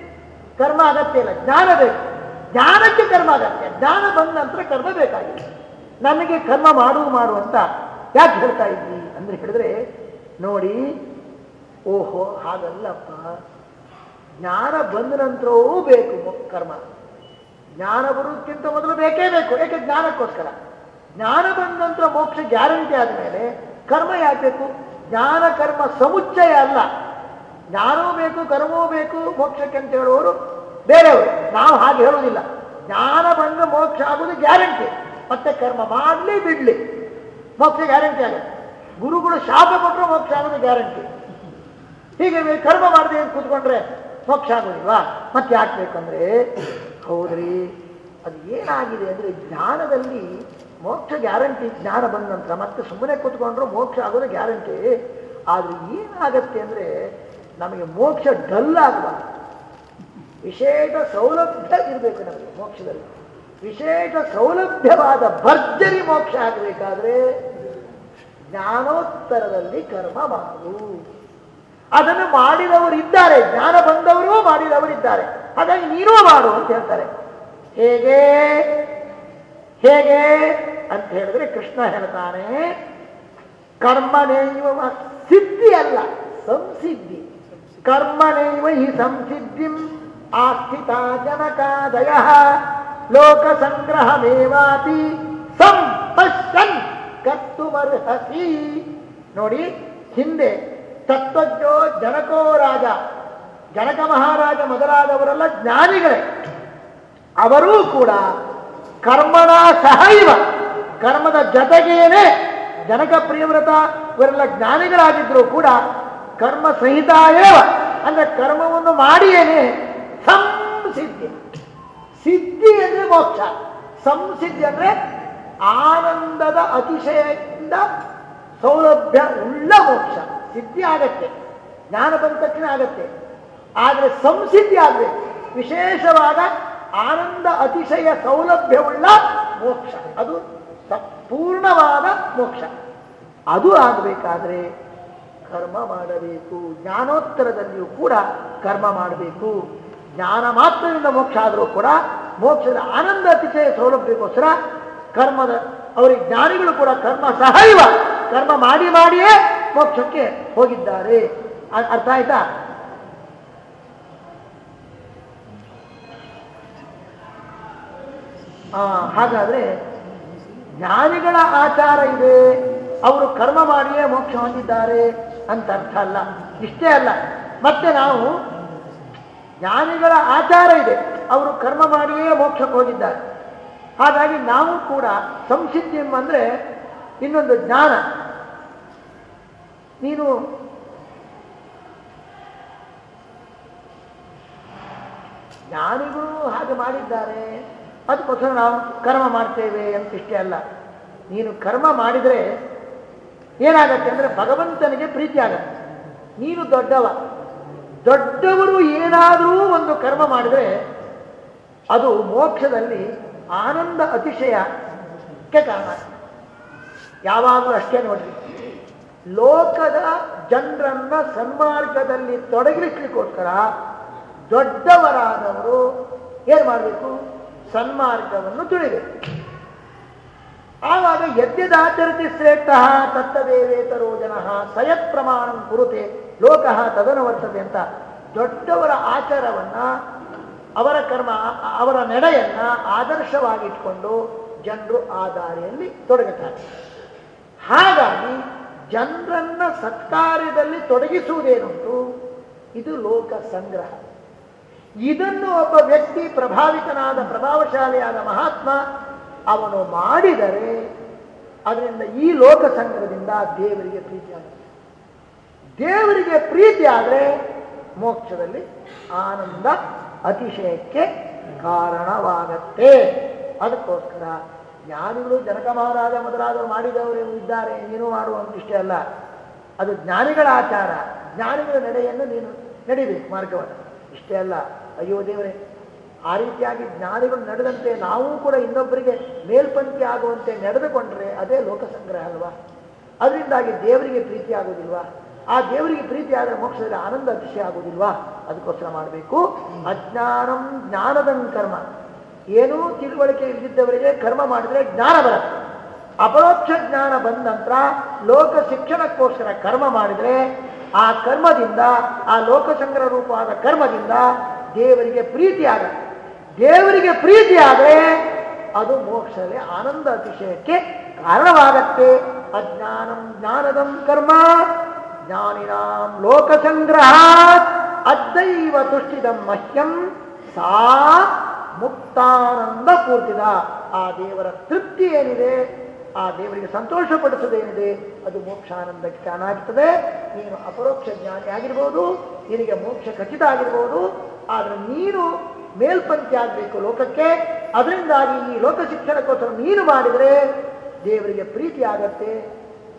ಕರ್ಮ ಅಗತ್ಯ ಇಲ್ಲ. ಜ್ಞಾನ ಬೇಕು. ಜ್ಞಾನಕ್ಕೆ ಕರ್ಮ ಅಗತ್ಯ. ಜ್ಞಾನ ಬಂದ ನಂತರ ಕರ್ಮ ಬೇಕಾಗಿಲ್ಲ ನನಗೆ ಕರ್ಮ ಮಾಡು ಮಾಡು ಅಂತ ಯಾಕೆ ಹೇಳ್ತಾ ಇದ್ದಿ ಅಂದ್ರೆ ಹೇಳಿದ್ರೆ, ನೋಡಿ, ಓಹೋ, ಹಾಗಲ್ಲಪ್ಪ. ಜ್ಞಾನ ಬಂದ ನಂತರವೂ ಬೇಕು ಕರ್ಮ. ಜ್ಞಾನ ಬರುವುದಕ್ಕಿಂತ ಮೊದಲು ಬೇಕೇ ಬೇಕು. ಯಾಕೆ ಜ್ಞಾನಕ್ಕೋಸ್ಕರ? ಜ್ಞಾನ ಬಂದ ನಂತರ ಮೋಕ್ಷ ಗ್ಯಾರಂಟಿ ಆದಮೇಲೆ ಕರ್ಮ ಯಾಕೆ ಜ್ಞಾನ, ಕರ್ಮ ಸಮುಚ್ಚಯ ಅಲ್ಲ. ಜ್ಞಾನವೂ ಬೇಕು ಕರ್ಮವೂ ಬೇಕು, ಮೋಕ್ಷಕ್ಕೆ ಅಂತ ಹೇಳುವವರು ಬೇರೆಯವರು. ನಾವು ಹಾಗೆ ಹೇಳುವುದಿಲ್ಲ. ಜ್ಞಾನ ಬಂದು ಮೋಕ್ಷ ಆಗುವುದು ಗ್ಯಾರಂಟಿ. ಮತ್ತೆ ಕರ್ಮ ಮಾಡಲಿ ಬಿಡ್ಲಿ. ಮೋಕ್ಷ ಗ್ಯಾರಂಟಿ ಆಗುತ್ತೆ ಗುರುಗಳು ಶಾಪ ಕೊಟ್ಟರು ಮೋಕ್ಷ ಆಗೋದು ಗ್ಯಾರಂಟಿ. ಹೀಗೆ ಕರ್ಮ ಮಾಡದೆ ಕೂತ್ಕೊಂಡ್ರೆ ಮೋಕ್ಷ ಆಗೋದಿಲ್ವಾ ಮತ್ತೆ ಯಾಕೆ ಬೇಕಂದ್ರೆ, ಹೌದ್ರಿ, ಅದು ಏನಾಗಿದೆ ಅಂದರೆ ಜ್ಞಾನದಲ್ಲಿ ಮೋಕ್ಷ ಗ್ಯಾರಂಟಿ, ಜ್ಞಾನ ಬಂದ ನಂತರ ಮತ್ತೆ ಸುಮ್ಮನೆ ಕೂತ್ಕೊಂಡ್ರು ಮೋಕ್ಷ ಆಗೋದು ಗ್ಯಾರಂಟಿ. ಆದರೆ ಏನಾಗತ್ತೆ ಅಂದ್ರೆ ನಮಗೆ ಮೋಕ್ಷ ಡಲ್ ಆಗಬಾರ್ದು ವಿಶೇಷ ಸೌಲಭ್ಯ ಇರಬೇಕು ನಮಗೆ ಮೋಕ್ಷದಲ್ಲಿ. ವಿಶೇಷ ಸೌಲಭ್ಯವಾದ ಭರ್ಜರಿ ಮೋಕ್ಷ ಆಗಬೇಕಾದ್ರೆ ಜ್ಞಾನೋತ್ತರದಲ್ಲಿ ಕರ್ಮ ಮಾಡು ಅದನ್ನು ಮಾಡಿದವರು ಇದ್ದಾರೆ, ಜ್ಞಾನ ಬಂದವರು ಮಾಡಿದವರಿದ್ದಾರೆ. ಹಾಗಾಗಿ ನೀನೂ ಮಾಡು ಅಂತ ಹೇಳ್ತಾರೆ. ಹೇಗೆ? ಹೇಗೆ? ಅಂತ ಹೇಳಿದ್ರೆ ಕೃಷ್ಣ ಹೇಳ್ತಾನೆ ಕರ್ಮನೇಯುವ ಸಿದ್ಧಿ ಅಲ್ಲ, ಸಂಸಿದ್ಧಿ. ಕರ್ಮನೇವ ಹಿ ಸಂಸಿದ್ಧಿಂ ಆಸ್ಥಿತ ಜನಕಾದಯ ಲೋಕ ಸಂಗ್ರಹಮೇವಾತಿ ಸಂಪಶ್ಯನ್ ಕರ್ತುಮರ್ಹಸಿ ನೋಡಿ, ಹಿಂದೆ ತತ್ವಜ್ಞೋ ಜನಕೋ ರಾಜ, ಜನಕ ಮಹಾರಾಜ ಮೊದಲಾದವರೆಲ್ಲ ಜ್ಞಾನಿಗಳೇ. ಅವರೂ ಕೂಡ ಕರ್ಮಣ ಸಹೈವ, ಕರ್ಮದ ಜೊತೆಗೇನೆ ಜನಕ ಪ್ರಿಯವ್ರತ, ಇವರೆಲ್ಲ ಜ್ಞಾನಿಗಳಾಗಿದ್ರು ಕೂಡ ಕರ್ಮ ಸಹಿತ ಏವ ಅಂದ್ರೆ ಕರ್ಮವನ್ನು ಮಾಡಿಯೇನೆ ಸಂಸಿದ್ಧಿ. ಸಿದ್ಧಿ ಅಂದ್ರೆ ಮೋಕ್ಷ. ಸಂಸಿದ್ಧಿ ಅಂದ್ರೆ ಆನಂದದ ಅತಿಶಯದಿಂದ ಸೌಲಭ್ಯ ಉಳ್ಳ ಮೋಕ್ಷ. ಸಿದ್ಧಿ ಆಗತ್ತೆ. ಜ್ಞಾನ ಬಂದ ತಕ್ಷಣ ಆಗತ್ತೆ. ಆದರೆ ಸಂಸಿದ್ಧಿ ಆಗಬೇಕು. ವಿಶೇಷವಾದ ಆನಂದ ಅತಿಶಯ ಸೌಲಭ್ಯವುಳ್ಳ ಮೋಕ್ಷ. ಅದು ಸಂಪೂರ್ಣವಾದ ಪೂರ್ಣವಾದ ಮೋಕ್ಷ. ಅದು ಆಗಬೇಕಾದ್ರೆ ಕರ್ಮ ಮಾಡಬೇಕು. ಜ್ಞಾನೋತ್ತರದಲ್ಲಿಯೂ ಕೂಡ ಕರ್ಮ ಮಾಡಬೇಕು. ಜ್ಞಾನ ಮಾತ್ರದಿಂದ ಮೋಕ್ಷ ಆದರೂ ಕೂಡ ಮೋಕ್ಷದ ಆನಂದ ಅತಿಶಯ ಸೌಲಭ್ಯಕ್ಕೋಸ್ಕರ ಕರ್ಮದ, ಅವರಿಗೆ ಜ್ಞಾನಿಗಳು ಕೂಡ ಕರ್ಮ ಸಹೈವ, ಕರ್ಮ ಮಾಡಿ ಮಾಡಿಯೇ ಮೋಕ್ಷಕ್ಕೆ ಹೋಗಿದ್ದಾರೆ. ಅರ್ಥ ಆಯ್ತಾ? ಹಾಗಾದ್ರೆ ಜ್ಞಾನಿಗಳ ಆಚಾರ ಇದೆ. ಅವರು ಕರ್ಮ ಮಾಡಿಯೇ ಮೋಕ್ಷ ಹೊಂದಿದ್ದಾರೆ. ಅಂತ ಅರ್ಥ ಅಲ್ಲ. ಇಷ್ಟೇ ಅಲ್ಲ. ಮತ್ತೆ ನಾವು ಜ್ಞಾನಿಗಳ ಆಚಾರ ಇದೆ. ಅವರು ಕರ್ಮ ಮಾಡಿಯೇ ಮೋಕ್ಷಕ್ಕೆ ಹೋಗಿದ್ದಾರೆ. ಹಾಗಾಗಿ ನಾವು ಕೂಡ ಸಂಸಿದ್ಧಿ ಅಂದರೆ ಇನ್ನೊಂದು ಜ್ಞಾನ. ನೀನು ಜ್ಞಾನಿಗಳು ಹಾಗೆ ಮಾಡಿದ್ದಾರೆ. ಅದಕ್ಕೋಸ್ಕರ ನಾವು ಕರ್ಮ ಮಾಡ್ತೇವೆ ಅಂತ ಇಷ್ಟೇ ಅಲ್ಲ. ನೀನು ಕರ್ಮ ಮಾಡಿದರೆ ಏನಾಗತ್ತೆ ಅಂದ್ರೆ ಭಗವಂತನಿಗೆ ಪ್ರೀತಿ ಆಗತ್ತೆ. ನೀನು ದೊಡ್ಡವ. ದೊಡ್ಡವರು ಏನಾದರೂ ಒಂದು ಕರ್ಮ ಮಾಡಿದರೆ ಅದು ಮೋಕ್ಷದಲ್ಲಿ ಆನಂದ ಅತಿಶಯಕ್ಕೆ ಕಾರಣ. ಯಾವಾಗಲೂ ಅಷ್ಟೇ ನೋಡ್ರಿ. ಲೋಕದ ಜನರನ್ನ ಸನ್ಮಾರ್ಗದಲ್ಲಿ ತೊಡಗಿಸ್ಲಿಕ್ಕೋಸ್ಕರ ದೊಡ್ಡವರಾದವರು ಏನ್ ಮಾಡಬೇಕು? ಸನ್ಮಾರ್ಗವನ್ನು ತುಳಿಬೇಕು. ಆವಾಗ ಯದ್ಯದಾಚರತಿ ಶ್ರೇಷ್ಠ ತತ್ತದೇವೇತರೋ ಜನ ಸಯತ್ ಪ್ರಮಾಣ ಕುರುತೆ ಲೋಕಃ ತದನುವರ್ತದೆ ಅಂತ ದೊಡ್ಡವರ ಆಚಾರವನ್ನ ಅವರ ಕರ್ಮ, ಅವರ ನಡೆಯನ್ನ ಆದರ್ಶವಾಗಿಟ್ಕೊಂಡು ಜನರು ಆ ದಾರಿಯಲ್ಲಿ ತೊಡಗುತ್ತಾರೆ. ಹಾಗಾಗಿ ಜನರನ್ನ ಸತ್ಕಾರ್ಯದಲ್ಲಿ ತೊಡಗಿಸುವುದೇನುಂಟು? ಇದು ಲೋಕ ಸಂಗ್ರಹ. ಇದನ್ನು ಒಬ್ಬ ವ್ಯಕ್ತಿ ಪ್ರಭಾವಿತನಾದ ಪ್ರಭಾವಶಾಲಿಯಾದ ಮಹಾತ್ಮ ಅವನು ಮಾಡಿದರೆ ಅದರಿಂದ ಈ ಲೋಕ ಸಂಗ್ರಹದಿಂದ ದೇವರಿಗೆ ಪ್ರೀತಿ ಆಗುತ್ತೆ ದೇವರಿಗೆ ಪ್ರೀತಿ ಆದರೆ ಮೋಕ್ಷದಲ್ಲಿ ಆನಂದ ಅತಿಶಯಕ್ಕೆ ಕಾರಣವಾಗತ್ತೆ. ಅದಕ್ಕೋಸ್ಕರ ಜ್ಞಾನಿಗಳು ಜನಕ ಮಹಾರಾಜ ಮೊದಲಾದವರು ಮಾಡಿದವರು ಇದ್ದಾರೆ, ನೀನು ಮಾಡುವಂತಿಷ್ಟೇ ಅಲ್ಲ. ಅದು ಜ್ಞಾನಿಗಳ ಆಚಾರ, ಜ್ಞಾನಿಗಳ ನಡೆಯನ್ನು ನೀನು ನಡಿಬೇಕು ಮಾರ್ಗವನ್ನು. ಇಷ್ಟೇ ಅಲ್ಲ. ಅಯ್ಯೋ ದೇವರೇ ಆ ರೀತಿಯಾಗಿ ಜ್ಞಾನಿಗಳು ನಡೆದಂತೆ ನಾವು ಕೂಡ ಇನ್ನೊಬ್ಬರಿಗೆ ಮೇಲ್ಪಂಕ್ತಿ ಆಗುವಂತೆ ನಡೆದುಕೊಂಡ್ರೆ ಅದೇ ಲೋಕ ಸಂಗ್ರಹ ಅಲ್ವಾ? ಅದರಿಂದಾಗಿ ದೇವರಿಗೆ ಪ್ರೀತಿ ಆಗೋದಿಲ್ವಾ ಆ ದೇವರಿಗೆ ಪ್ರೀತಿ ಆದರೆ ಮೋಕ್ಷದಲ್ಲಿ ಆನಂದ ಅತಿಶಯ ಆಗೋದಿಲ್ವಾ ಅದಕ್ಕೋಸ್ಕರ ಮಾಡಬೇಕು. ಅಜ್ಞಾನಂ ಜ್ಞಾನದಂ ಕರ್ಮ. ಏನೂ ತಿಳುವಳಿಕೆ ಇಲ್ಲದಿದ್ದವರಿಗೆ ಕರ್ಮ ಮಾಡಿದ್ರೆ ಜ್ಞಾನ ಬರುತ್ತೆ. ಅಪರೋಕ್ಷ ಜ್ಞಾನ ಬಂದ ನಂತರ ಲೋಕ ಶಿಕ್ಷಣಕ್ಕೋಸ್ಕರ ಕರ್ಮ ಮಾಡಿದ್ರೆ ಆ ಕರ್ಮದಿಂದ, ಆ ಲೋಕ ಸಂಗ್ರಹ ರೂಪವಾದ ಕರ್ಮದಿಂದ ದೇವರಿಗೆ ಪ್ರೀತಿ ಆಗತ್ತೆ. ದೇವರಿಗೆ ಪ್ರೀತಿಯಾದರೆ ಅದು ಮೋಕ್ಷದಲ್ಲಿ ಆನಂದ ಅತಿಶಯಕ್ಕೆ ಕಾರಣವಾಗತ್ತೆ. ಅಜ್ಞಾನಂ ಜ್ಞಾನದಂ ಕರ್ಮ, ಜ್ಞಾನಿನಾಂ ಲೋಕ ಸಂಗ್ರಹ ಅದ್ದೈವ ತುಷ್ಟಿದಂ ಮಹ್ಯಂ, ಸಾ ಮುಕ್ತಾನಂದ ಪೂರ್ತಿದ ಆ ದೇವರ ತೃಪ್ತಿ ಏನಿದೆ, ಆ ದೇವರಿಗೆ ಸಂತೋಷಪಡಿಸೋದೇನಿದೆ ಅದು ಮೋಕ್ಷಾನಂದಕ್ಕೆ ಕಾರಣ ಆಗ್ತದೆ. ನೀನು ಅಪರೋಕ್ಷ ಜ್ಞಾನಿ ಆಗಿರ್ಬೋದು ನಿನಗೆ ಮೋಕ್ಷ ಖಚಿತ ಆಗಿರ್ಬೋದು, ಆದರೆ ನೀನು ಮೇಲ್ಪಂಕ್ತಿ ಆಗಬೇಕು ಲೋಕಕ್ಕೆ. ಅದರಿಂದಾಗಿ ಈ ಲೋಕ ಶಿಕ್ಷಣಕ್ಕೋಸ್ಕರ ನೀನು ಮಾಡಿದರೆ ದೇವರಿಗೆ ಪ್ರೀತಿ ಆಗತ್ತೆ,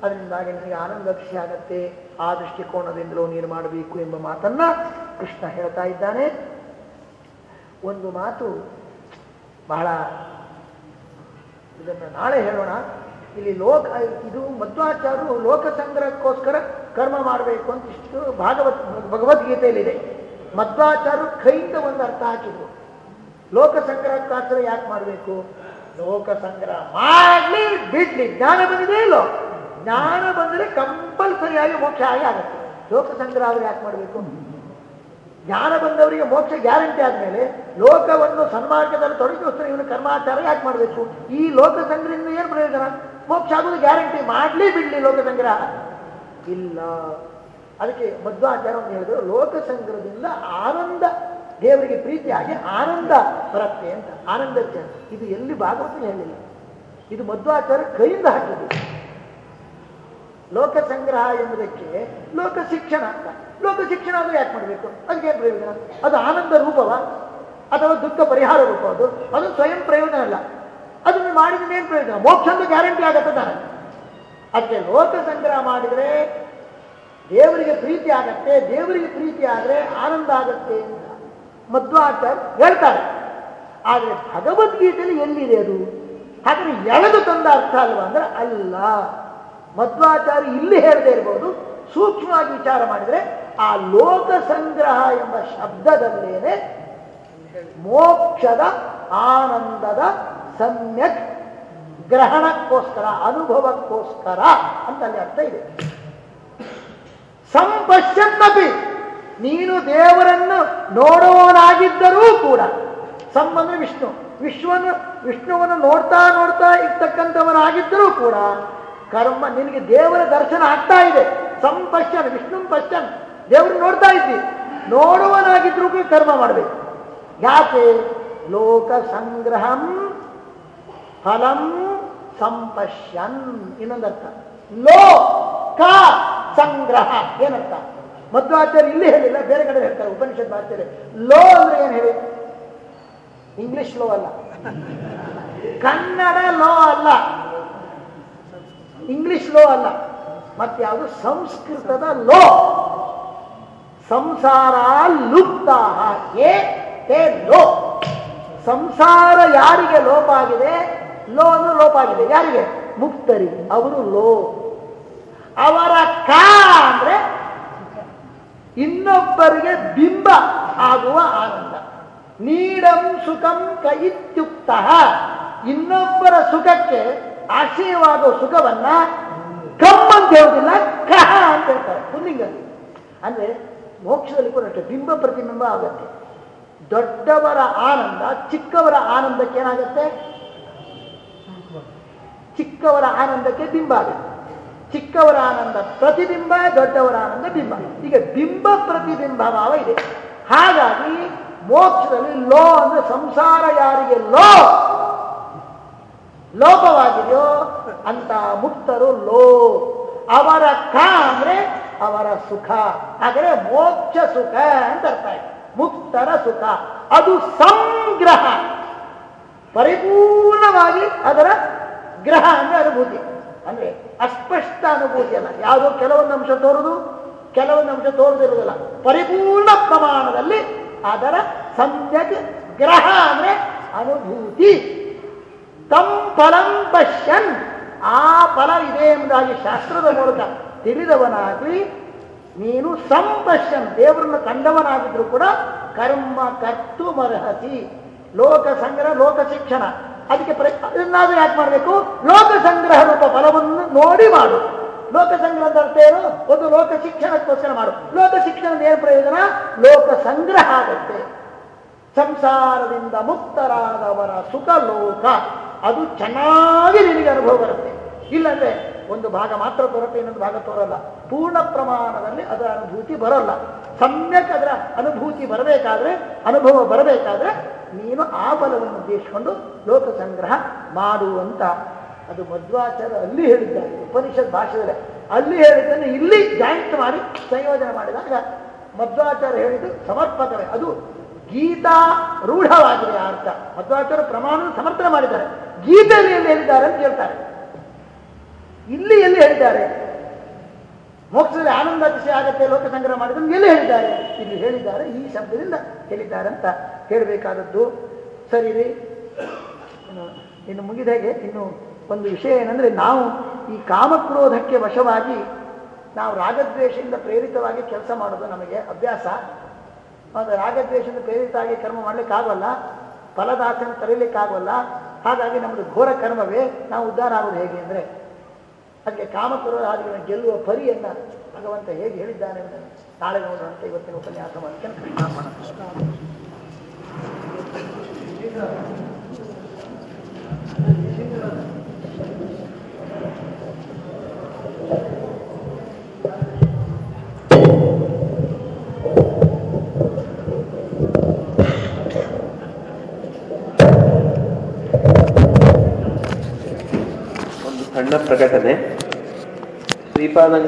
ಅದರಿಂದಾಗಿ ನಿನಗೆ ಆನಂದ ಖುಷಿ ಆಗತ್ತೆ. ಆ ದೃಷ್ಟಿಕೋನದಿಂದಲೂ ನೀನು ಮಾಡಬೇಕು ಎಂಬ ಮಾತನ್ನ ಕೃಷ್ಣ ಹೇಳ್ತಾ ಇದ್ದಾನೆ. ಒಂದು ಮಾತು ಬಹಳ ಇದನ್ನು ನಾಳೆ ಹೇಳೋಣ. ಇಲ್ಲಿ ಲೋಕ, ಇದು ಮಧ್ವಾಚಾರ್ಯರು ಲೋಕ ಸಂಗ್ರಹಕ್ಕೋಸ್ಕರ ಕರ್ಮ ಮಾಡಬೇಕು ಅಂತ ಇಷ್ಟು ಭಾಗವತ್ ಭಗವದ್ಗೀತೆಯಲ್ಲಿದೆ. ಮಧ್ವಾಚಾರ್ಯರು ಕೈಯಿಂದ ಒಂದು ಅರ್ಥ ಹಾಕಿದ್ರು. ಲೋಕ ಸಂಗ್ರಹಕ್ಕೋಸ್ಕರ ಯಾಕೆ ಮಾಡಬೇಕು? ಲೋಕ ಸಂಗ್ರಹ ಮಾಡಲಿ, ಬಿಡ್ಲಿ. ಜ್ಞಾನ ಬಂದಿದೆ ಇಲ್ಲೋ? ಜ್ಞಾನ ಬಂದರೆ ಕಂಪಲ್ಸರಿಯಾಗಿ ಮೋಕ್ಷ ಆಗಿ ಆಗುತ್ತೆ. ಲೋಕ ಸಂಗ್ರಹ ಆದ್ರೆ ಯಾಕೆ ಮಾಡಬೇಕು? ಜ್ಞಾನ ಬಂದವರಿಗೆ ಮೋಕ್ಷ ಗ್ಯಾರಂಟಿ ಆದ್ಮೇಲೆ ಲೋಕವನ್ನು ಸನ್ಮಾರ್ಗದಲ್ಲಿ ತೊಡಗಿಸ್ತಾರೆ ಇವನು ಕರ್ಮಾಚಾರ ಯಾಕೆ ಮಾಡಬೇಕು? ಈ ಲೋಕ ಸಂಗ್ರಹದಿಂದ ಏನು ಪ್ರಯೋಜನ? ಮೋಕ್ಷ ಆಗೋದು ಗ್ಯಾರಂಟಿ. ಮಾಡ್ಲಿ, ಬಿಡ್ಲಿ ಲೋಕ ಸಂಗ್ರಹ ಇಲ್ಲ. ಅದಕ್ಕೆ ಮಧ್ವಾಚಾರ ಅಂತ ಹೇಳಿದ್ರು ಲೋಕ ಸಂಗ್ರಹದಿಂದ ಆನಂದ, ದೇವರಿಗೆ ಪ್ರೀತಿಯಾಗಿ ಆನಂದ ಬರುತ್ತೆ ಅಂತ ಆನಂದಕ್ಕೆ ಇದು ಎಲ್ಲಿ ಭಾಗವತ ಹೇಳಿಲ್ಲ. ಇದು ಮಧ್ವಾಚಾರ ಕೈಯಿಂದ ಹಾಕಿದ್ದು. ಲೋಕ ಸಂಗ್ರಹ ಎಂಬುದಕ್ಕೆ ಲೋಕ ಶಿಕ್ಷಣ ಅಂತ. ಲೋಕ ಶಿಕ್ಷಣ ಅಂದ್ರೆ ಯಾಕೆ ಮಾಡಬೇಕು? ಅದಕ್ಕೆ ಪ್ರಯೋಜನ? ಅದು ಆನಂದ ರೂಪವ? ಅಥವಾ ದುಃಖ ಪರಿಹಾರ ರೂಪ ಅದು? ಅದು ಸ್ವಯಂ ಪ್ರಯೋಜನ ಅಲ್ಲ. ಅದನ್ನು ಮಾಡಿದ್ರೆ ಏನು ಪ್ರಯೋಜನ? ಮೋಕ್ಷ ಗ್ಯಾರಂಟಿ ಆಗತ್ತೆ ನಾನು ಅದಕ್ಕೆ ಲೋಕ ಸಂಗ್ರಹ ಮಾಡಿದರೆ ದೇವರಿಗೆ ಪ್ರೀತಿ ಆಗತ್ತೆ, ದೇವರಿಗೆ ಪ್ರೀತಿ ಆದರೆ ಆನಂದ ಆಗತ್ತೆ ಅಂತ ಮಧ್ವಾಚಾರ್ಯ ಹೇಳ್ತಾರೆ. ಆದರೆ ಭಗವದ್ಗೀತೆಯಲ್ಲಿ ಎಲ್ಲಿದೆ ಅದು? ಹಾಗಾದ್ರೆ ಎಳೆದು ತಂದ ಅರ್ಥ ಅಲ್ವಾ ಅಂದ್ರೆ ಅಲ್ಲ. ಮಧ್ವಾಚಾರ್ಯ ಇಲ್ಲಿ ಹೇಳದೇ ಇರ್ಬೋದು, ಸೂಕ್ಷ್ಮವಾಗಿ ವಿಚಾರ ಮಾಡಿದರೆ ಆ ಲೋಕ ಸಂಗ್ರಹ ಎಂಬ ಶಬ್ದದಲ್ಲೇನೆ ಮೋಕ್ಷದ ಆನಂದದ ಸಮ್ಯಕ್ ಗ್ರಹಣಕ್ಕೋಸ್ಕರ, ಅನುಭವಕ್ಕೋಸ್ಕರ ಅಂತ ಅಲ್ಲಿ ಅರ್ಥ ಇದೆ. ಸಂಪಶ್ಯನ್ನಪಿ. ನೀನು ದೇವರನ್ನು ನೋಡುವವನಾಗಿದ್ದರೂ ಕೂಡ ಸಂ ಅಂದ್ರೆ ವಿಷ್ಣು, ವಿಶ್ವನು, ವಿಷ್ಣುವನ್ನು ನೋಡ್ತಾ ನೋಡ್ತಾ ಇರ್ತಕ್ಕಂಥವನಾಗಿದ್ದರೂ ಕೂಡ, ಕರ್ಮ ನಿನಗೆ ದೇವರ ದರ್ಶನ ಆಗ್ತಾ ಇದೆ. ಸಂಪಶ್ಯನ್, ವಿಷ್ಣು ಪಶ್ಯನ್ ದೇವರು ನೋಡ್ತಾ ಇದ್ದಿ. ನೋಡುವನಾಗಿದ್ರೂ ಕೂಡ ಕರ್ಮ ಮಾಡಬೇಕು. ಯಾಕೆ? ಲೋಕ ಸಂಗ್ರಹಂ ಫಲಂ ಸಂಪಶ್ಯನ್. ಇನ್ನೊಂದರ್ಥ, ಲೋ ಕ ಸಂಗ್ರಹ ಏನರ್ಥ? ಮಧ್ವಾಚಾರ್ಯ ಇಲ್ಲಿ ಹೇಳಿಲ್ಲ, ಬೇರೆ ಕಡೆ ಹೇಳ್ತಾರೆ ಉಪನಿಷತ್ ಭಾಷೆಯಲ್ಲಿ ಲೋ ಅಂದ್ರೆ ಏನ್ ಹೇಳಿ? ಇಂಗ್ಲಿಷ್ ಲೋ ಅಲ್ಲ. ಕನ್ನಡ ಲೋ ಅಲ್ಲ. ಇಂಗ್ಲಿಷ್ ಲೋ ಅಲ್ಲ. ಮತ್ತೆ ಯಾವುದು? ಸಂಸ್ಕೃತದ ಲೋ ಸಂಸಾರ ಲುಪ್ತ ಲೋ. ಸಂಸಾರ ಯಾರಿಗೆ ಲೋಪ ಆಗಿದೆ? ಲೋ ಅಂದ್ರೆ ಲೋಪ ಆಗಿದೆ. ಯಾರಿಗೆ? ಮುಕ್ತರಿ ಅವರು ಲೋ. ಅವರ ಕಾ ಅಂದ್ರೆ ಇನ್ನೊಬ್ಬರಿಗೆ ಬಿಂಬ ಆಗುವ ಆನಂದ. ನೀಡಂ ಸುಖಂ ಕೈತ್ಯುಕ್ತ ಇನ್ನೊಬ್ಬರ ಸುಖಕ್ಕೆ ಆಶಯವಾಗುವ ಸುಖವನ್ನ ಕಮ್ಮ ಅಂತ ಹೇಳುವುದಿಲ್ಲ ಕಹ ಅಂತ ಹೇಳ್ತಾರೆ ಪುಲ್ಲಿಂಗಲ್ಲಿ ಅಂದ್ರೆ ಮೋಕ್ಷದಲ್ಲಿ ಕೂಡ ಅಷ್ಟೇ, ಬಿಂಬ ಪ್ರತಿಬಿಂಬ ಆಗುತ್ತೆ. ದೊಡ್ಡವರ ಆನಂದ ಚಿಕ್ಕವರ ಆನಂದಕ್ಕೆ ಏನಾಗುತ್ತೆ? ಚಿಕ್ಕವರ ಆನಂದಕ್ಕೆ ಬಿಂಬ ಆಗುತ್ತೆ. ಚಿಕ್ಕವರ ಆನಂದ ಪ್ರತಿಬಿಂಬ ದೊಡ್ಡವರ ಆನಂದ ಬಿಂಬ. ಈಗ ಬಿಂಬ ಪ್ರತಿಬಿಂಬ ಭಾವ ಇದೆ. ಹಾಗಾಗಿ ಮೋಕ್ಷದಲ್ಲಿ ಲೋ ಅಂದ್ರೆ ಸಂಸಾರ ಯಾರಿಗೆ ಲೋ? ಲೋಪವಾಗಿದೆಯೋ ಅಂತ ಮುಕ್ತರು ಲೋ. ಅವರ ಕ ಅಂದ್ರೆ ಅವರ ಸುಖ. ಆದರೆ ಮೋಕ್ಷ ಸುಖ ಅಂತ ಅರ್ಥ ಇದೆ ಮುಕ್ತರ ಸುಖ. ಅದು ಸಂಗ್ರಹ. ಪರಿಪೂರ್ಣವಾಗಿ ಅದರ ಗ್ರಹ ಅಂದ್ರೆ ಅನುಭೂತಿ ಅಂದ್ರೆ ಅಸ್ಪಷ್ಟ ಅನುಭೂತಿ ಅಲ್ಲ. ಯಾವುದೋ ಕೆಲವೊಂದು ಅಂಶ ತೋರುದು, ಕೆಲವೊಂದು ಅಂಶ ತೋರದಿರುವುದಿಲ್ಲ. ಪರಿಪೂರ್ಣ ಪ್ರಮಾಣದಲ್ಲಿ ಅದರ ಸಮ್ಯಕ್ ಗ್ರಹ ಅಂದ್ರೆ ಅನುಭೂತಿ. ತಂ ಫಲಂ ಪಶ್ಯನ್. ಆ ಫಲ ಇದೆ ಎಂಬುದಾಗಿ ಶಾಸ್ತ್ರದ ಮೂಲಕ ತಿಳಿದವನಾಗಿ ನೀನು ಸಂಪಶ್ಯನ್ ದೇವರನ್ನು ಕಂಡವನಾಗಿದ್ರು ಕೂಡ ಕರ್ಮ ಕರ್ತು ಮರ್ಹತಿ ಲೋಕ ಸಂಗ್ರಹ, ಲೋಕ ಶಿಕ್ಷಣ. ಅದಕ್ಕೆ ಪ್ರಯತ್ನ ಅದನ್ನಾದ್ರೂ ಯಾಕೆ ಮಾಡಬೇಕು? ಲೋಕ ಸಂಗ್ರಹ ರೂಪ ಫಲವನ್ನು ನೋಡಿ ಮಾಡು. ಲೋಕ ಸಂಗ್ರಹದ ಅರ್ಥ ಏನು? ಒಂದು ಲೋಕ ಶಿಕ್ಷಣಕ್ಕೋಸ್ಕರ ಮಾಡು. ಲೋಕ ಶಿಕ್ಷಣದ ಏನು ಪ್ರಯೋಜನ? ಲೋಕ ಸಂಗ್ರಹ ಆಗುತ್ತೆ. ಸಂಸಾರದಿಂದ ಮುಕ್ತರಾದವರ ಸುಖ ಲೋಕ ಅದು ಚೆನ್ನಾಗಿ ನಿನಗೆ ಅನುಭವ ಬರುತ್ತೆ. ಇಲ್ಲಂದ್ರೆ ಒಂದು ಭಾಗ ಮಾತ್ರ ತೋರುತ್ತೆ, ಇನ್ನೊಂದು ಭಾಗ ತೋರಲ್ಲ. ಪೂರ್ಣ ಪ್ರಮಾಣದಲ್ಲಿ ಅದರ ಅನುಭೂತಿ ಬರಲ್ಲ. ಸಮ್ಯಕ್ ಅದರ ಅನುಭೂತಿ ಬರಬೇಕಾದ್ರೆ, ಅನುಭವ ಬರಬೇಕಾದ್ರೆ ನೀನು ಆ ಬಲವನ್ನು ಉದ್ದೇಶಿಸಿಕೊಂಡು ಲೋಕ ಸಂಗ್ರಹ ಮಾಡುವಂತ. ಅದು ಮಧ್ವಾಚಾರ್ಯ ಅಲ್ಲಿ ಹೇಳಿದ್ದಾರೆ, ಉಪನಿಷತ್ ಭಾಷೆಯಲ್ಲಿ. ಅಲ್ಲಿ ಹೇಳಿದ್ದನ್ನು ಇಲ್ಲಿ ಜಾಯಿಂಟ್ ಮಾಡಿ ಸಂಯೋಜನೆ ಮಾಡಿದಾಗ ಮಧ್ವಾಚಾರ್ಯ ಹೇಳಿದ್ದು ಸಮರ್ಪಕವೇ. ಅದು ಗೀತಾ ರೂಢವಾಗಿದೆ ಅರ್ಥ. ಮಧ್ವಾಚಾರ್ಯ ಪ್ರಮಾಣ ಸಮರ್ಥನೆ ಮಾಡಿದ್ದಾರೆ. ಗೀತೆಯಲ್ಲಿ ಹೇಳಿದ್ದಾರೆ ಅಂತ ಹೇಳ್ತಾರೆ. ಇಲ್ಲಿ ಎಲ್ಲಿ ಹೇಳಿದ್ದಾರೆ? ಮೋಕ್ಷದಲ್ಲಿ ಆನಂದ ವಿಷಯ ಆಗತ್ತೆ, ಲೋಕ ಸಂಗ್ರಹ ಮಾಡಿದ್ರು, ಎಲ್ಲಿ ಹೇಳಿದ್ದಾರೆ? ಇಲ್ಲಿ ಹೇಳಿದ್ದಾರೆ, ಈ ಶಬ್ದದಿಂದ ಹೇಳಿದ್ದಾರೆ ಅಂತ ಹೇಳಬೇಕಾದದ್ದು. ಸರಿ ಇನ್ನು ಮುಗಿದ ಹೇಗೆ? ಇನ್ನು ಒಂದು ವಿಷಯ ಏನಂದ್ರೆ, ನಾವು ಈ ಕಾಮಕ್ರೋಧಕ್ಕೆ ವಶವಾಗಿ ನಾವು ರಾಗದ್ವೇಷದಿಂದ ಪ್ರೇರಿತವಾಗಿ ಕೆಲಸ ಮಾಡೋದು ನಮಗೆ ಅಭ್ಯಾಸ. ಅದು ರಾಗದ್ವೇಷದಿಂದ ಪ್ರೇರಿತವಾಗಿ ಕರ್ಮ ಮಾಡಲಿಕ್ಕಾಗಲ್ಲ ಫಲದಾಸನ ತರೀಲಿಕ್ಕಾಗಲ್ಲ. ಹಾಗಾಗಿ ನಮ್ಮದು ಘೋರ ಕರ್ಮವೇ. ನಾವು ಉದ್ಧಾರ ಆಗೋದು ಹೇಗೆ ಅಂದರೆ ಅದಕ್ಕೆ ಕಾಮಕ್ರೋಧಾದಿಗಳನ್ನು ಗೆಲ್ಲುವ ಪರಿಯನ್ನ ಭಗವಂತ ಹೇಗೆ ಹೇಳಿದ್ದಾನೆ ನಾಳೆ ನೋಡೋಣ ಇವತ್ತಿನ ಉಪನ್ಯಾಸ ಕೃಷ್ಣಾರ್ಪಣ ಒಂದು ಸಣ್ಣ ಪ್ರಕಟಣೆ. ദീപാദങ്ങൾ